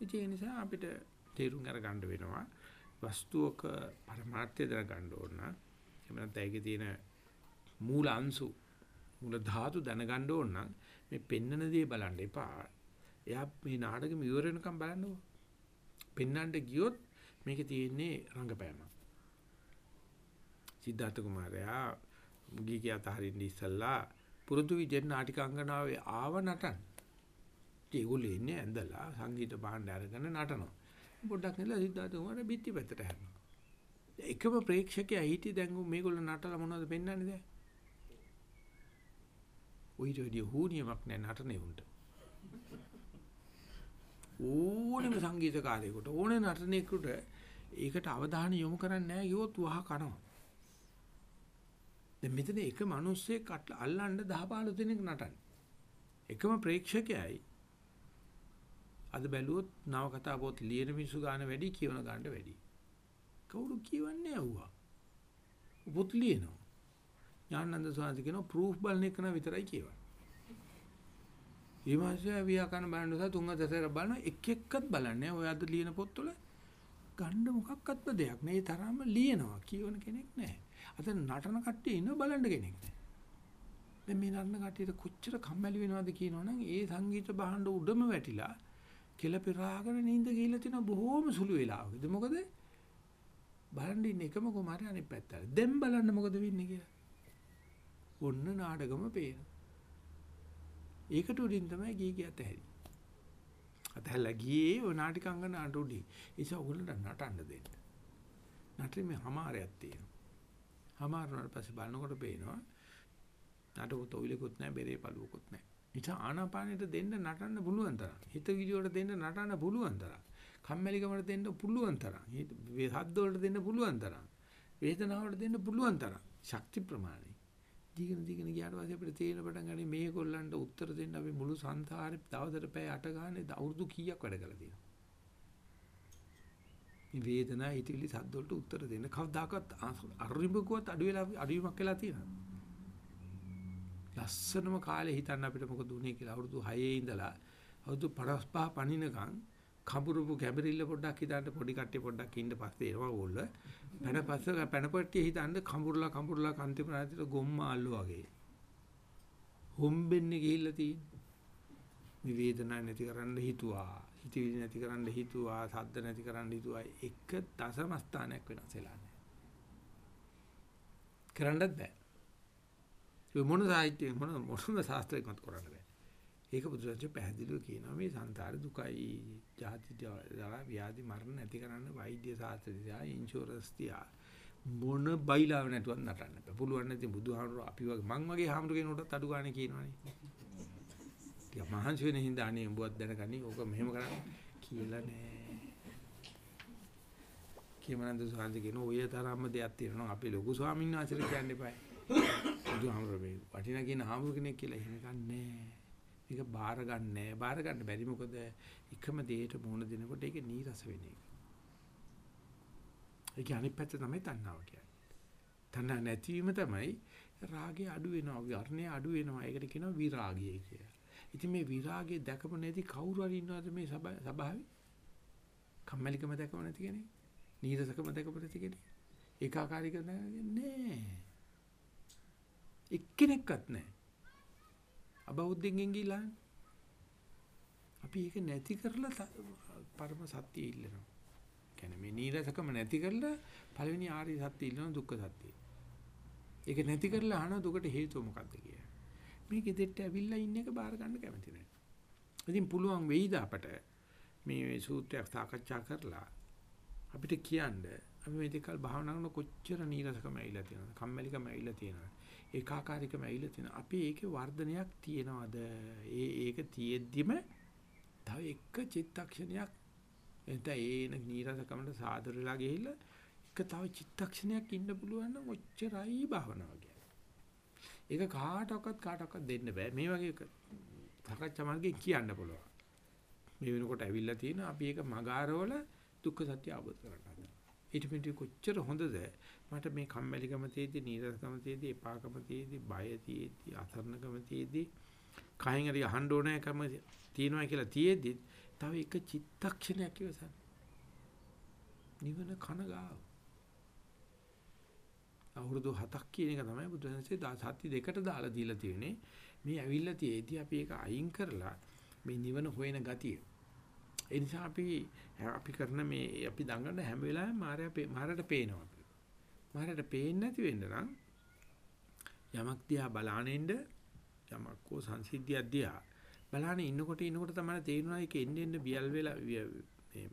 ඉතින් ඒ නිසා අපිට තේරුම් අරගන්න වෙනවා වස්තුවක පරමාර්ථය දැනගන්න ඕන නම් එහෙම නැත්නම් ඒකේ තියෙන මූල අංශු මූල ධාතු දැනගන්න ඕන නම් මේ පෙන්නන දේ බලන්න එපා. එයා මේ නාටකෙම ඉවර වෙනකම් බලන්නකෝ. පෙන්නන්න ගියොත් මේකේ තියෙන්නේ රංගපෑමක්. සිද්ධාර්ථ කුමාරයා මුගී කියා තහරින්න ඉස්සල්ලා පුරුදු විදිහට නාටිකාංගනාවේ ආව නටන. ඒගොල්ලෝ ඉන්නේ ඇඳලා සංගීත භාණ්ඩ අරගෙන නටනවා. පොඩ්ඩක් නෙලා සිද්ධාර්ථ කුමාර බිත්ති පැත්තට හැරෙනවා. එකම ප්‍රේක්ෂකයා හිටිය දැන් මේගොල්ලෝ නටලා මොනවද පෙන්වන්නේ දැන්? ඔයිට වැඩි හුනියමක් නැහැ නටනේ උන්ට. ඕනෙම සංගීතකාරයෙකුට ඕනේ නටනෙකුට ඒකට අවධානය යොමු කරන්නේ නැහැ කිව්වොත් වහ කනවා. දැන් මෙතන එක මිනිස්සෙක් අල්ලන්න 10 15 දෙනෙක් නටන්නේ. එකම ප්‍රේක්ෂකයයි අද බැලුවොත් නවකතා පොත් ලියන මිනිස්සු ගන්න වැඩි කියවන ගන්න වැඩි. කවුරු කියවන්නේ ඇහුවා. පොත් ලියනවා. ඥානানন্দ සාන්ති කියනවා ප්‍රූෆ් බලන එක නම් විතරයි කියවන්නේ. ඊමාශය ව්‍යාකරණ බලන නිසා තුන් හතර බලන එක එක්කත් බලන්නේ. ඔය අද ලියන පොත්වල ගන්න මොකක්වත්ම දෙයක් නෑ. ඒ තරම්ම ලියනවා. කියවන කෙනෙක් නෑ. අද නටන කට්ටිය ඉන්න බලන්න කෙනෙක් නෑ. දැන් මේ නටන කට්ටියට කොච්චර කම්මැලි වෙනවද කියනවනම් ඒ සංගීත භාණ්ඩ උඩම වැටිලා කෙල පෙරාගෙන නිින්ද ගිහිල්ලා තියෙන බොහොම සුළු වෙලාවකද මොකද? බලන්න ඉන්නේ එකම කුමාරය අනිත් පැත්තට. දැන් බලන්න මොකද වෙන්නේ කියලා. ඔන්න නාටකම පේන ඒකට උඩින් තමයි ගී කියත හැරි අතහැලා ගියේ ඔය නාටිකංගන අඬුඩි ඒස ඔයගොල්ලන්ට නටන්න දෙන්න. නටේ මේ හමාරයක් තියෙනවා. හමාර වුණාට පස්සේ බලනකොට පේනවා. නටක තොවිලකුත් නැහැ බෙරේ පළුවකුත් නැහැ. නිසා ආනාපානෙට දෙන්න නටන්න පුළුවන් තරම්. හිත විදියට දෙන්න නටන්න පුළුවන් තරම්. කම්මැලිකමට දෙන්න පුළුවන් තරම්. හද්ද වලට දෙන්න පුළුවන් තරම්. වේදනාවට දෙන්න පුළුවන් තරම්. ශක්ති ප්‍රමාණය. දීගෙන දීගෙන ගියාට පස්සේ අපිට තේරෙන පටන් ගන්නේ මේගොල්ලන්ට උත්තර දෙන්න අපි මුළු සංසාරේ දවසට පැය 8 ගානේ අවුරුදු කීයක් වැඩ කළා තියෙනවා. මේ වේදනාව හිතවිලි සද්ද වලට උත්තර දෙන්න කවදාකවත් අරිඹකුවත් අඩු වෙලා අඩුවීමක් වෙලා තියෙනවා. ලස්සනම කාලේ හිතන්න අපිට මොකද උනේ කියලා අවුරුදු 6 ඉඳලා අවුරුදු 55 පණිනකම් කඹුරුපු කැබරිල්ල පොඩ්ඩක් හිතන්න පොඩි කට්ටිය පොඩ්ඩක් ඉන්න පස්සේ එනවා ඕල්ල පැන පස්ස පැනපට්ටිය හිතන්න කඹුරුලා කඹුරුලා කන්ති ප්‍රාතිත ගොම්මාල්ලෝ වගේ. හොම්බෙන්නේ ගිහිල්ලා තියෙන්නේ. මේ වේදනාව නැති කරන්න හිතුවා හිතවිලි නැති කරන්න හිතුවා සද්ද නැති කරන්න හිතුවා. එක දශම ස්ථානයක් වෙනස් වෙලා නැහැ. කරන්නත් බෑ. ඒ මොන සාහිත්‍ය මොන මොනම ශාස්ත්‍රයක්වත් කරන්න බෑ. ඒක බුදුරජාණන් පැහැදිලිව කියනවා මේ සංසාර දුකයි, ජාති ජරා ව්‍යාධි මරණ නැති කරන්න වෛද්‍ය ශාස්ත්‍රය තියා, ඉන්ෂුරන්ස් තියා මොන බයිලාව නැතුව නටන්න බෑ. පුළුවන් නැති බුදුහාමුදුරුවෝ අපි වගේ මං වගේ හාමුදුරු කෙනෙකුටත් අඩු ගන්න කියනවනේ. ටික මහන්සි වෙන හින්දා අනේ උඹවත් දැනගනි. ඕක මෙහෙම කරන්න කියලා නෑ. කේමනන්ද සාන්ති කියන ඔය තරම්ම දෙයක් තියෙනවා අපි ලොකු ස්වාමීන් වහන්සේලා කියන්න එපායි. බුදුහාමර මේ වටිනා කියන හාමුදුර කෙනෙක් කියලා එහෙම ගන්නෑ. මේක බාර ගන්නෑ. බාර ගන්න බැරි මොකද එකම දෙයට මුහුණ දෙනකොට ඒක නීරස වෙන එක. ඒක අනිත් පැත්ත තමයි තණ්හාව කියන්නේ. තණ්හා නැතිවීම තමයි රාගය අඩු වෙනවා, වර්ණය අඩු වෙනවා. ඒකට කියනවා විරාගය කියලා. ඉතින් මේ විරාගය දැකපො නැති කවුරු හරි ඉන්නවද මේ සබාවේ? කම්මැලිකම දැකපො නැති කෙනෙක්? නීරසකම දැකපො නැති කෙනෙක්? ඒකාකාරීකම නෑ. එක්කෙනෙක්වත් නැහැ. අබෞද්ධයෙන් ගිහිලා අපි ඒක නැති කරලා පරම සත්‍ය ඉල්ලනවා. කියන්නේ මේ නීරසකම නැති කරලා පළවෙනි ආර්ය සත්‍ය ඉල්ලන දුක්ඛ සත්‍යය. ඒක නැති කරලා අහන දුකට හේතුව මොකක්ද කියලා. මේ ගෙදෙට්ට ඇවිල්ලා ඉන්න එක බාර ගන්න කැමති නැහැ. ඉතින් පුළුවන් වෙයිද අපට මේ සූත්‍රයක් සාකච්ඡා කරලා අපිට කියන්න අපි මේ දෙකල් භාවනා කරන කොච්චර නීරසකම ඇවිල්ලා තියෙනවද කම්මැලිකම ඇවිල්ලා තියෙනවද ඒකාකාරීකම ඇවිල්ලා තියෙනවා. අපි ඒකේ වර්ධනයක් තියනවාද? ඒ ඒක තියෙද්දිම තව එක චිත්තක්ෂණයක් එතන ඒන නීරසකමට සාදර වෙලා ගිහිල්ලා එක තව චිත්තක්ෂණයක් ඉන්න පුළුවන් නම් ඔච්චරයි භාවනාව කියන්නේ. ඒක කාටවත් කාටවත් දෙන්න බෑ. මේ වගේ සාකච්ඡා මාර්ගයෙන් කියන්න පුළුවන්. මේ වෙනකොට ඇවිල්ලා තියෙන අපි ඒක මගාරවල දුක්ඛ සත්‍ය අවබෝධ කරගන්න. ඊට පිටු කොච්චර හොඳද? මට මේ කම්මැලිකම තියේදී නීරසකම තියේදී එපාකම තියේදී බය තියේදී අසරණකම තියේදී කයින් හරි අහන්න ඕනෑකම තියෙනවා කියලා තියේදී තව එක චිත්තක්ෂණයක් ඉවසන්න. නිවන කනගාව අවුරුදු 7ක් කියන එක තමයි බුදුහන්සේ සත්‍ය දෙකට දාලා දීලා තියෙන්නේ. මේ ඇවිල්ලා තියේදී අපි ඒක අයින් කරලා මේ නිවන හොයන ගතිය ඒ නිසා අපි අපි කරන මේ අපි දඟන හැම වෙලාවෙම මායя මාරට පේනවා. මාරට පේන්නේ නැති වෙන්න නම් යමක් දිහා බලානෙන්න යමක් කෝ සංසිද්ධියක් දිහා බලහන් ඉන්නකොට ඉන්නකොට තමයි තේරෙනවා ඒක එන්න එන්න බියල් වෙලා මේ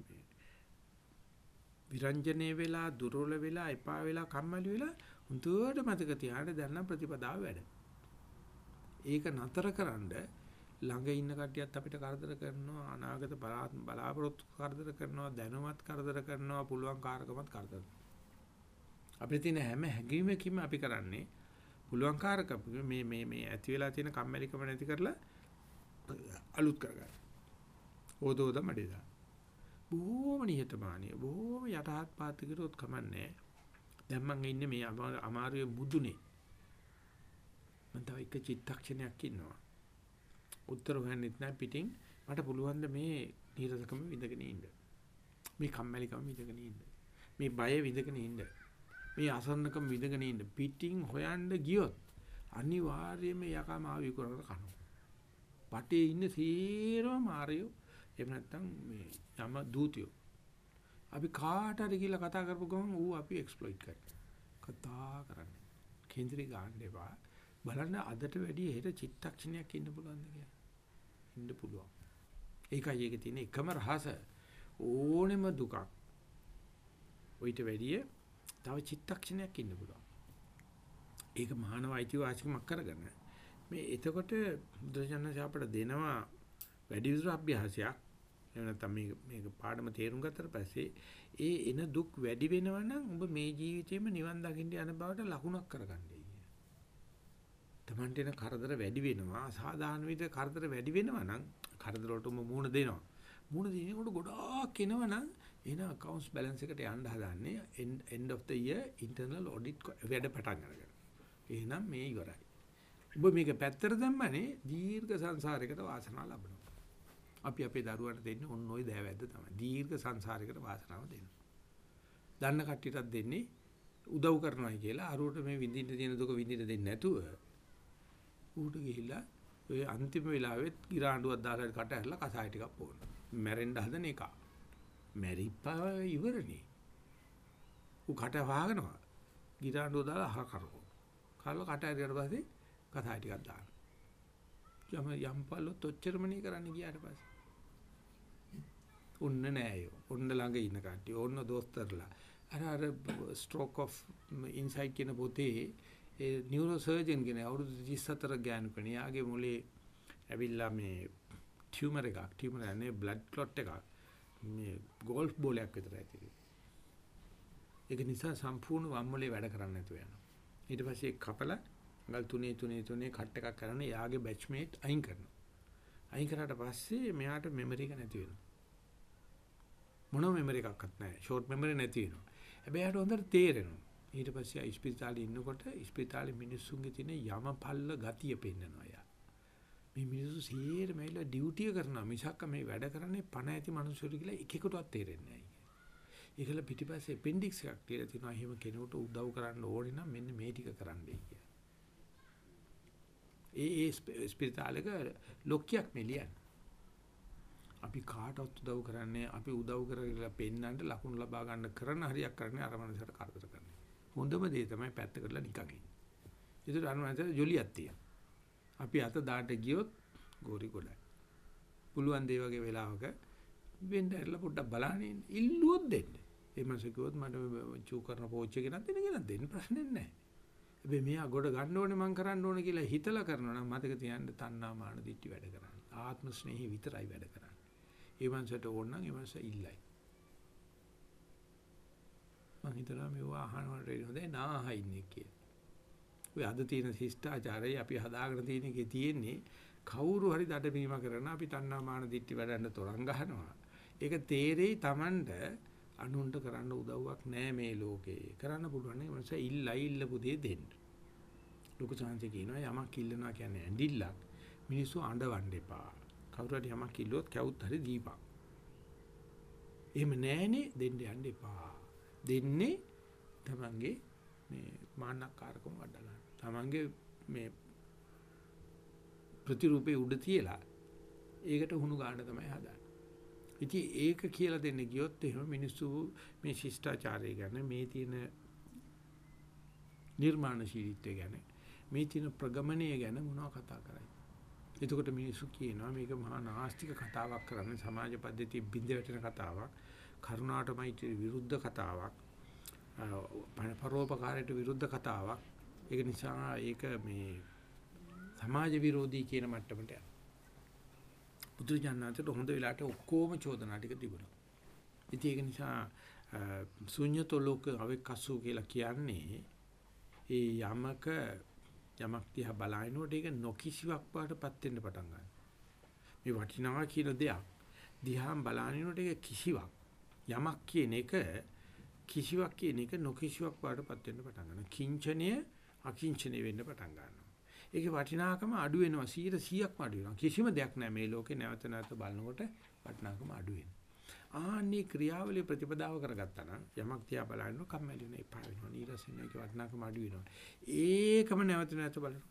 විරංජනේ වෙලා දුර්වල වෙලා එපා වෙලා කම්මැලි වෙලා හුදුවට මතක තියාගන්න දැන් නම් ප්‍රතිපදාව වැඩ. ඒක නතරකරනද ළඟ ඉන්න කට්ටියත් අපිට කරදර කරනවා අනාගත බලාපොරොත්තු කරදර කරනවා දැනුමත් කරදර කරනවා පුළුවන් කාර්කමත් කරදර අපිට තියෙන හැම හැඟීමකින්ම අපි කරන්නේ පුළුවන් කාර්කම මේ මේ මේ ඇති වෙලා තියෙන කම්මැලිකම නැති කරලා අලුත් කරගන්න. ඕදෝද මඩේදා. බොහොම නිහතමානීය බොහොම යටහත් පාත් කිරුවොත් කමන්නේ. දැන් මම ඉන්නේ මේ අමාරුවේ මුදුනේ. මම තව එක චිත්තක්ෂණයක් ඉන්නවා. උත්තර හොයන්නෙත් නැහැ පිටින් මට පුළුවන් මේ නිරසකම විඳගෙන ඉන්න. මේ කම්මැලිකම විඳගෙන ඉන්න. මේ බය විඳගෙන ඉන්න. මේ අසරණකම විඳගෙන ඉන්න. පිටින් හොයන්න ගියොත් අනිවාර්යයෙන්ම යකම ආවි කරකට කනවා. වටේ ඉන්න සීරම මාරියෝ එහෙම නැත්නම් මේ යම දූතියෝ. අපි කාට හරි කියලා කතා කරපු ගමන් ඌ අපි එක්ස්ප්ලොයිට් කරනවා. කතා කරන්නේ. කේන්ද්‍රී ගන්න එපා. බලන්න අදට වැඩිය හෙට චිත්තක්ෂණයක් ඉන්න පුළුවන්ද කියලා. ඉන්න පුළුවන්. ඒකයි ඒකේ තියෙන එකම රහස. ඕනෙම දුකක් ඔయిత වැඩිය තව චිත්තක්ෂණයක් ඉන්න පුළුවන්. ඒක මානව අයිතිවාසිකමක් කරගන්න. මේ එතකොට බුදුසසුන අපට දෙනවා වැඩි විතර අභ්‍යාසයක්. එහෙම නැත්නම් මේක මේක පාඩම තේරුම් ගත්තට පස්සේ ඒ එන දුක් වැඩි වෙනවා නම් ඔබ මේ ජීවිතේම නිවන් දකින්න යන බවට ලකුණක් කරගන්නයි කිය. Tamante එන කරදර වැඩි වෙනවා අසාධාරණ විදිහට කරදර වැඩි වෙනවා නම් කරදර වලට ඔබ මූණ දෙනවා. මූණ දෙනකොට ගොඩාක් එනවා නම් එන accounts balance එකට යන්න හදාන්නේ end of the year internal audit වැඩ පටන් ගන්නවා. එහෙනම් මේ ඉවරයි. ඔබ මේක පැත්තට දැම්මනේ දීර්ඝ සංසාරයකට වාසනාව ලබනවා. අපි අපේ දරුවන්ට දෙන්නේ ඔන්න ඔය දෑවැද්ද තමයි. දීර්ඝ සංසාරයකට වාසනාව දෙනවා. දන්න කට්ටියටත් දෙන්නේ උදව් කරනවායි කියලා අරුවට මේ විඳින්න තියෙන දුක විඳින්න දෙන්නේ නැතුව ඌට ගිහිල්ලා ඔය අන්තිම වෙලාවෙත් ගිරාඬුවක් දාලා කට ඇරලා කසාය ටිකක් පොවන. මැරෙන්න හදන එක. මැරිපා ඉවරනේ. ඌ කට වහගෙනවා. ගිරාඬුව දාලා අහ කරකෝ. කරලා කට ඇරියට පස්සේ කසාය ටිකක් දානවා. යම යම්පලොත් ඔච්චරමනේ කරන්න ගියාට පස්සේ. ඔන්න නෑයෝ. ඔන්න ළඟ ඉන්න කට්ටිය. ඔන්න දොස්තරලා. අර අර stroke of insight කියන පොතේ ඒ නියුරෝ සර්ජන් කෙනෙක් අවුරුදු 34 ගෑනු කෙනෙක්. යාගේ මොලේ ඇවිල්ලා මේ ටියුමර් එකක්, ටියුමර් යන්නේ බ්ලඩ් ක්ලොට් එකක්. මේ ගෝල්ෆ් බෝලයක් විතර ඇති. ඒක නිසා සම්පූර්ණ වම්මලේ වැඩ කරන්නේ නැතුව යනවා. ඊට පස්සේ කපලා ගල් තුනේ තුනේ තුනේ කට් එකක් කරන යාගේ බැච්මේට් අයින් කරනවා. අයින් කරාට පස්සේ මෙයාට මෙමරි එක නැති වෙනවා. මොනම මෙමරි එකක්වත් නැහැ. ෂෝට් මෙමරි නැති වෙනවා. හැබැයි යාට හොඳට තේරෙනවා. ඊට පස්සේ ඉස්පිරිතාලේ ඉන්නකොට ඉස්පිරිතාලේ මිනිස්සුන්ගේ තියෙන යමපල්ල ගතිය පෙන්නනවා යා. මේ මිනිස්සු සීරම ඇවිල්ලා ඩියුටිය කරනවා මිසක් මේ වැඩ කරන්නේ පණ ඇති මිනිස්සුන්ට කියලා එකෙකුටවත් තේරෙන්නේ නැහැ. ඒකල පිටිපස්සේ ඇපෙන්ඩික්ස් එකක් තියලා තිනවා එහෙම කෙනෙකුට උදව් කරන්න ඕනේ නම් මෙන්න මේ ටික කරන්නයි කියලා. ඒ ඒ ස්පිරිතාලෙක ලොක්කියක් මෙලියන්නේ. අපි කාටවත් උදව් කරන්නේ අපි උදව් කරලා පෙන්නන්න ලකුණු ලබා ගන්න කරන හරියක් කරන්නේ අර මනසට කරදර කරන්නේ. හොඳම දේ තමයි පැත්ත කරලා නිකන් ඉන්න. ඒකට අර මනසට ජොලියක් තියෙනවා. අපි අත දාට ගියොත් ගෝරි ගොඩයි. පුළුවන් දේ වගේ වෙලාවක වෙන්න ඇරලා පොඩ්ඩක් බලන්න ඉල්ලුවොත් දෙන්න. ඒ මනස කිව්වොත් මට චූ කරන පෝච්චි එකක් දෙන්න කියලා දෙන්න ප්‍රශ්නෙත් නැහැ. හැබැයි මෙයා ගොඩ ගන්න ඕනේ මං කරන්න ඕනේ කියලා හිතලා කරනවා නම් මතක තියාගන්න තණ්හා මාන දිට්ටි වැඩ කරන්නේ. ආත්ම ස්නේහි විතරයි වැඩ කරන්නේ. ඒ මනසට ඕන නම් ඒ මනස ඉල්ලයි. මං හිතලා මේව අහනවට හොඳයි නාහා ඉන්නේ කියලා. ඔය අද තියෙන ශිෂ්ටාචාරය අපි හදාගෙන තියෙන එකේ තියෙන්නේ කවුරු හරි දඩමීම කරන අපි තණ්හා මාන දිට්ටි වැඩන්න තරංග ගහනවා. ඒක තේරෙයි Tamanට අනුන්ට කරන්න උදව්වක් නැහැ මේ ලෝකේ. කරන්න පුළුවන් නේ මනස ඉල්ලයි ඉල්ලපු දේ දෙන්න. ලොකු සංසි කියනවා යමක් ඉල්ලනවා කියන්නේ ඇඬිල්ලක්. මිනිස්සු අඬවන්න එපා. කවුරු හරි යමක් කිල්ලුවොත් කවුත් හරි දීපන්. එහෙම නැහනේ දෙන්න යන්න එපා. දෙන්නේ තමන්ගේ මේ මාන්නකාරකම වඩලා. තමන්ගේ මේ ප්‍රතිරූපේ උඩ තියලා ඒකට හුණු ගන්න තමයි හදන්නේ. ඉතින් ඒක කියලා දෙන්න ගියොත් එහෙම මිනිස්සු මේ ශිෂ්ටාචාරය ගැන මේ තියෙන නිර්මාණශීලීත්වය ගැන මේ තියෙන ප්‍රගමණය ගැන මොනව කතා කරයි. එතකොට මිනිස්සු කියනවා මේක මහා නාස්තික කතාවක් කරන්නේ සමාජ පද්ධතිය බිඳ වැටෙන කතාවක්. කරුණාටමයි විරුද්ධ කතාවක්. පරෝපකාරයට විරුද්ධ කතාවක්. ඒක නිසා ඒක මේ සමාජ විරෝධී කියන මට්ටමට යනවා. බුදුරජාණන්ට හොඳ වෙලාවට ඔක්කොම චෝදනා ටික තිබුණා. ඉතින් ඒක නිසා ශුන්‍යතෝ ලෝක අවෙක්කසු කියලා කියන්නේ ඒ යමක යමක් දිහා බලනකොට ඒක නොකිසිවක් වඩටපත් වෙන්න පටන් ගන්නවා. මේ වටිනවා කියන දෙයක් දිහා බලනකොට ඒක කිසිවක් යමක් කියන එක කිසිවක් කියන එක නොකිසිවක් වඩටපත් වෙන්න පටන් ගන්නවා. කිංචනය අකිංචනය වෙන්න පටන් ගන්නවා. ඒකේ වටිනාකම අඩු වෙනවා 100%ක්ම අඩු වෙනවා. කිසිම දෙයක් නැහැ මේ ලෝකේ නැවත නැවත බලනකොට වටිනාකම අඩු වෙනවා. ආන්නේ ක්‍රියාවලිය ප්‍රතිපදාව කරගත්තා නම් යමක් තියා බලන්න කම්මැලි වෙන එපා වෙනවා. නීරස වෙන එක වටිනාකම අඩු වෙනවා. ඒකම නැවත නැවත බලන්න.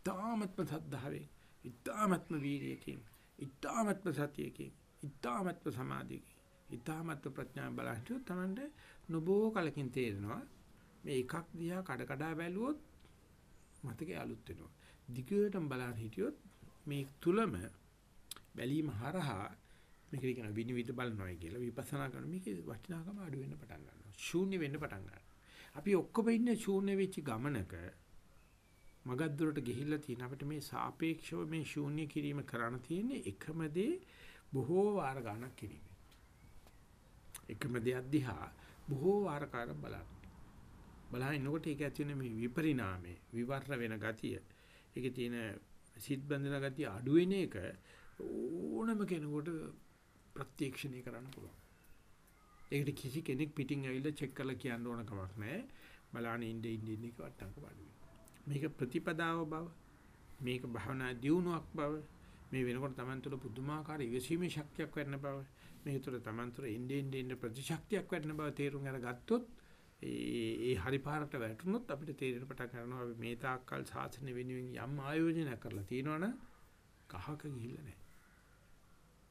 ඊ타මත්ම සද්ධාවේ, ඊ타මත්ම වීර්යයෙන්, ඊ타මත්ම සතියකින්, ඊ타මත්ම සමාධියකින් ඊ타මත්ම ප්‍රඥාවෙන් බලහිටියොත් Tamande නොබෝ කලකින් තේරෙනවා. මේ එකක් දිහා කඩ කඩ බැලුවොත් මතකේ අලුත් වෙනවා. දිගටම බලන්න හිටියොත් මේ තුලම බැලීම හරහා මේක කියන විනිවිද බලනවායි කියලා විපස්සනා කරන මේකේ වටිනාකම අඩු වෙන්න පටන් ගන්නවා. ශූන්‍ය වෙන්න පටන් ගන්නවා. අපි ඔක්කොම ඉන්නේ ශූන්‍ය වෙච්ච ගමනක මගක් දුරට ගිහිල්ලා තියෙන අපිට මේ සාපේක්ෂව මේ ශූන්‍ය කිරීම කරන්න තියෙන්නේ එකම දේ බොහෝ වාර ගණක් කිරීම. එකම දෙයක් දිහා බොහෝ වාර කාලයක් බලන්න. බලහින්නකොට ඒක ඇති වෙන මේ විපරිණාමේ විවර්ණ වෙන ගතිය ඒකේ තියෙන සිත් බඳින ගතිය අඩු වෙන එක ඕනම කෙනෙකුට ප්‍රත්‍යක්ෂණය කරන්න පුළුවන්. ඒකට කිසි කෙනෙක් පිටින් ඇවිල්ලා චෙක් කරලා කියන්න ඕන කමක් නැහැ. බලාන ඉන්නේ ඉන්නේ ඉන්නේ කවට්ටංක බඩු මේක ප්‍රතිපදාව බව මේක භවනා දියුණුවක් බව මේ වෙනකොට Taman තුළ පුදුමාකාර ඉවසීමේ ශක්තියක් වෙන්න බව මේ තුළ Taman තුළ ඉන්නේ ඉන්නේ ප්‍රතිශක්තියක් වෙන්න බව තේරුම් අරගත්තොත් ඒ ඒ හරි පාරට වැටුනොත් අපිට තේරෙන පටන් ගන්නවා අපි මේ තාක්කල් සාසන වෙනුවෙන් යම් ආයෝජනයක් කරලා තියෙනවනම් කහක ගිහිල්ලා නැහැ.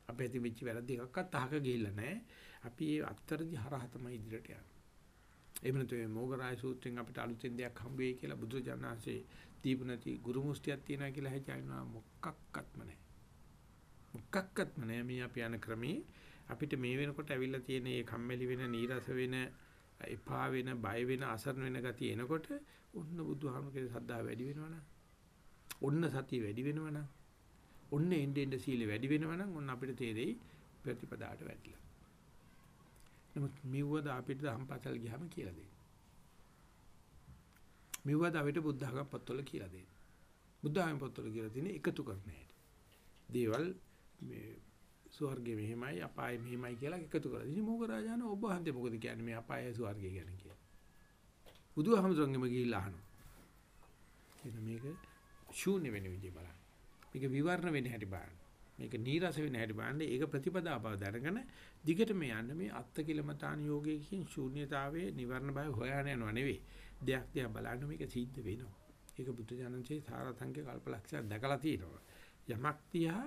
අපේ ඇති වෙච්ච වැරදි එකක්වත් අහක ගිහිල්ලා නැහැ. අපි ඒ අත්තරදි හරහ තමයි ඉදිරියට යන්නේ. එහෙම නැත්නම් මේ මොගරාය සූත්‍රයෙන් අපිට අලුතෙන් දෙයක් හම්බ වෙයි කියලා බුදුරජාණන්සේ දීපු නැති ගුරු මුස්තියක් තියනවා කියලා හිතනවා මොකක්වත්ම නැහැ. මොකක්වත්ම නැහැ මේ අපි යන ක්‍රමේ අපිට මේ වෙනකොට ඇවිල්ලා තියෙන මේ කම්මැලි වෙන නීරස වෙන එපා වෙන බය වෙන අසරණ වෙන ගතිය එනකොට ඔන්න බුදුහාමුදුරේ සද්දා වැඩි වෙනවනම් ඔන්න සතිය වැඩි වෙනවනම් ඔන්න එන්නේ එන්නේ සීල වැඩි වෙනවනම් ඔන්න අපිට තේරෙයි ප්‍රතිපදාට වැටිලා. නමුත් මෙව්වද අපිට ධම්පතල් ගියාම කියලා දෙන්නේ. මෙව්වද අපිට බුද්ධ ධර්ම පොත්වල කියලා දෙන්නේ. බුද්ධ ධර්ම පොත්වල කියලා තියෙන්නේ එකතු කරන හැටි. දේවල් මේ ස්වර්ගෙ මෙහෙමයි අපායෙ මෙහෙමයි කියලා එකතු කරලා. ඉතින් මොකද රාජාන ඔබ හන්දේ මොකද කියන්නේ මේ අපාය ස්වර්ගය ගැන කියලා. බුදුහාමුදුරන්ගෙම ගිහිල්ලා අහනවා. එන මේක ශූන්‍ය වෙන විදිහ බලන්න. මේක විවරණ වෙන හැටි බලන්න. මේක නීරස වෙන හැටි බලන්න. ඒක ප්‍රතිපදා බව දැනගෙන දිගට මේ යන්න මේ අත්තිකිලමතාන යෝගයේ ශූන්‍යතාවයේ නිවර්ණ බව හොයන්න යනවා නෙවෙයි. දෙයක් දිහා බලන්න මේක සිද්ධ වෙනවා. ඒක බුද්ධ ජනන්සේ සාරාංශික කල්පලක්ෂයක් දැකලා තියෙනවා. යමක් දිහා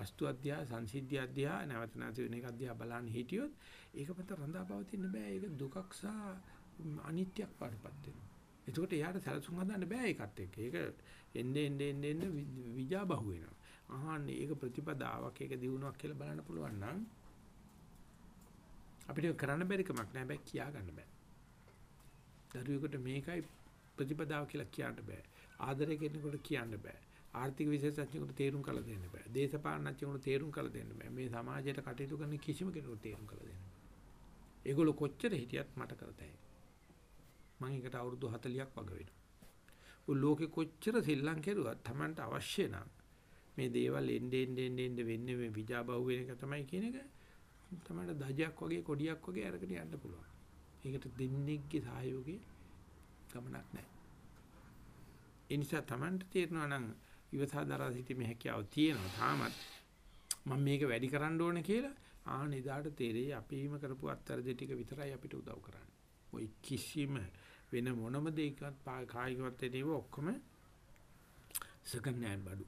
වස්තු අධ්‍යා සංසිද්ධි අධ්‍යා නැවත නැවත වෙන එක අධ්‍යා බලන්න හිටියොත් ඒක මත රඳා පවතින්න බෑ. ඒක දුකක් සහ අනිත්‍යක් වඩපත් වෙනවා. එතකොට එයාට සැලසුම් හදන්න බෑ ඒකත් එක්ක. ඒක එන්නේ එන්නේ එන්නේ විජා බහුව වෙනවා. අහන්නේ ඒක ප්‍රතිපදාවක් ඒක දිනුවක් කියලා බලන්න පුළුවන් නම් අපිට කරන්න බැරි කමක් නෑ. බෑ කියා ගන්න බෑ. දරුවෙකුට මේකයි ප්‍රතිපදාව කියලා කියන්න බෑ. ආදරය කෙනෙකුට කියන්න බෑ. ආර්ථික විශේෂඥයෙකුට තේරුම් කළ දෙන්න බෑ. දේශපාලනඥයෙකුට තේරුම් කළ දෙන්න බෑ. මේ සමාජයට කටයුතු කරන කිසිම කෙනෙකුට තේරුම් කළ දෙන්න බෑ. ඒගොල්ලෝ කොච්චර හිටියත් මට කරතයි. මම එකට අවුරුදු 40ක් වගේ වෙනවා. ඔය ලෝකෙ කොච්චර සෙල්ලම් කෙරුවත් Tamanට අවශ්‍ය නම් මේ දේවල් එන්නේ එන්නේ එන්නේ වෙන්නේ මේ විජා බහුව වෙන එක තමයි කියන එක තමයි දජයක් වගේ කොඩියක් වගේ අරගෙන යන්න පුළුවන්. ඒකට දෙන්නේගේ සහයෝගය ගමනක් නැහැ. ඒ නිසා Tamanට තේරෙනවා නම් ඉවසා දරා සිටීමේ හැකියාව තියෙනවා තාමත් මම මේක වැඩි කරන්න ඕනේ කියලා ආන එදාට තේරෙයි අපිම කරපු අත්තරදේ ටික විතරයි අපිට උදව් කරන්නේ. ওই කිසිම වෙන මොනම දෙයකවත් කායිකවත් දෙනව ඔක්කොම සකන්යන් බඩු.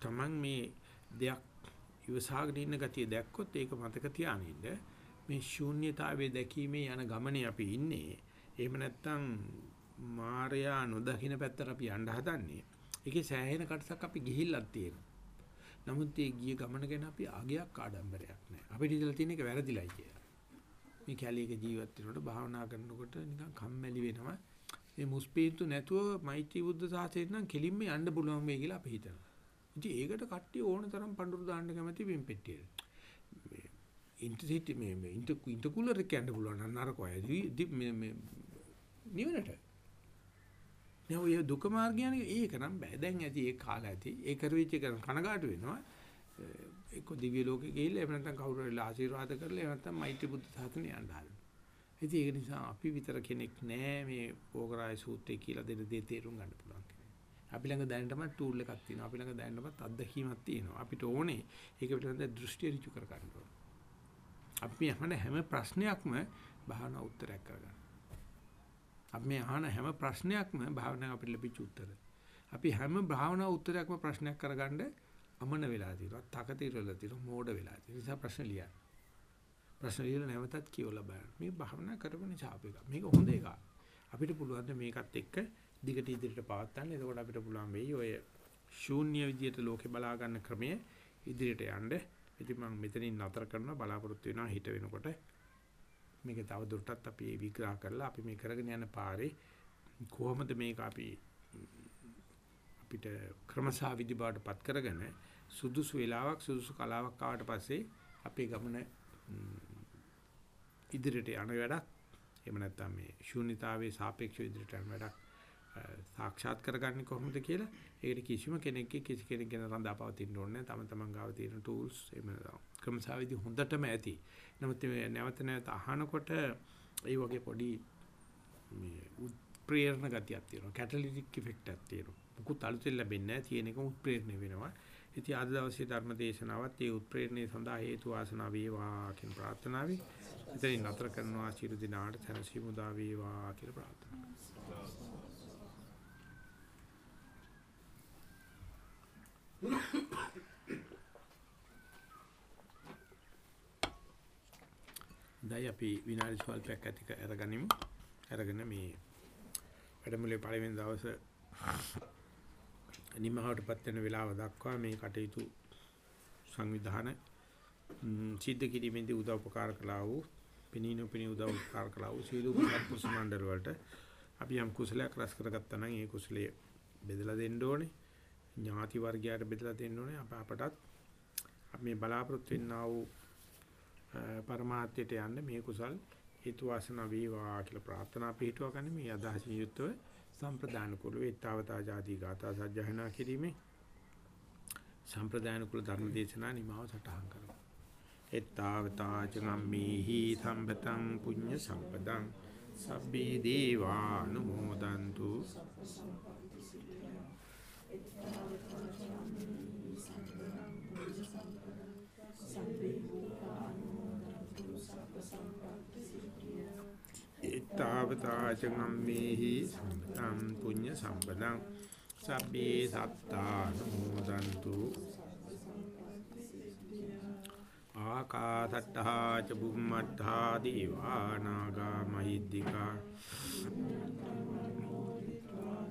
Taman මේ දෙයක් ඉවසාගෙන ඉන්න ගතිය දැක්කොත් ඒක මතක තියානින්න මේ ශූන්‍යතාවයේ දැකීමේ යන ගමනේ අපි ඉන්නේ. එහෙම නැත්නම් මායя නොදකින්න පැත්තට අපි යන්න හදන්නේ. ඒකේ සෑහෙන කටසක් අපි ගිහිල්ලක් තියෙනවා. නමුත් ඒ ගිය ගමන ගැන අපි අගයක් ආඩම්බරයක් නැහැ. අපිට ඉතලා තියෙන එක වැරදිලයි කියලා. මේ කැලේක ජීවත් වෙනකොට භාවනා කරනකොට නිකන් කම්මැලි වෙනවා. මේ මුස්පීන්තු නැතුව මෛත්‍රී බුද්ධ සාසනයෙන් නම් කෙලින්ම යන්න පුළුවන් වෙයි කියලා අපි හිතනවා. ඉතින් ඒකට කට්ටිය ඕන තරම් පඳුරු දාන්න කැමති පින්පෙට්ටියට. මේ ඉන්ටර්සිටි මේ මේ ඉන්ටර්කූලර් එක යන්න පුළුවන් නරකයි. මේ මේ නිවනට. නෑ ඔය දුක මාර්ගයන් ඒක නම් බෑ. දැන් ඇති ඒ කාලය ඇති. ඒ කරවිච්ච එක කනගාටු වෙනවා. එක්ක දිව්‍ය ලෝකෙ ගිහිල්ලා එහෙම නැත්නම් කවුරු හරි ආශිර්වාද කරලා එහෙම නැත්නම් මෛත්‍රී බුද්ධ සාසනය යන්න හදනවා. ඉතින් ඒක නිසා අපි විතර කෙනෙක් නෑ මේ ඕගරාය සූත්‍රය කියලා දෙන දේ තේරුම් ගන්න පුළුවන් කෙනෙක්. අපි ළඟ දැනටම ටූල් එකක් තියෙනවා. අපි ළඟ දැනටමත් අත්දැකීමක් තියෙනවා. අපිට ඕනේ ඒක පිළිබඳ දෘෂ්ටි ඍජු කර ගන්න ඕනේ. අපි අහන හැම ප්‍රශ්නයක්ම භාවනා උත්තරයක් කරගන්න. අපි අහන හැම ප්‍රශ්නයක්ම භාවනාව අපිට ලැබිච්ච උත්තර. අපි හැම භාවනා උත්තරයක්ම ප්‍රශ්නයක් කරගන්න අමන වෙලා තියෙනවා. තකතිර වෙලා තියෙනවා. මෝඩ වෙලා තියෙනවා. නිසා ප්‍රශ්න ලියන්න. ප්‍රශ්න ලියලා නැවතත් කියවලා බලන්න. මේ භාවනා කරපු නිසා අපේක. මේක හොඳ එකක්. අපිට පුළුවන් මේකත් එක්ක දිගට ඉදිරියට පවත්වන්න. එතකොට අපිට පුළුවන් වෙයි ඔය ශූන්‍ය විදියට ලෝකේ බලා ගන්න ක්‍රමය ඉදිරියට යන්න. ඉතින් මම මෙතනින් නතර කරනවා බලාපොරොත්තු වෙනවා හිට වෙනකොට මේක තව දුරටත් අපි විග්‍රහ කරලා අපි මේ කරගෙන යන පාරේ කොහොමද මේක අපි අපිට ක්‍රමසා විදි බාටපත් කරගෙන සුදුසු වෙලාවක් සුදුසු කලාවක් ආවට පස්සේ අපේ ගමන ඉදිරියට යන වැඩක්. එහෙම නැත්නම් මේ ශූන්‍යතාවයේ සාපේක්ෂව ඉදිරියට යන වැඩක්. සාක්ෂාත් කරගන්නේ කොහොමද කියලා ඒකට කිසිම කෙනෙක්ගේ කිසි කෙනෙක් ගැන රඳාපවතින්න ඕනේ නැහැ. තම තමන් ගාව තියෙන tools එහෙම ක්‍රමසාවිදි හොඳටම ඇති. නමුත් මේ නැවත නැවත අහනකොට ඒ වගේ පොඩි මේ උත්ප්‍රේරණ ගතියක් තියෙනවා. කැටලිටික් ඉෆෙක්ට් එකක් තියෙනවා. මුකුත් අලුතෙන් ලැබෙන්නේ නැහැ. තියෙන එක උත්ප්‍රේරණය වෙනවා. ඉතින් අද දවසේ ධර්ම දේශනාවත් ඒ උත්ප්‍රේරණය සඳහා හේතු වාසනා වේවා කියන ප්‍රාර්ථනාවයි. ඉතින් නතර කරනවා සියලු දිනාට සැනසීම උදා වේවා කියලා ප්‍රාර්ථනා දැන් අපි විනාඩි ස්වල්පයක් ඇතික අරගනිමු. අරගෙන මේ වැඩමුළුවේ පළවෙනි දවසේ නිමහවටපත් වෙන වෙලාව දක්වා මේ කටයුතු සංවිධාන සිද්ධ කිරීමේදී උදව් උපකාර කළා වූ පිනිනු පිනි උදව් උපකාර කළා වූ සීල කුසල මණ්ඩල වලට අපි යම් කුසලයක් රැස් කරගත්තා නම් ඒ කුසලයේ බෙදලා දෙන්න ඕනේ ඥාති වර්ගයට බෙදලා දෙන්න ඕනේ. අප අපටත් අපි මේ බලාපොරොත්තු වෙන්නා වූ පරමාර්ථයට යන්න මේ කුසල් හේතු වාසනා වේවා කියලා ප්‍රාර්ථනා පිටුවා ගන්න මේ අදහසින් යුක්තව සම්ප්‍රදාන කුල වේතාවතා ආදී ගාථා සජ්ජහනා කිරීමේ සම්ප්‍රදාන කුල ධර්ම දේශනා නිමාව සටහන් කරමු. එත්තාවතා චගම්මේහි සම්පතං පුඤ්ඤ සම්පදං. සබ්බේ දේවානුමෝදන්තු. තාවතා චගම්මේහි සම්පතං පුඤ්ඤ සම්පදං සබ්බේ සත්තානුමෝදන්තු ආකාසට්ඨා ච බුම්මට්ඨා දීවා නාග මහිද්దికා